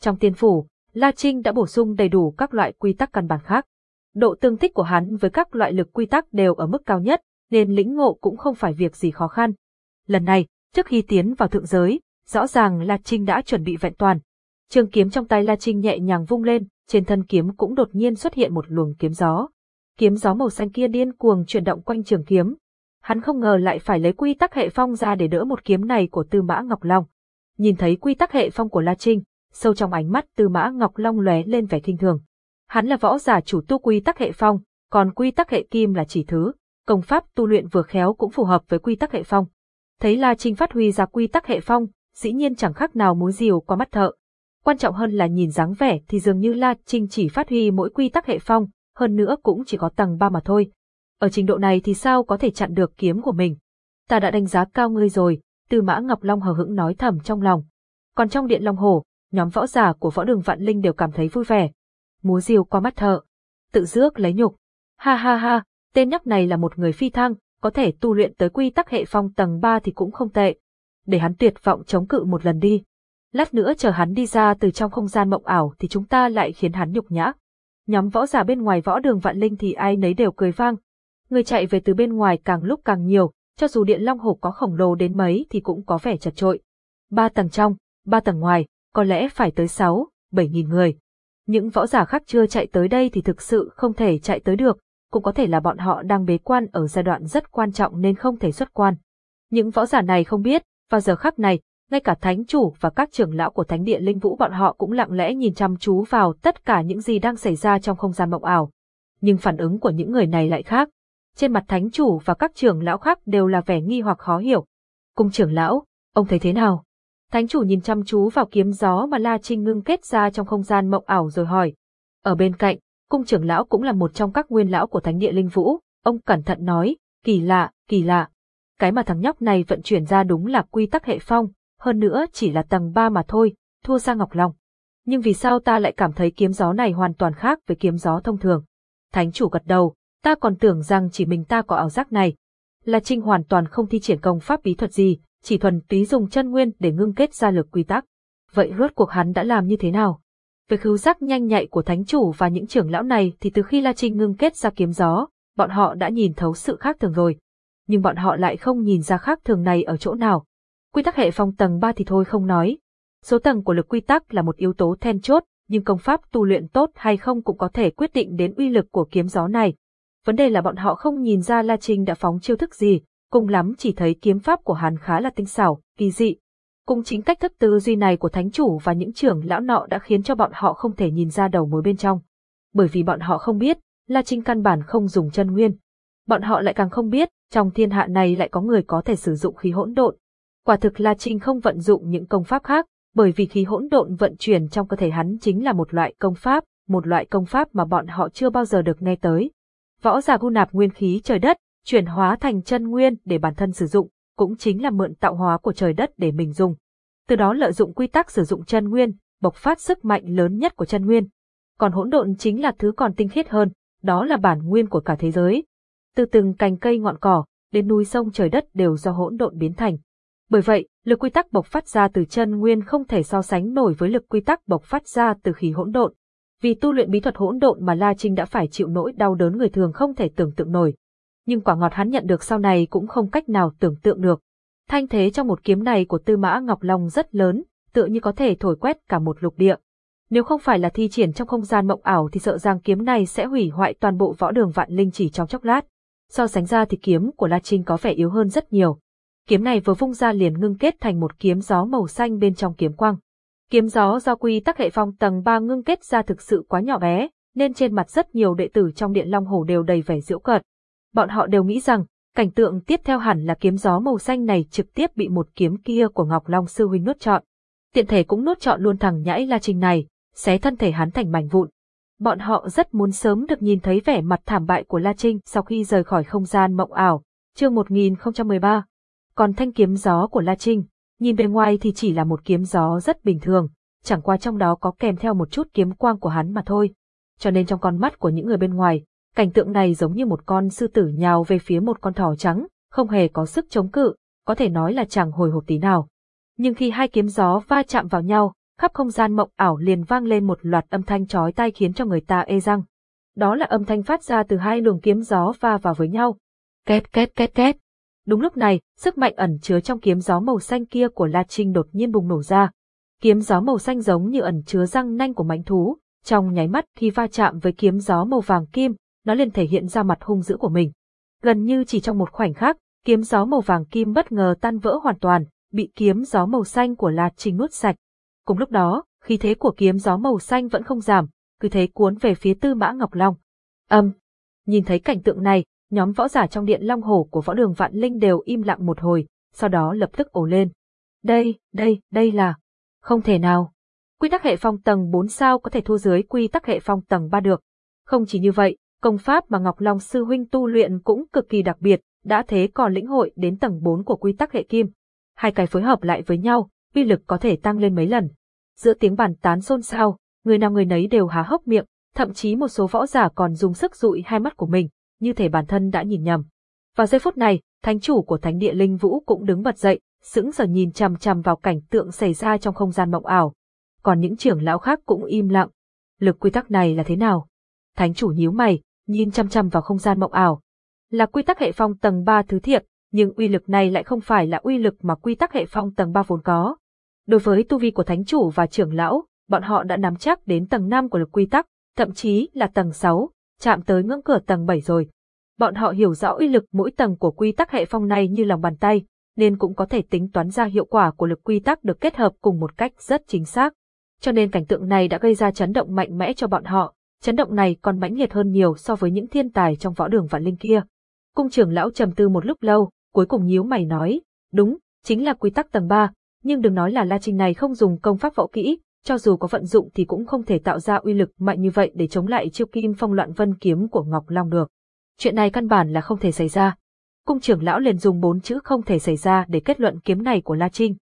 Trong tiên phủ, La Trinh đã bổ sung đầy đủ các loại quy tắc căn bản khác. Độ tương thích của hắn với các loại lực quy tắc đều ở mức cao nhất, nên lĩnh ngộ cũng không phải việc gì khó khăn. Lần này, trước khi tiến vào thượng giới, rõ ràng La Trinh đã chuẩn bị vẹn toàn. Trường kiếm trong tay La Trinh nhẹ nhàng vung lên, trên thân kiếm cũng đột nhiên xuất hiện một luồng kiếm gió. Kiếm gió màu xanh kia điên cuồng chuyển động quanh trường kiếm. Hắn không ngờ lại phải lấy quy tắc hệ phong ra để đỡ một kiếm này của Tư Mã Ngọc Long. Nhìn thấy quy tắc hệ phong của La Trinh, sâu trong ánh mắt Tư Mã Ngọc Long lóe lên vẻ thinh thường. Hắn là võ giả chủ tu quy tắc hệ phong, còn quy tắc hệ kim là chỉ thứ, công pháp tu luyện vừa khéo cũng phù hợp với quy tắc hệ phong. Thấy La Trinh phát huy ra quy tắc hệ phong, dĩ nhiên chẳng khác nào muốn diều qua mắt thợ. Quan trọng hơn là nhìn dáng vẻ thì dường như La Trinh chỉ phát huy mỗi quy tắc hệ phong, hơn nữa cũng chỉ có tầng 3 mà thôi. Ở trình độ này thì sao có thể chặn được kiếm của mình? Ta đã đánh giá cao ngươi rồi, Tư Mã Ngọc Long hờ hững nói thầm trong lòng. Còn trong điện Long Hồ, nhóm võ giả của võ đường Vạn Linh đều cảm thấy vui vẻ. Múa diều qua mắt thợ. Tự dước lấy nhục. Ha ha ha, tên nhóc này là một người phi thăng, có thể tu luyện tới quy tắc hệ phong tầng 3 thì cũng không tệ. Để hắn tuyệt vọng chống cự một lần đi. Lát nữa chờ hắn đi ra từ trong không gian mộng ảo thì chúng ta lại khiến hắn nhục nhã. Nhóm võ giả bên ngoài võ đường vạn linh thì ai nấy đều cười vang. Người chạy về từ bên ngoài càng lúc càng nhiều, cho dù điện long hồ có khổng lồ đến mấy thì cũng có vẻ chật trội. Ba tầng trong, ba tầng ngoài, có lẽ phải tới sáu, bảy nghìn người. Những võ giả khác chưa chạy tới đây thì thực sự không thể chạy tới được, cũng có thể là bọn họ đang bế quan ở giai đoạn rất quan trọng nên không thể xuất quan. Những võ giả này không biết, vào giờ khắc này, ngay cả thánh chủ và các trưởng lão của thánh địa linh vũ bọn họ cũng lặng lẽ nhìn chăm chú vào tất cả những gì đang xảy ra trong không gian mộng ảo. Nhưng phản ứng của những người này lại khác. Trên mặt thánh chủ và các trưởng lão khác đều là vẻ nghi hoặc khó hiểu. Cung trưởng lão, ông thấy thế nào? Thánh chủ nhìn chăm chú vào kiếm gió mà La Trinh ngưng kết ra trong không gian mộng ảo rồi hỏi. Ở bên cạnh, cung trưởng lão cũng là một trong các nguyên lão của thánh địa linh vũ, ông cẩn thận nói, kỳ lạ, kỳ lạ. Cái mà thằng nhóc này vận chuyển ra đúng là quy tắc hệ phong, hơn nữa chỉ là tầng 3 mà thôi, thua xa Ngọc Long. Nhưng vì sao ta lại cảm thấy kiếm gió này hoàn toàn khác với kiếm gió thông thường? Thánh chủ gật đầu, ta còn tưởng rằng chỉ mình ta có ảo giác này. Là Trinh hoàn toàn không thi triển công pháp bí thuật gì, chỉ thuần túy dùng chân nguyên để ngưng kết ra lực quy tắc. Vậy rốt cuộc hắn đã làm như thế nào? Về khứu giác nhanh nhạy của thánh chủ và những trưởng lão này thì từ khi La Trinh ngưng kết ra kiếm gió, bọn họ đã nhìn thấu sự khác thường rồi. Nhưng bọn họ lại không nhìn ra khác thường này ở chỗ nào. Quy tắc hệ phong tầng 3 thì thôi không nói. Số tầng của lực quy tắc là một yếu tố then chốt, nhưng công pháp tu luyện tốt hay không cũng có thể quyết định đến uy lực của kiếm gió này. Vấn đề là bọn họ không nhìn ra La Trinh đã phóng chiêu thức gì, cùng lắm chỉ thấy kiếm pháp của hắn khá là tinh xảo, kỳ dị. Cùng chính cách thức tư duy này của thánh chủ và những trưởng lão nọ đã khiến cho bọn họ không thể nhìn ra đầu mối bên trong. Bởi vì bọn họ không biết, La Trinh căn bản không dùng chân nguyên. Bọn họ lại càng không biết, trong thiên hạ này lại có người có thể sử dụng khí hỗn độn, Quả thực là Trinh không vận dụng những công pháp khác, bởi vì khí hỗn độn vận chuyển trong cơ thể hắn chính là một loại công pháp, một loại công pháp mà bọn họ chưa bao giờ được nghe tới. Võ giả gu nạp nguyên khí trời đất, chuyển hóa thành chân nguyên để bản thân sử dụng, cũng chính là mượn tạo hóa của trời đất để mình dùng. Từ đó lợi dụng quy tắc sử dụng chân nguyên, bộc phát sức mạnh lớn nhất của chân nguyên. Còn hỗn độn chính là thứ còn tinh khiết hơn, đó là bản nguyên của cả thế giới. Từ từng cành cây ngọn cỏ, đến núi sông trời đất đều do hỗn độn biến thành. Bởi vậy, lực quy tắc bộc phát ra từ chân nguyên không thể so sánh nổi với lực quy tắc bộc phát ra từ khí hỗn độn. Vì tu luyện bí thuật hỗn độn mà La Trinh đã phải chịu nỗi đau đớn người thường không thể tưởng tượng nổi. Nhưng quả ngọt hắn nhận được sau này cũng không cách nào tưởng tượng được. Thanh thế trong một kiếm này của Tư Mã Ngọc Long rất lớn, tựa như có thể thổi quét cả một lục địa. Nếu không phải là thi triển trong không gian mộng ảo thì sợ rằng kiếm này sẽ hủy hoại toàn bộ võ đường vạn linh chỉ trong chốc lát. So sánh ra thì kiếm của La Trinh có vẻ yếu hơn rất nhiều. Kiếm này vừa vung ra liền ngưng kết thành một kiếm gió màu xanh bên trong kiếm quang. Kiếm gió do quy tắc hệ phong tầng 3 ngưng kết ra thực sự quá nhỏ bé, nên trên mặt rất nhiều đệ tử trong điện Long Hồ đều đầy vẻ giễu cợt. Bọn họ đều nghĩ rằng, cảnh tượng tiếp theo hẳn là kiếm gió màu xanh này trực tiếp bị một kiếm kia của Ngọc Long sư huynh nuốt trọn. Tiện thể cũng nuốt trọn luôn thằng nhãi La Trình này, xé thân thể hắn thành mảnh vụn. Bọn họ rất muốn sớm được nhìn thấy vẻ mặt thảm bại của La Trinh sau khi rời khỏi không gian mộng ảo. Chương 1013 còn thanh kiếm gió của La Trinh, nhìn bề ngoài thì chỉ là một kiếm gió rất bình thường, chẳng qua trong đó có kèm theo một chút kiếm quang của hắn mà thôi. Cho nên trong con mắt của những người bên ngoài, cảnh tượng này giống như một con sư tử nhào về phía một con thỏ trắng, không hề có sức chống cự, có thể nói là chẳng hồi hộp tí nào. Nhưng khi hai kiếm gió va chạm vào nhau, khắp không gian mộng ảo liền vang lên một loạt âm thanh chói tai khiến cho người ta ê răng. Đó là âm thanh phát ra từ hai luồng kiếm gió va vào với nhau. Két két két két. Đúng lúc này, sức mạnh ẩn chứa trong kiếm gió màu xanh kia của La Trinh đột nhiên bùng nổ ra. kiếm gió màu xanh giống như ẩn chứa răng nanh của mãnh thú, trong nháy mắt khi va chạm với kiếm gió màu vàng kim, nó liền thể hiện ra mặt hung dữ của mình. Gần như chỉ trong một khoảnh khắc, kiếm gió màu vàng kim bất ngờ tan vỡ hoàn toàn, bị kiếm gió màu xanh của La Trinh nuốt sạch. Cùng lúc đó, khí thế của kiếm gió màu xanh vẫn không giảm, cứ thế cuốn về phía Tư Mã Ngọc Long. Âm. nhìn thấy cảnh tượng này, nhóm võ giả trong điện Long Hổ của võ đường Vạn Linh đều im lặng một hồi, sau đó lập tức ồ lên. Đây, đây, đây là... Không thể nào. Quy tắc hệ phong tầng 4 sao có thể thua dưới quy tắc hệ phong tầng 3 được. Không chỉ như vậy, công pháp mà Ngọc Long sư huynh tu luyện cũng cực kỳ đặc biệt, đã thế còn lĩnh hội đến tầng 4 của quy tắc hệ kim. Hai cái phối hợp lại với nhau, uy lực có thể tăng lên mấy lần. Giữa tiếng bàn tán xôn xao, người nào người nấy đều há hốc miệng, thậm chí một số võ giả còn dùng sức dụi hai mắt của mình, như thể bản thân đã nhìn nhầm. Vào giây phút này, thánh chủ của thánh địa linh vũ cũng đứng bật dậy, sững sờ nhìn chằm chằm vào cảnh tượng xảy ra trong không gian mộng ảo. Còn những trưởng lão khác cũng im lặng. Lực quy tắc này là thế nào? Thánh chủ nhíu mày, nhìn chăm chăm vào không gian mộng ảo. Là quy tắc hệ phong tầng 3 thứ thiệt, nhưng uy lực này lại không phải là uy lực mà quy tắc hệ phong tầng 3 vốn có. Đối với tu vi của thánh chủ và trưởng lão, bọn họ đã nắm chắc đến tầng 5 của lực quy tắc, thậm chí là tầng 6, chạm tới ngưỡng cửa tầng 7 rồi. Bọn họ hiểu rõ uy lực mỗi tầng của quy tắc hệ phong này như lòng bàn tay, nên cũng có thể tính toán ra hiệu quả của lực quy tắc được kết hợp cùng một cách rất chính xác. Cho nên cảnh tượng này đã gây ra chấn động mạnh mẽ cho bọn họ, chấn động này còn mãnh liệt hơn nhiều so với những thiên tài trong võ đường vạn linh kia. Cung trưởng lão trầm tư một lúc lâu, cuối cùng nhíu mày nói, đúng, chính là quy tắc tầng 3, nhưng đừng nói là La Trinh này không dùng công pháp võ kỹ, cho dù có vận dụng thì cũng không thể tạo ra uy lực mạnh như vậy để chống lại chiêu kim phong loạn vân kiếm của Ngọc Long được. Chuyện này căn bản là không thể xảy ra. Cung trưởng lão liền dùng bốn chữ không thể xảy ra để kết luận kiếm này của La Trinh.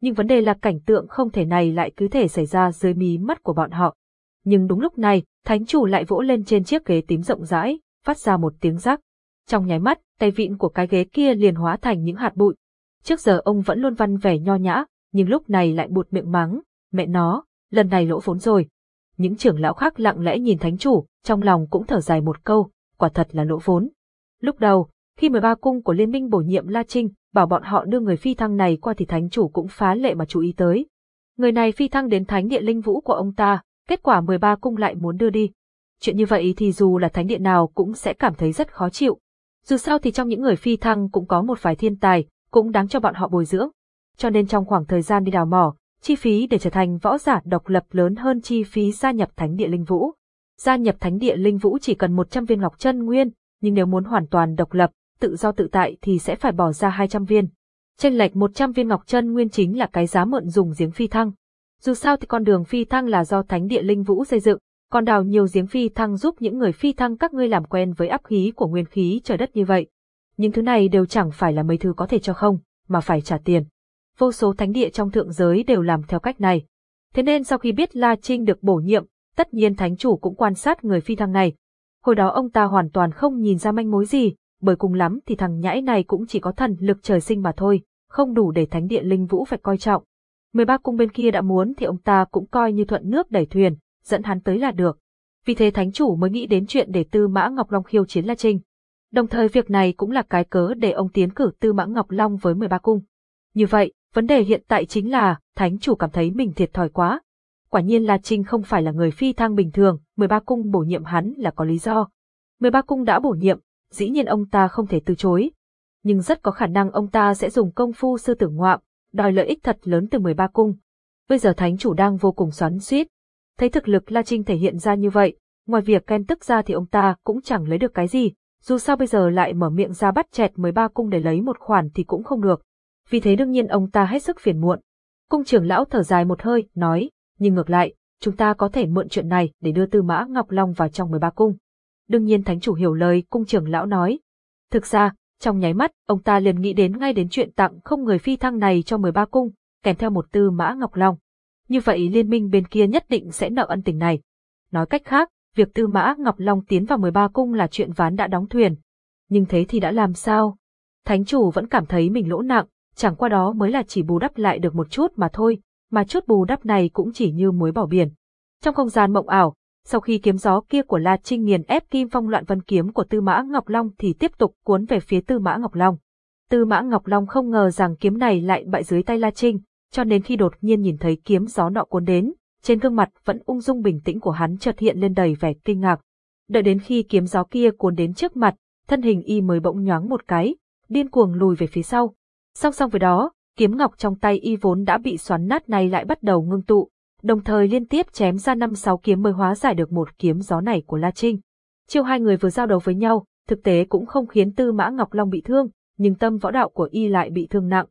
Nhưng vấn đề là cảnh tượng không thể này lại cứ thể xảy ra dưới mí mắt của bọn họ. Nhưng đúng lúc này, thánh chủ lại vỗ lên trên chiếc ghế tím rộng rãi, phát ra một tiếng rắc. Trong nháy mắt, tay vịn của cái ghế kia liền hóa thành những hạt bụi. Trước giờ ông vẫn luôn văn vẻ nho nhã, nhưng lúc này lại buột miệng mắng, mẹ nó, lần này lỗ vốn rồi. Những trưởng lão khác lặng lẽ nhìn thánh chủ, trong lòng cũng thở dài một câu, quả thật là lỗ vốn. Lúc đầu, khi 13 cung của liên minh bổ nhiệm La Trinh, bảo bọn họ đưa người phi thăng này qua thì thánh chủ cũng phá lệ mà chú ý tới. Người này phi thăng đến thánh địa linh vũ của ông ta, kết quả 13 cung lại muốn đưa đi. Chuyện như vậy thì dù là thánh địa nào cũng sẽ cảm thấy rất khó chịu. Dù sao thì trong những người phi thăng cũng có một vài thiên tài, cũng đáng cho bọn họ bồi dưỡng. Cho nên trong khoảng thời gian đi đào mỏ, chi phí để trở thành võ giả độc lập lớn hơn chi phí gia nhập thánh địa linh vũ. Gia nhập thánh địa linh vũ chỉ cần 100 viên ngọc chân nguyên, nhưng nếu muốn hoàn toàn độc lập, tự do tự tại thì sẽ phải bỏ ra 200 viên. Tranh lệch 100 viên ngọc chân nguyên chính là cái giá mượn dùng giếng phi thăng. Dù sao thì con đường phi thăng là do thánh địa linh vũ xây dựng, còn đào nhiều giếng phi thăng giúp những người phi thăng các ngươi làm quen với áp khí của nguyên khí trời đất như vậy. Những thứ này đều chẳng phải là mấy thứ có thể cho không, mà phải trả tiền. Vô số thánh địa trong thượng giới đều làm theo cách này. Thế nên sau khi biết La Trinh được bổ nhiệm, tất nhiên thánh chủ cũng quan sát người phi thăng này. Hồi đó ông ta hoàn toàn không nhìn ra manh mối gì, bởi cùng lắm thì thằng nhãi này cũng chỉ có thần lực trời sinh mà thôi, không đủ để thánh địa linh vũ phải coi trọng. 13 cung bên kia đã muốn thì ông ta cũng coi như thuận nước đẩy thuyền, dẫn hắn tới là được. Vì thế thánh chủ mới nghĩ đến chuyện để Tư Mã Ngọc Long khiêu chiến La Trinh. Đồng thời việc này cũng là cái cớ để ông tiến cử Tư Mã Ngọc Long với 13 cung. Như vậy, vấn đề hiện tại chính là, thánh chủ cảm thấy mình thiệt thòi quá. Quả nhiên La Trinh không phải là người phi thăng bình thường, 13 cung bổ nhiệm hắn là có lý do. 13 cung đã bổ nhiệm, dĩ nhiên ông ta không thể từ chối. Nhưng rất có khả năng ông ta sẽ dùng công phu sư tử ngoạm, đòi lợi ích thật lớn từ 13 cung. Bây giờ thánh chủ đang vô cùng xoắn xuýt. Thấy thực lực La Trinh thể hiện ra như vậy, ngoài việc khen tức ra thì ông ta cũng chẳng lấy được cái gì, dù sao bây giờ lại mở miệng ra bắt chẹt 13 cung để lấy một khoản thì cũng không được. Vì thế đương nhiên ông ta hết sức phiền muộn. Cung trưởng lão thở dài một hơi, nói, nhưng ngược lại, chúng ta có thể mượn chuyện này để đưa Tư Mã Ngọc Long vào trong 13 cung. Đương nhiên thánh chủ hiểu lời cung trưởng lão nói. Thực ra, trong nháy mắt, ông ta liền nghĩ đến ngay đến chuyện tặng không người phi thăng này cho 13 cung, kèm theo một Tư Mã Ngọc Long. Như vậy liên minh bên kia nhất định sẽ nợ ân tình này. Nói cách khác, việc Tư Mã Ngọc Long tiến vào 13 cung là chuyện ván đã đóng thuyền. Nhưng thế thì đã làm sao? Thánh chủ vẫn cảm thấy mình lỗ nặng, chẳng qua đó mới là chỉ bù đắp lại được một chút mà thôi, mà chút bù đắp này cũng chỉ như muối bỏ biển. Trong không gian mộng ảo, sau khi kiếm gió kia của La Trinh nghiền ép kim phong loạn vân kiếm của Tư Mã Ngọc Long thì tiếp tục cuốn về phía Tư Mã Ngọc Long. Tư Mã Ngọc Long không ngờ rằng kiếm này lại bại dưới tay La Trinh, cho nên khi đột nhiên nhìn thấy kiếm gió nọ cuốn đến, trên gương mặt vẫn ung dung bình tĩnh của hắn chợt hiện lên đầy vẻ kinh ngạc. Đợi đến khi kiếm gió kia cuốn đến trước mặt, thân hình y mới bỗng nhoáng một cái, điên cuồng lùi về phía sau. Song song với đó, kiếm ngọc trong tay y vốn đã bị xoắn nát này lại bắt đầu ngưng tụ, đồng thời liên tiếp chém ra năm sáu kiếm mới hóa giải được một kiếm gió này của La Trinh. Chiêu hai người vừa giao đấu với nhau, thực tế cũng không khiến Tư Mã Ngọc Long bị thương, nhưng tâm võ đạo của y lại bị thương nặng.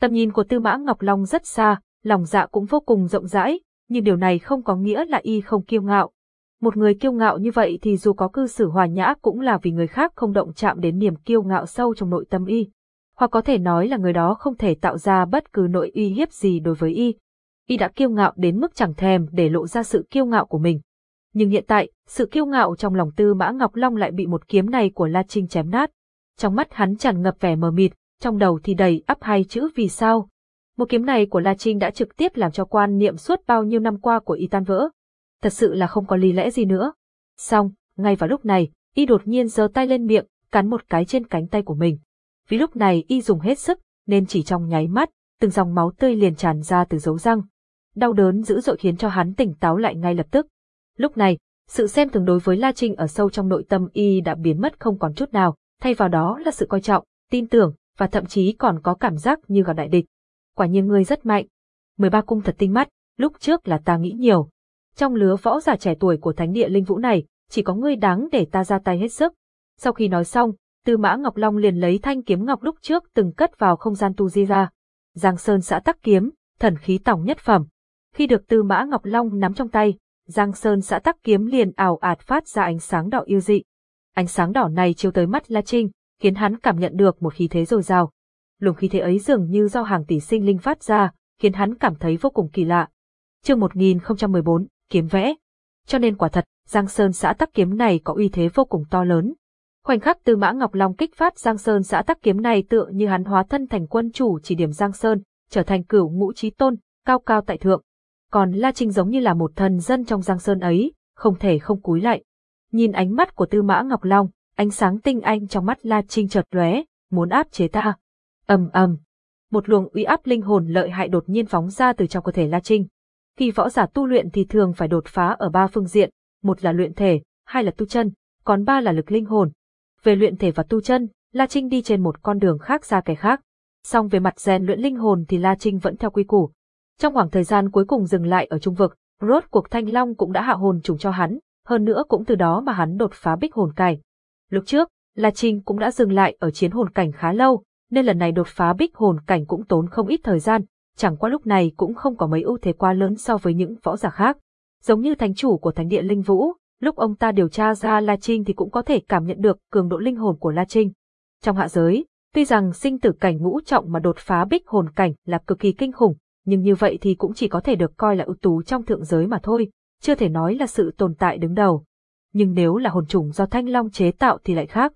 Tầm nhìn của Tư Mã Ngọc Long rất xa, lòng dạ cũng vô cùng rộng rãi, nhưng điều này không có nghĩa là y không kiêu ngạo. Một người kiêu ngạo như vậy thì dù có cư xử hòa nhã cũng là vì người khác không động chạm đến niềm kiêu ngạo sâu trong nội tâm y. Hoặc có thể nói là người đó không thể tạo ra bất cứ nội uy hiếp gì đối với y. Y đã kiêu ngạo đến mức chẳng thèm để lộ ra sự kiêu ngạo của mình. Nhưng hiện tại, sự kiêu ngạo trong lòng Tư Mã Ngọc Long lại bị một kiếm này của La Trinh chém nát. Trong mắt hắn tràn ngập vẻ mờ mịt, trong đầu thì đầy ắp hai chữ vì sao. Một kiếm này của La Trinh đã trực tiếp làm cho quan niệm suốt bao nhiêu năm qua của y tan vỡ. Thật sự là không có lý lẽ gì nữa. Xong, ngay vào lúc này, y đột nhiên giơ tay lên miệng, cắn một cái trên cánh tay của mình. Vì lúc này y dùng hết sức, nên chỉ trong nháy mắt, từng dòng máu tươi liền tràn ra từ dấu răng. Đau đớn dữ dội khiến cho hắn tỉnh táo lại ngay lập tức. Lúc này, sự xem thường đối với La Trinh ở sâu trong nội tâm y đã biến mất không còn chút nào, thay vào đó là sự coi trọng, tin tưởng, và thậm chí còn có cảm giác như gặp đại địch. Quả nhiên ngươi rất mạnh. 13 cung thật tinh mắt, lúc trước là ta nghĩ nhiều. Trong lứa võ giả trẻ tuổi của thánh địa linh vũ này, chỉ có ngươi đáng để ta ra tay hết sức. Sau khi nói xong, Tư Mã Ngọc Long liền lấy thanh kiếm ngọc lúc trước từng cất vào không gian tu di ra. Giang Sơn xã tắc kiếm, thần khí tổng nhất phẩm. Khi được Tư Mã Ngọc Long nắm trong tay, Giang Sơn xã tắc kiếm liền ảo ạt phát ra ánh sáng đỏ yêu dị. Ánh sáng đỏ này chiếu tới mắt La Trinh, khiến hắn cảm nhận được một khí thế dồi dào. Luồng khí thế ấy dường như do hàng tỷ sinh linh phát ra, khiến hắn cảm thấy vô cùng kỳ lạ. Chương 1014, kiếm vẽ. Cho nên quả thật, Giang Sơn xã tắc kiếm này có uy thế vô cùng to lớn. Khoảnh khắc Tư Mã Ngọc Long kích phát Giang Sơn xã tắc kiếm này tựa như hắn hóa thân thành quân chủ chỉ điểm Giang Sơn, trở thành cửu ngũ chí tôn, cao cao tại thượng. Còn La Trinh giống như là một thần dân trong Giang Sơn ấy, không thể không cúi lại. Nhìn ánh mắt của Tư Mã Ngọc Long, ánh sáng tinh anh trong mắt La Trinh chợt lóe, muốn áp chế ta. ầm ầm, một luồng uy áp linh hồn lợi hại đột nhiên phóng ra từ trong cơ thể La Trinh. Khi võ giả tu luyện thì thường phải đột phá ở ba phương diện, một là luyện thể, hai là tu chân, còn ba là lực linh hồn. Về luyện thể và tu chân, La Trinh đi trên một con đường khác ra cái khác. Song về mặt rèn luyện linh hồn thì La Trinh vẫn theo quy củ. Trong khoảng thời gian cuối cùng dừng lại ở trung vực, rốt cuộc Thanh Long cũng đã hạ hồn trùng cho hắn, hơn nữa cũng từ đó mà hắn đột phá bích hồn cảnh. Lúc trước, La Trinh cũng đã dừng lại ở chiến hồn cảnh khá lâu, nên lần này đột phá bích hồn cảnh cũng tốn không ít thời gian, chẳng qua lúc này cũng không có mấy ưu thế quá lớn so với những võ giả khác. Giống như thánh chủ của thánh địa Linh Vũ, lúc ông ta điều tra ra La Trinh thì cũng có thể cảm nhận được cường độ linh hồn của La Trinh. Trong hạ giới, tuy rằng sinh tử cảnh ngũ trọng mà đột phá bích hồn cảnh là cực kỳ kinh khủng, nhưng như vậy thì cũng chỉ có thể được coi là ưu tú trong thượng giới mà thôi, chưa thể nói là sự tồn tại đứng đầu. Nhưng nếu là hồn trùng do Thanh Long chế tạo thì lại khác.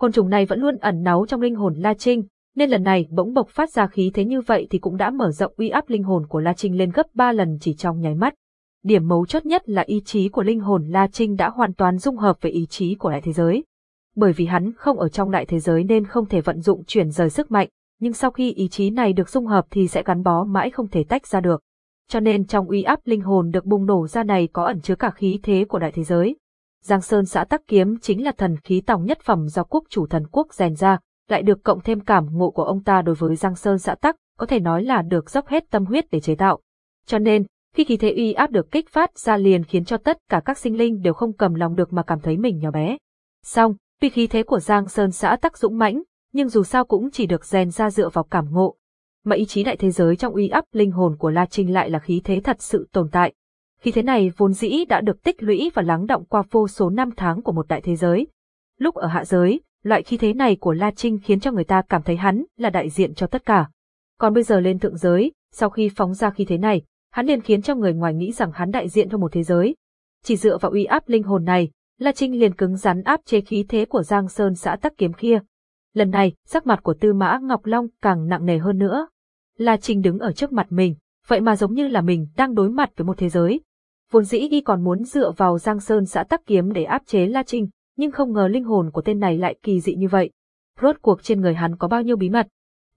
Hồn trùng này vẫn luôn ẩn náu trong linh hồn La Trinh, nên lần này bỗng bộc phát ra khí thế như vậy thì cũng đã mở rộng uy áp linh hồn của La Trinh lên gấp 3 lần chỉ trong nháy mắt. Điểm mấu chốt nhất là ý chí của linh hồn La Trinh đã hoàn toàn dung hợp với ý chí của đại thế giới. Bởi vì hắn không ở trong đại thế giới nên không thể vận dụng chuyển rời sức mạnh, nhưng sau khi ý chí này được dung hợp thì sẽ gắn bó mãi không thể tách ra được. Cho nên trong uy áp linh hồn được bùng nổ ra này có ẩn chứa cả khí thế của đại thế giới. Giang Sơn xã Tắc Kiếm chính là thần khí tòng nhất phẩm do quốc chủ thần quốc rèn ra, lại được cộng thêm cảm ngộ của ông ta đối với Giang Sơn xã Tắc, có thể nói là được dốc hết tâm huyết để chế tạo. Cho nên, khi khí thế uy áp được kích phát ra liền khiến cho tất cả các sinh linh đều không cầm lòng được mà cảm thấy mình nhỏ bé. Song, tuy khí thế của Giang Sơn xã Tắc dũng mãnh, nhưng dù sao cũng chỉ được rèn ra dựa vào cảm ngộ. Mà ý chí đại thế giới trong uy áp linh hồn của La Trinh lại là khí thế thật sự tồn tại. Khí thế này vốn dĩ đã được tích lũy và lắng động qua vô số năm tháng của một đại thế giới. Lúc ở hạ giới, loại khí thế này của La Trinh khiến cho người ta cảm thấy hắn là đại diện cho tất cả. Còn bây giờ lên thượng giới, sau khi phóng ra khí thế này, hắn liền khiến cho người ngoài nghĩ rằng hắn đại diện cho một thế giới. Chỉ dựa vào uy áp linh hồn này, La Trinh liền cứng rắn áp chế khí thế của Giang Sơn xã Tắc Kiếm kia. Lần này, sắc mặt của Tư Mã Ngọc Long càng nặng nề hơn nữa. La Trinh đứng ở trước mặt mình, vậy mà giống như là mình đang đối mặt với một thế giới. Vốn dĩ y còn muốn dựa vào Giang Sơn xã Tắc Kiếm để áp chế La Trinh, nhưng không ngờ linh hồn của tên này lại kỳ dị như vậy. Rốt cuộc trên người hắn có bao nhiêu bí mật.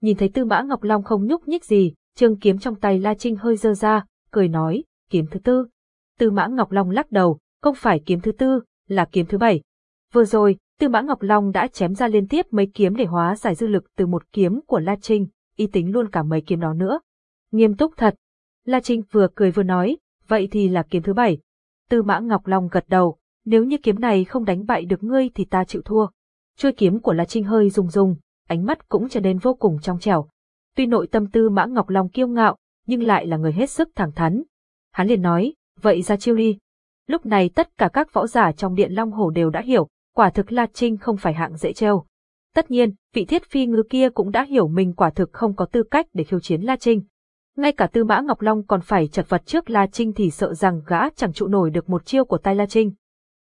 Nhìn thấy Tư Mã Ngọc Long không nhúc nhích gì, trường kiếm trong tay La Trinh hơi dơ ra, cười nói, kiếm thứ tư. Tư Mã Ngọc Long lắc đầu, không phải kiếm thứ tư, là kiếm thứ bảy. Vừa rồi, Tư Mã Ngọc Long đã chém ra liên tiếp mấy kiếm để hóa giải dư lực từ một kiếm của La Trinh, y tính luôn cả mấy kiếm đó nữa. Nghiêm túc thật. La Trinh vừa cười vừa nói, vậy thì là kiếm thứ bảy. Tư Mã Ngọc Long gật đầu, nếu như kiếm này không đánh bại được ngươi thì ta chịu thua. Chuôi kiếm của La Trinh hơi rung rung, ánh mắt cũng trở nên vô cùng trong trẻo. Tuy nội tâm Tư Mã Ngọc Long kiêu ngạo, nhưng lại là người hết sức thẳng thắn. Hắn liền nói, vậy ra chiêu đi. Lúc này tất cả các võ giả trong điện Long Hổ đều đã hiểu, quả thực La Trinh không phải hạng dễ treo. Tất nhiên, vị thiết phi ngư kia cũng đã hiểu mình quả thực không có tư cách để khiêu chiến La Trinh. Ngay cả Tư Mã Ngọc Long còn phải chật vật trước La Trinh thì sợ rằng gã chẳng trụ nổi được một chiêu của tay La Trinh.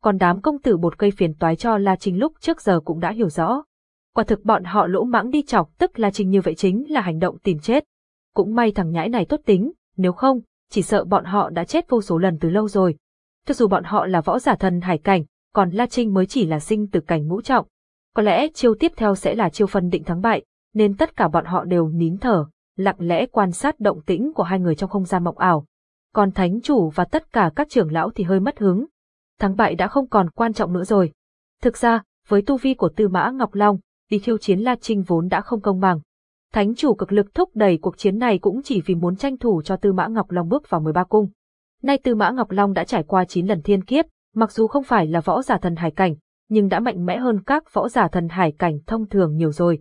Còn đám công tử bột cây phiền toái cho La Trinh lúc trước giờ cũng đã hiểu rõ. Quả thực bọn họ lỗ mãng đi chọc tức là trình như vậy chính là hành động tìm chết. Cũng may thằng nhãi này tốt tính, nếu không, chỉ sợ bọn họ đã chết vô số lần từ lâu rồi. Cho dù bọn họ là võ giả thần hải cảnh, còn La Trinh mới chỉ là sinh từ cảnh ngũ trọng. Có lẽ chiêu tiếp theo sẽ là chiêu phân định thắng bại, nên tất cả bọn họ đều nín thở, lặng lẽ quan sát động tĩnh của hai người trong không gian mộng ảo. Còn thánh chủ và tất cả các trưởng lão thì hơi mất hứng. Thắng bại đã không còn quan trọng nữa rồi. Thực ra, với tu vi của Tư Mã Ngọc Long, đi khiêu chiến La Trinh vốn đã không công bằng. Thánh chủ cực lực thúc đẩy cuộc chiến này cũng chỉ vì muốn tranh thủ cho Tư Mã Ngọc Long bước vào 13 cung. Nay Tư Mã Ngọc Long đã trải qua 9 lần thiên kiếp, mặc dù không phải là võ giả thần hải cảnh, nhưng đã mạnh mẽ hơn các võ giả thần hải cảnh thông thường nhiều rồi.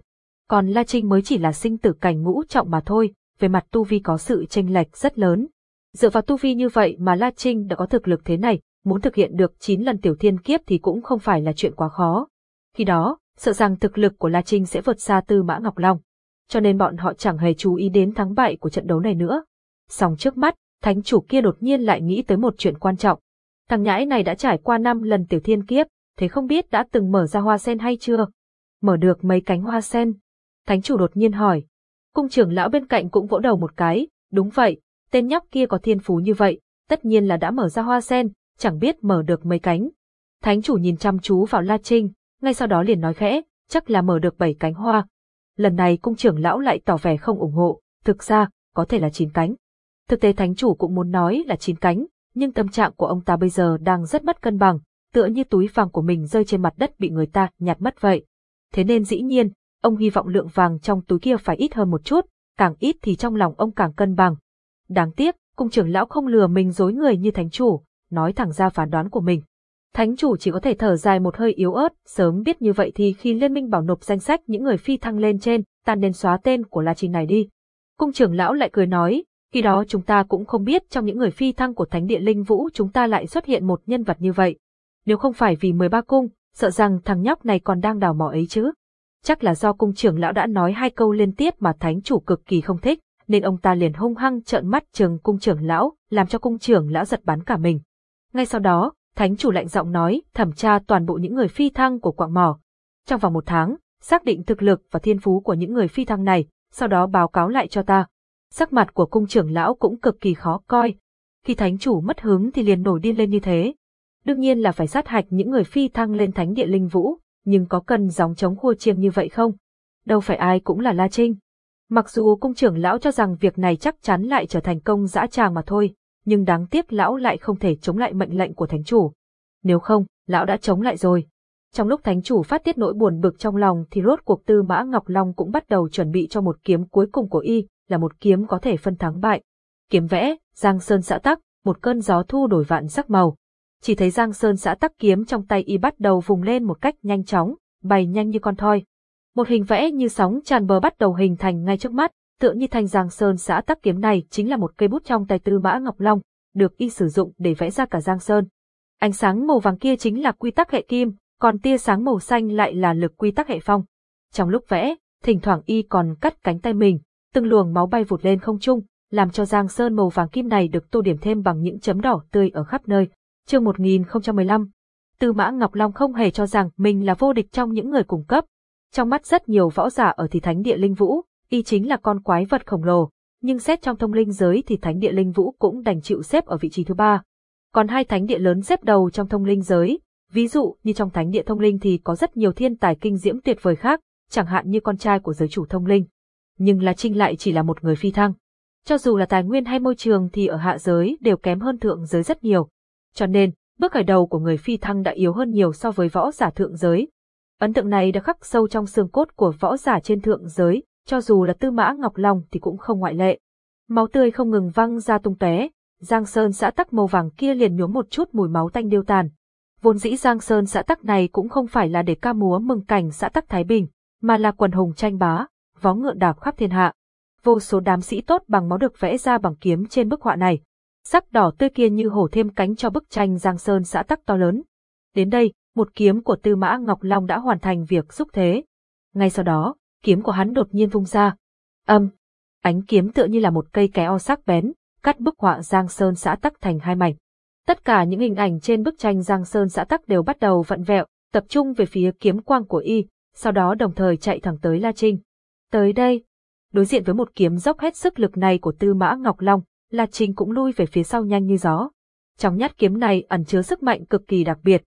Còn La Trinh mới chỉ là sinh tử cảnh ngũ trọng mà thôi, về mặt tu vi có sự chênh lệch rất lớn. Dựa vào tu vi như vậy mà La Trinh đã có thực lực thế này, muốn thực hiện được 9 lần tiểu thiên kiếp thì cũng không phải là chuyện quá khó. Khi đó, sợ rằng thực lực của La Trinh sẽ vượt xa Tư Mã Ngọc Long. Cho nên bọn họ chẳng hề chú ý đến thắng bại của trận đấu này nữa. Song trước mắt, thánh chủ kia đột nhiên lại nghĩ tới một chuyện quan trọng. Thằng nhãi này đã trải qua năm lần tiểu thiên kiếp, thế không biết đã từng mở ra hoa sen hay chưa? Mở được mấy cánh hoa sen? Thánh chủ đột nhiên hỏi. Cung trưởng lão bên cạnh cũng vỗ đầu một cái, đúng vậy, tên nhóc kia có thiên phú như vậy, tất nhiên là đã mở ra hoa sen, chẳng biết mở được mấy cánh. Thánh chủ nhìn chăm chú vào La Trinh, ngay sau đó liền nói khẽ, chắc là mở được bảy cánh hoa. Lần này cung trưởng lão lại tỏ vẻ không ủng hộ, thực ra, có thể là chín cánh. Thực tế thánh chủ cũng muốn nói là chín cánh, nhưng tâm trạng của ông ta bây giờ đang rất mất cân bằng, tựa như túi vàng của mình rơi trên mặt đất bị người ta nhặt mất vậy. Thế nên dĩ nhiên, ông hy vọng lượng vàng trong túi kia phải ít hơn một chút, càng ít thì trong lòng ông càng cân bằng. Đáng tiếc, cung trưởng lão không lừa mình dối người như thánh chủ, nói thẳng ra phán đoán của mình. Thánh chủ chỉ có thể thở dài một hơi yếu ớt, sớm biết như vậy thì khi liên minh bảo nộp danh sách những người phi thăng lên trên, ta nên xóa tên của La Trinh này đi. Cung trưởng lão lại cười nói, khi đó chúng ta cũng không biết trong những người phi thăng của thánh địa linh vũ chúng ta lại xuất hiện một nhân vật như vậy. Nếu không phải vì 13 cung, sợ rằng thằng nhóc này còn đang đào mỏ ấy chứ. Chắc là do cung trưởng lão đã nói hai câu liên tiếp mà thánh chủ cực kỳ không thích, nên ông ta liền hung hăng trợn mắt trừng cung trưởng lão, làm cho cung trưởng lão giật bắn cả mình. Ngay sau đó, thánh chủ lạnh giọng nói, thẩm tra toàn bộ những người phi thăng của quạng mỏ. Trong vòng một tháng, xác định thực lực và thiên phú của những người phi thăng này, sau đó báo cáo lại cho ta. Sắc mặt của cung trưởng lão cũng cực kỳ khó coi. Khi thánh chủ mất hứng thì liền nổi điên lên như thế. Đương nhiên là phải sát hạch những người phi thăng lên thánh địa linh vũ, nhưng có cần dòng chống khua chiêng như vậy không? Đâu phải ai cũng là La Trinh. Mặc dù cung trưởng lão cho rằng việc này chắc chắn lại trở thành công dã tràng mà thôi, nhưng đáng tiếc lão lại không thể chống lại mệnh lệnh của thánh chủ. Nếu không, lão đã chống lại rồi. Trong lúc thánh chủ phát tiết nỗi buồn bực trong lòng thì rốt cuộc tư mã Ngọc Long cũng bắt đầu chuẩn bị cho một kiếm cuối cùng của y, là một kiếm có thể phân thắng bại. Kiếm vẽ, giang sơn xã tắc, một cơn gió thu đổi vạn sắc màu. Chỉ thấy giang sơn xã tắc kiếm trong tay y bắt đầu vùng lên một cách nhanh chóng, bay nhanh như con thoi. Một hình vẽ như sóng tràn bờ bắt đầu hình thành ngay trước mắt, tựa như thanh giang sơn xã tắc kiếm này chính là một cây bút trong tay tư mã Ngọc Long, được y sử dụng để vẽ ra cả giang sơn. Ánh sáng màu vàng kia chính là quy tắc hệ kim, còn tia sáng màu xanh lại là lực quy tắc hệ phong. Trong lúc vẽ, thỉnh thoảng y còn cắt cánh tay mình, từng luồng máu bay vụt lên không trung, làm cho giang sơn màu vàng kim này được tô điểm thêm bằng những chấm đỏ tươi ở khắp nơi. Chương 1015 Tư Mã Ngọc Long không hề cho rằng mình là vô địch trong những người cung cấp. Trong mắt rất nhiều võ giả ở thì thánh địa linh vũ, y chính là con quái vật khổng lồ, nhưng xét trong thông linh giới thì thánh địa linh vũ cũng đành chịu xếp ở vị trí thứ ba. Còn hai thánh địa lớn xếp đầu trong thông linh giới, ví dụ như trong thánh địa thông linh thì có rất nhiều thiên tài kinh diễm tuyệt vời khác, chẳng hạn như con trai của giới chủ thông linh. Nhưng La Trinh lại chỉ là một người phi thăng. Cho dù là tài nguyên hay môi trường thì ở hạ giới đều kém hơn thượng giới rất nhiều. Cho nên, bước khởi đầu của người phi thăng đã yếu hơn nhiều so với võ giả thượng giới. Ấn tượng này đã khắc sâu trong xương cốt của võ giả trên thượng giới, cho dù là tư mã Ngọc Long thì cũng không ngoại lệ. Máu tươi không ngừng văng ra tung tóe, Giang Sơn xã tắc màu vàng kia liền nhuốm một chút mùi máu tanh điêu tàn. Vốn dĩ Giang Sơn xã tắc này cũng không phải là để ca múa mừng cảnh xã tắc Thái Bình, mà là quần hùng tranh bá, vó ngựa đạp khắp thiên hạ. Vô số đám sĩ tốt bằng máu được vẽ ra bằng kiếm trên bức họa này. Sắc đỏ tươi kia như hổ thêm cánh cho bức tranh Giang Sơn xã tắc to lớn. Đến đây, một kiếm của Tư Mã Ngọc Long đã hoàn thành việc xúc thế. Ngay sau đó, kiếm của hắn đột nhiên vung ra. Âm, ánh kiếm tựa như là một cây kéo sắc bén, cắt bức họa Giang Sơn xã tắc thành hai mảnh. Tất cả những hình ảnh trên bức tranh Giang Sơn xã tắc đều bắt đầu vặn vẹo, tập trung về phía kiếm quang của y, sau đó đồng thời chạy thẳng tới La Trinh. Tới đây, đối diện với một kiếm dốc hết sức lực này của Tư Mã Ngọc Long, La Trinh cũng lui về phía sau nhanh như gió. Trong nhát kiếm này ẩn chứa sức mạnh cực kỳ đặc biệt.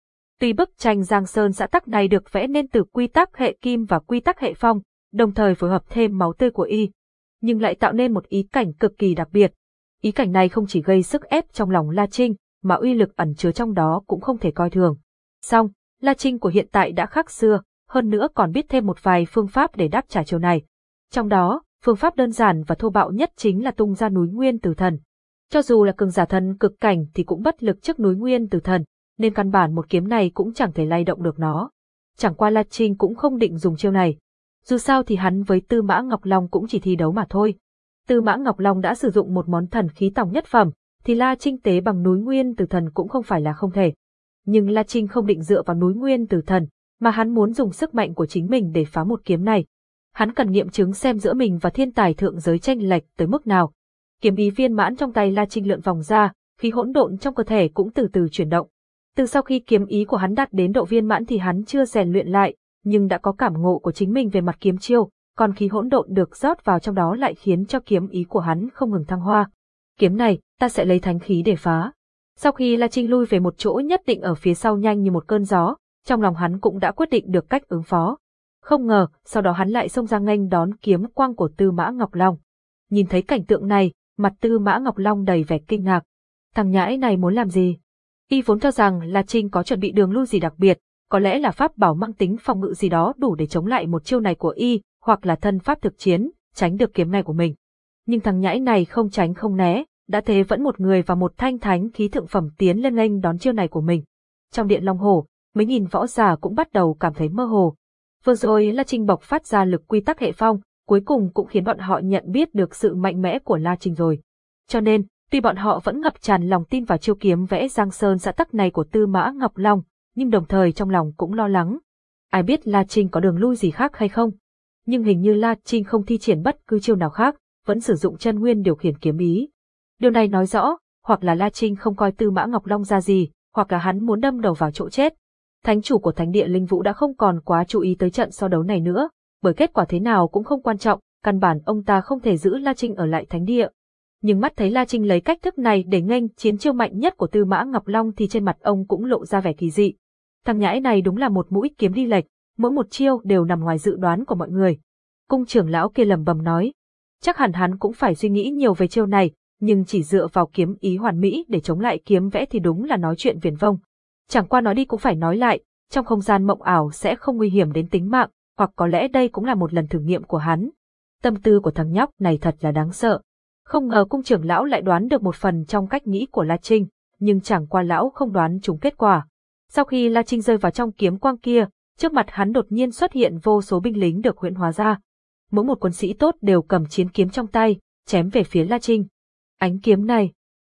Tuy bức tranh Giang Sơn xã tắc này được vẽ nên từ quy tắc hệ kim và quy tắc hệ phong, đồng thời phối hợp thêm máu tươi của y, nhưng lại tạo nên một ý cảnh cực kỳ đặc biệt. Ý cảnh này không chỉ gây sức ép trong lòng La Trinh, mà uy lực ẩn chứa trong đó cũng không thể coi thường. Song, La Trinh của hiện tại đã khác xưa, hơn nữa còn biết thêm một vài phương pháp để đáp trả chiều này. Trong đó, phương pháp đơn giản và thô bạo nhất chính là tung ra núi nguyên tử thần. Cho dù là cường giả thần cực cảnh thì cũng bất lực trước núi nguyên tử thần, nên căn bản một kiếm này cũng chẳng thể lay động được nó. Chẳng qua La Trinh cũng không định dùng chiêu này. Dù sao thì hắn với Tư Mã Ngọc Long cũng chỉ thi đấu mà thôi. Tư Mã Ngọc Long đã sử dụng một món thần khí tòng nhất phẩm, thì La Trinh tế bằng núi nguyên từ thần cũng không phải là không thể. Nhưng La Trinh không định dựa vào núi nguyên từ thần, mà hắn muốn dùng sức mạnh của chính mình để phá một kiếm này. Hắn cần nghiệm chứng xem giữa mình và thiên tài thượng giới tranh lệch tới mức nào. Kiếm ý viên mãn trong tay La Trinh lượn vòng ra, khí hỗn độn trong cơ thể cũng từ từ chuyển động. Từ sau khi kiếm ý của hắn đạt đến độ viên mãn thì hắn chưa rèn luyện lại, nhưng đã có cảm ngộ của chính mình về mặt kiếm chiêu, còn khí hỗn độn được rót vào trong đó lại khiến cho kiếm ý của hắn không ngừng thăng hoa. Kiếm này, ta sẽ lấy thánh khí để phá. Sau khi La Trinh lui về một chỗ nhất định ở phía sau nhanh như một cơn gió, trong lòng hắn cũng đã quyết định được cách ứng phó. Không ngờ, sau đó hắn lại xông ra nghênh đón kiếm quang của Tư Mã Ngọc Long. Nhìn thấy cảnh tượng này, mặt Tư Mã Ngọc Long đầy vẻ kinh ngạc. Thằng nhãi này muốn làm gì? Y vốn cho rằng La Trinh có chuẩn bị đường lui gì đặc biệt, có lẽ là pháp bảo mang tính phòng ngự gì đó đủ để chống lại một chiêu này của Y, hoặc là thân pháp thực chiến, tránh được kiếm này của mình. Nhưng thằng nhãi này không tránh không né, đã thế vẫn một người và một thanh thánh khí thượng phẩm tiến lên nghênh đón chiêu này của mình. Trong điện Long Hồ, mấy nghìn võ giả cũng bắt đầu cảm thấy mơ hồ. Vừa rồi La Trinh bộc phát ra lực quy tắc hệ phong, cuối cùng cũng khiến bọn họ nhận biết được sự mạnh mẽ của La Trinh rồi. Cho nên, tuy bọn họ vẫn ngập tràn lòng tin vào chiêu kiếm vẽ Giang Sơn xã tắc này của Tư Mã Ngọc Long, nhưng đồng thời trong lòng cũng lo lắng. Ai biết La Trinh có đường lui gì khác hay không? Nhưng hình như La Trinh không thi triển bất cứ chiêu nào khác, vẫn sử dụng chân nguyên điều khiển kiếm ý. Điều này nói rõ, hoặc là La Trinh không coi Tư Mã Ngọc Long ra gì, hoặc là hắn muốn đâm đầu vào chỗ chết. Thánh chủ của Thánh địa Linh Vũ đã không còn quá chú ý tới trận so đấu này nữa, bởi kết quả thế nào cũng không quan trọng, căn bản ông ta không thể giữ La Trinh ở lại Thánh địa. Nhưng mắt thấy La Trinh lấy cách thức này để nghênh chiến chiêu mạnh nhất của Tư Mã Ngọc Long thì trên mặt ông cũng lộ ra vẻ kỳ dị. Thằng nhãi này đúng là một mũi kiếm đi lệch, mỗi một chiêu đều nằm ngoài dự đoán của mọi người. Cung trưởng lão kia lầm bầm nói, chắc hẳn hắn cũng phải suy nghĩ nhiều về chiêu này, nhưng chỉ dựa vào kiếm ý hoàn mỹ để chống lại kiếm vẽ thì đúng là nói chuyện viển vông. Chẳng qua nói đi cũng phải nói lại, trong không gian mộng ảo sẽ không nguy hiểm đến tính mạng, hoặc có lẽ đây cũng là một lần thử nghiệm của hắn. Tâm tư của thằng nhóc này thật là đáng sợ. Không ngờ cung trưởng lão lại đoán được một phần trong cách nghĩ của La Trinh, nhưng chẳng qua lão không đoán trúng kết quả. Sau khi La Trinh rơi vào trong kiếm quang kia, trước mặt hắn đột nhiên xuất hiện vô số binh lính được huyện hóa ra. Mỗi một quân sĩ tốt đều cầm chiến kiếm trong tay, chém về phía La Trinh. Ánh kiếm này,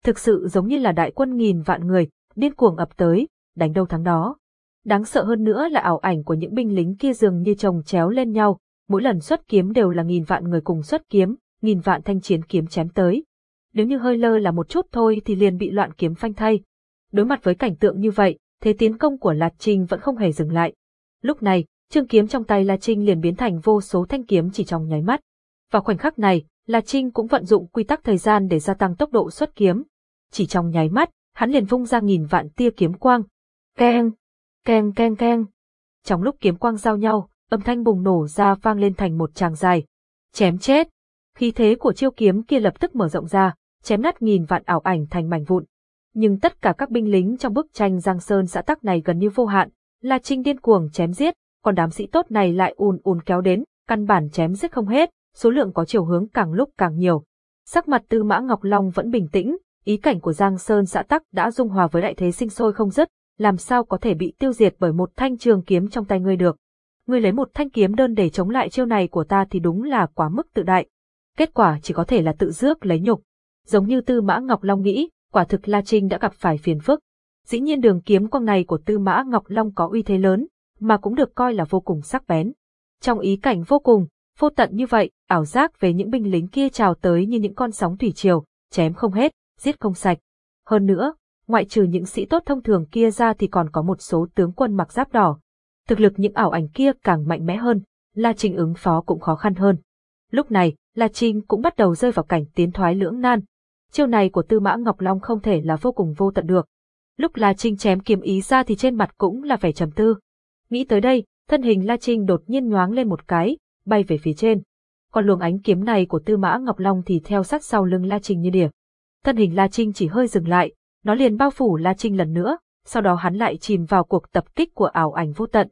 thực sự giống như là đại quân nghìn vạn người, điên cuồng ập tới, đánh đâu thắng đó. Đáng sợ hơn nữa là ảo ảnh của những binh lính kia dường như chồng chéo lên nhau, mỗi lần xuất kiếm đều là nghìn vạn người cùng xuất kiếm, nghìn vạn thanh chiến kiếm chém tới. Nếu như hơi lơ là một chút thôi thì liền bị loạn kiếm phanh thay. Đối mặt với cảnh tượng như vậy, thế tiến công của La Trinh vẫn không hề dừng lại. Lúc này, chương kiếm trong tay La Trinh liền biến thành vô số thanh kiếm chỉ trong nháy mắt. Vào khoảnh khắc này, La Trinh cũng vận dụng quy tắc thời gian để gia tăng tốc độ xuất kiếm. Chỉ trong nháy mắt, hắn liền vung ra nghìn vạn tia kiếm quang. Keng, keng keng keng. Trong lúc kiếm quang giao nhau, âm thanh bùng nổ ra vang lên thành một tràng dài. Chém chết. Khí thế của chiêu kiếm kia lập tức mở rộng ra, chém nát nghìn vạn ảo ảnh thành mảnh vụn. Nhưng tất cả các binh lính trong bức tranh Giang Sơn xã tắc này gần như vô hạn, La Trinh điên cuồng chém giết, còn đám sĩ tốt này lại ùn ùn kéo đến, căn bản chém giết không hết, số lượng có chiều hướng càng lúc càng nhiều. Sắc mặt Tư Mã Ngọc Long vẫn bình tĩnh, ý cảnh của Giang Sơn xã tắc đã dung hòa với đại thế sinh sôi không dứt, làm sao có thể bị tiêu diệt bởi một thanh trường kiếm trong tay ngươi được. Ngươi lấy một thanh kiếm đơn để chống lại chiêu này của ta thì đúng là quá mức tự đại. Kết quả chỉ có thể là tự rước lấy nhục. Giống như Tư Mã Ngọc Long nghĩ, quả thực La Trinh đã gặp phải phiền phức. Dĩ nhiên đường kiếm quang này của Tư Mã Ngọc Long có uy thế lớn, mà cũng được coi là vô cùng sắc bén. Trong ý cảnh vô cùng, vô tận như vậy, ảo giác về những binh lính kia trào tới như những con sóng thủy triều, chém không hết, giết không sạch. Hơn nữa, ngoại trừ những sĩ tốt thông thường kia ra thì còn có một số tướng quân mặc giáp đỏ. Thực lực những ảo ảnh kia càng mạnh mẽ hơn, La Trinh ứng phó cũng khó khăn hơn. Lúc này, La Trinh cũng bắt đầu rơi vào cảnh tiến thoái lưỡng nan. Chiêu này của Tư Mã Ngọc Long không thể là vô cùng vô tận được. Lúc La Trinh chém kiếm ý ra thì trên mặt cũng là vẻ trầm tư. Nghĩ tới đây, thân hình La Trinh đột nhiên nhoáng lên một cái, bay về phía trên. Còn luồng ánh kiếm này của Tư Mã Ngọc Long thì theo sát sau lưng La Trinh như đỉa. Thân hình La Trinh chỉ hơi dừng lại, nó liền bao phủ La Trinh lần nữa, sau đó hắn lại chìm vào cuộc tập kích của ảo ảnh vô tận.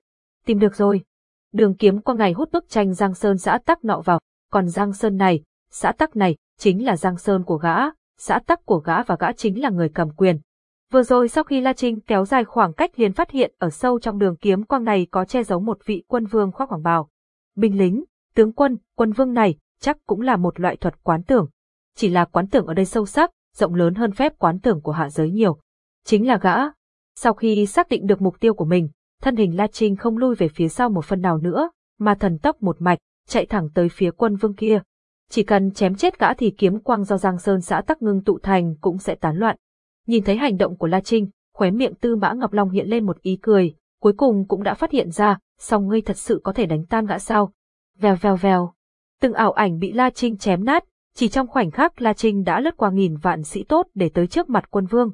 Tìm được rồi. Đường kiếm qua ngày hút bức tranh Giang Sơn xã tắc nọ vào, còn Giang Sơn này, xã tắc này, chính là Giang Sơn của gã, xã tắc của gã và gã chính là người cầm quyền. Vừa rồi sau khi La Trinh kéo dài khoảng cách liền phát hiện ở sâu trong đường kiếm quang này có che giấu một vị quân vương khoác hoàng bào. Binh lính, tướng quân, quân vương này chắc cũng là một loại thuật quán tưởng. Chỉ là quán tưởng ở đây sâu sắc, rộng lớn hơn phép quán tưởng của hạ giới nhiều. Chính là gã. Sau khi xác định được mục tiêu của mình, thân hình La Trinh không lui về phía sau một phần nào nữa, mà thần tốc một mạch, chạy thẳng tới phía quân vương kia. Chỉ cần chém chết gã thì kiếm quang do Giang Sơn xã tắc ngưng tụ thành cũng sẽ tán loạn. Nhìn thấy hành động của La Trinh, khóe miệng Tư Mã Ngọc Long hiện lên một ý cười, cuối cùng cũng đã phát hiện ra, song ngươi thật sự có thể đánh tan gã sao. Vèo vèo vèo. Từng ảo ảnh bị La Trinh chém nát, chỉ trong khoảnh khắc La Trinh đã lướt qua nghìn vạn sĩ tốt để tới trước mặt quân vương.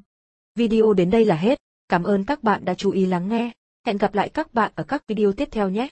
Video đến đây là hết. Cảm ơn các bạn đã chú ý lắng nghe. Hẹn gặp lại các bạn ở các video tiếp theo nhé.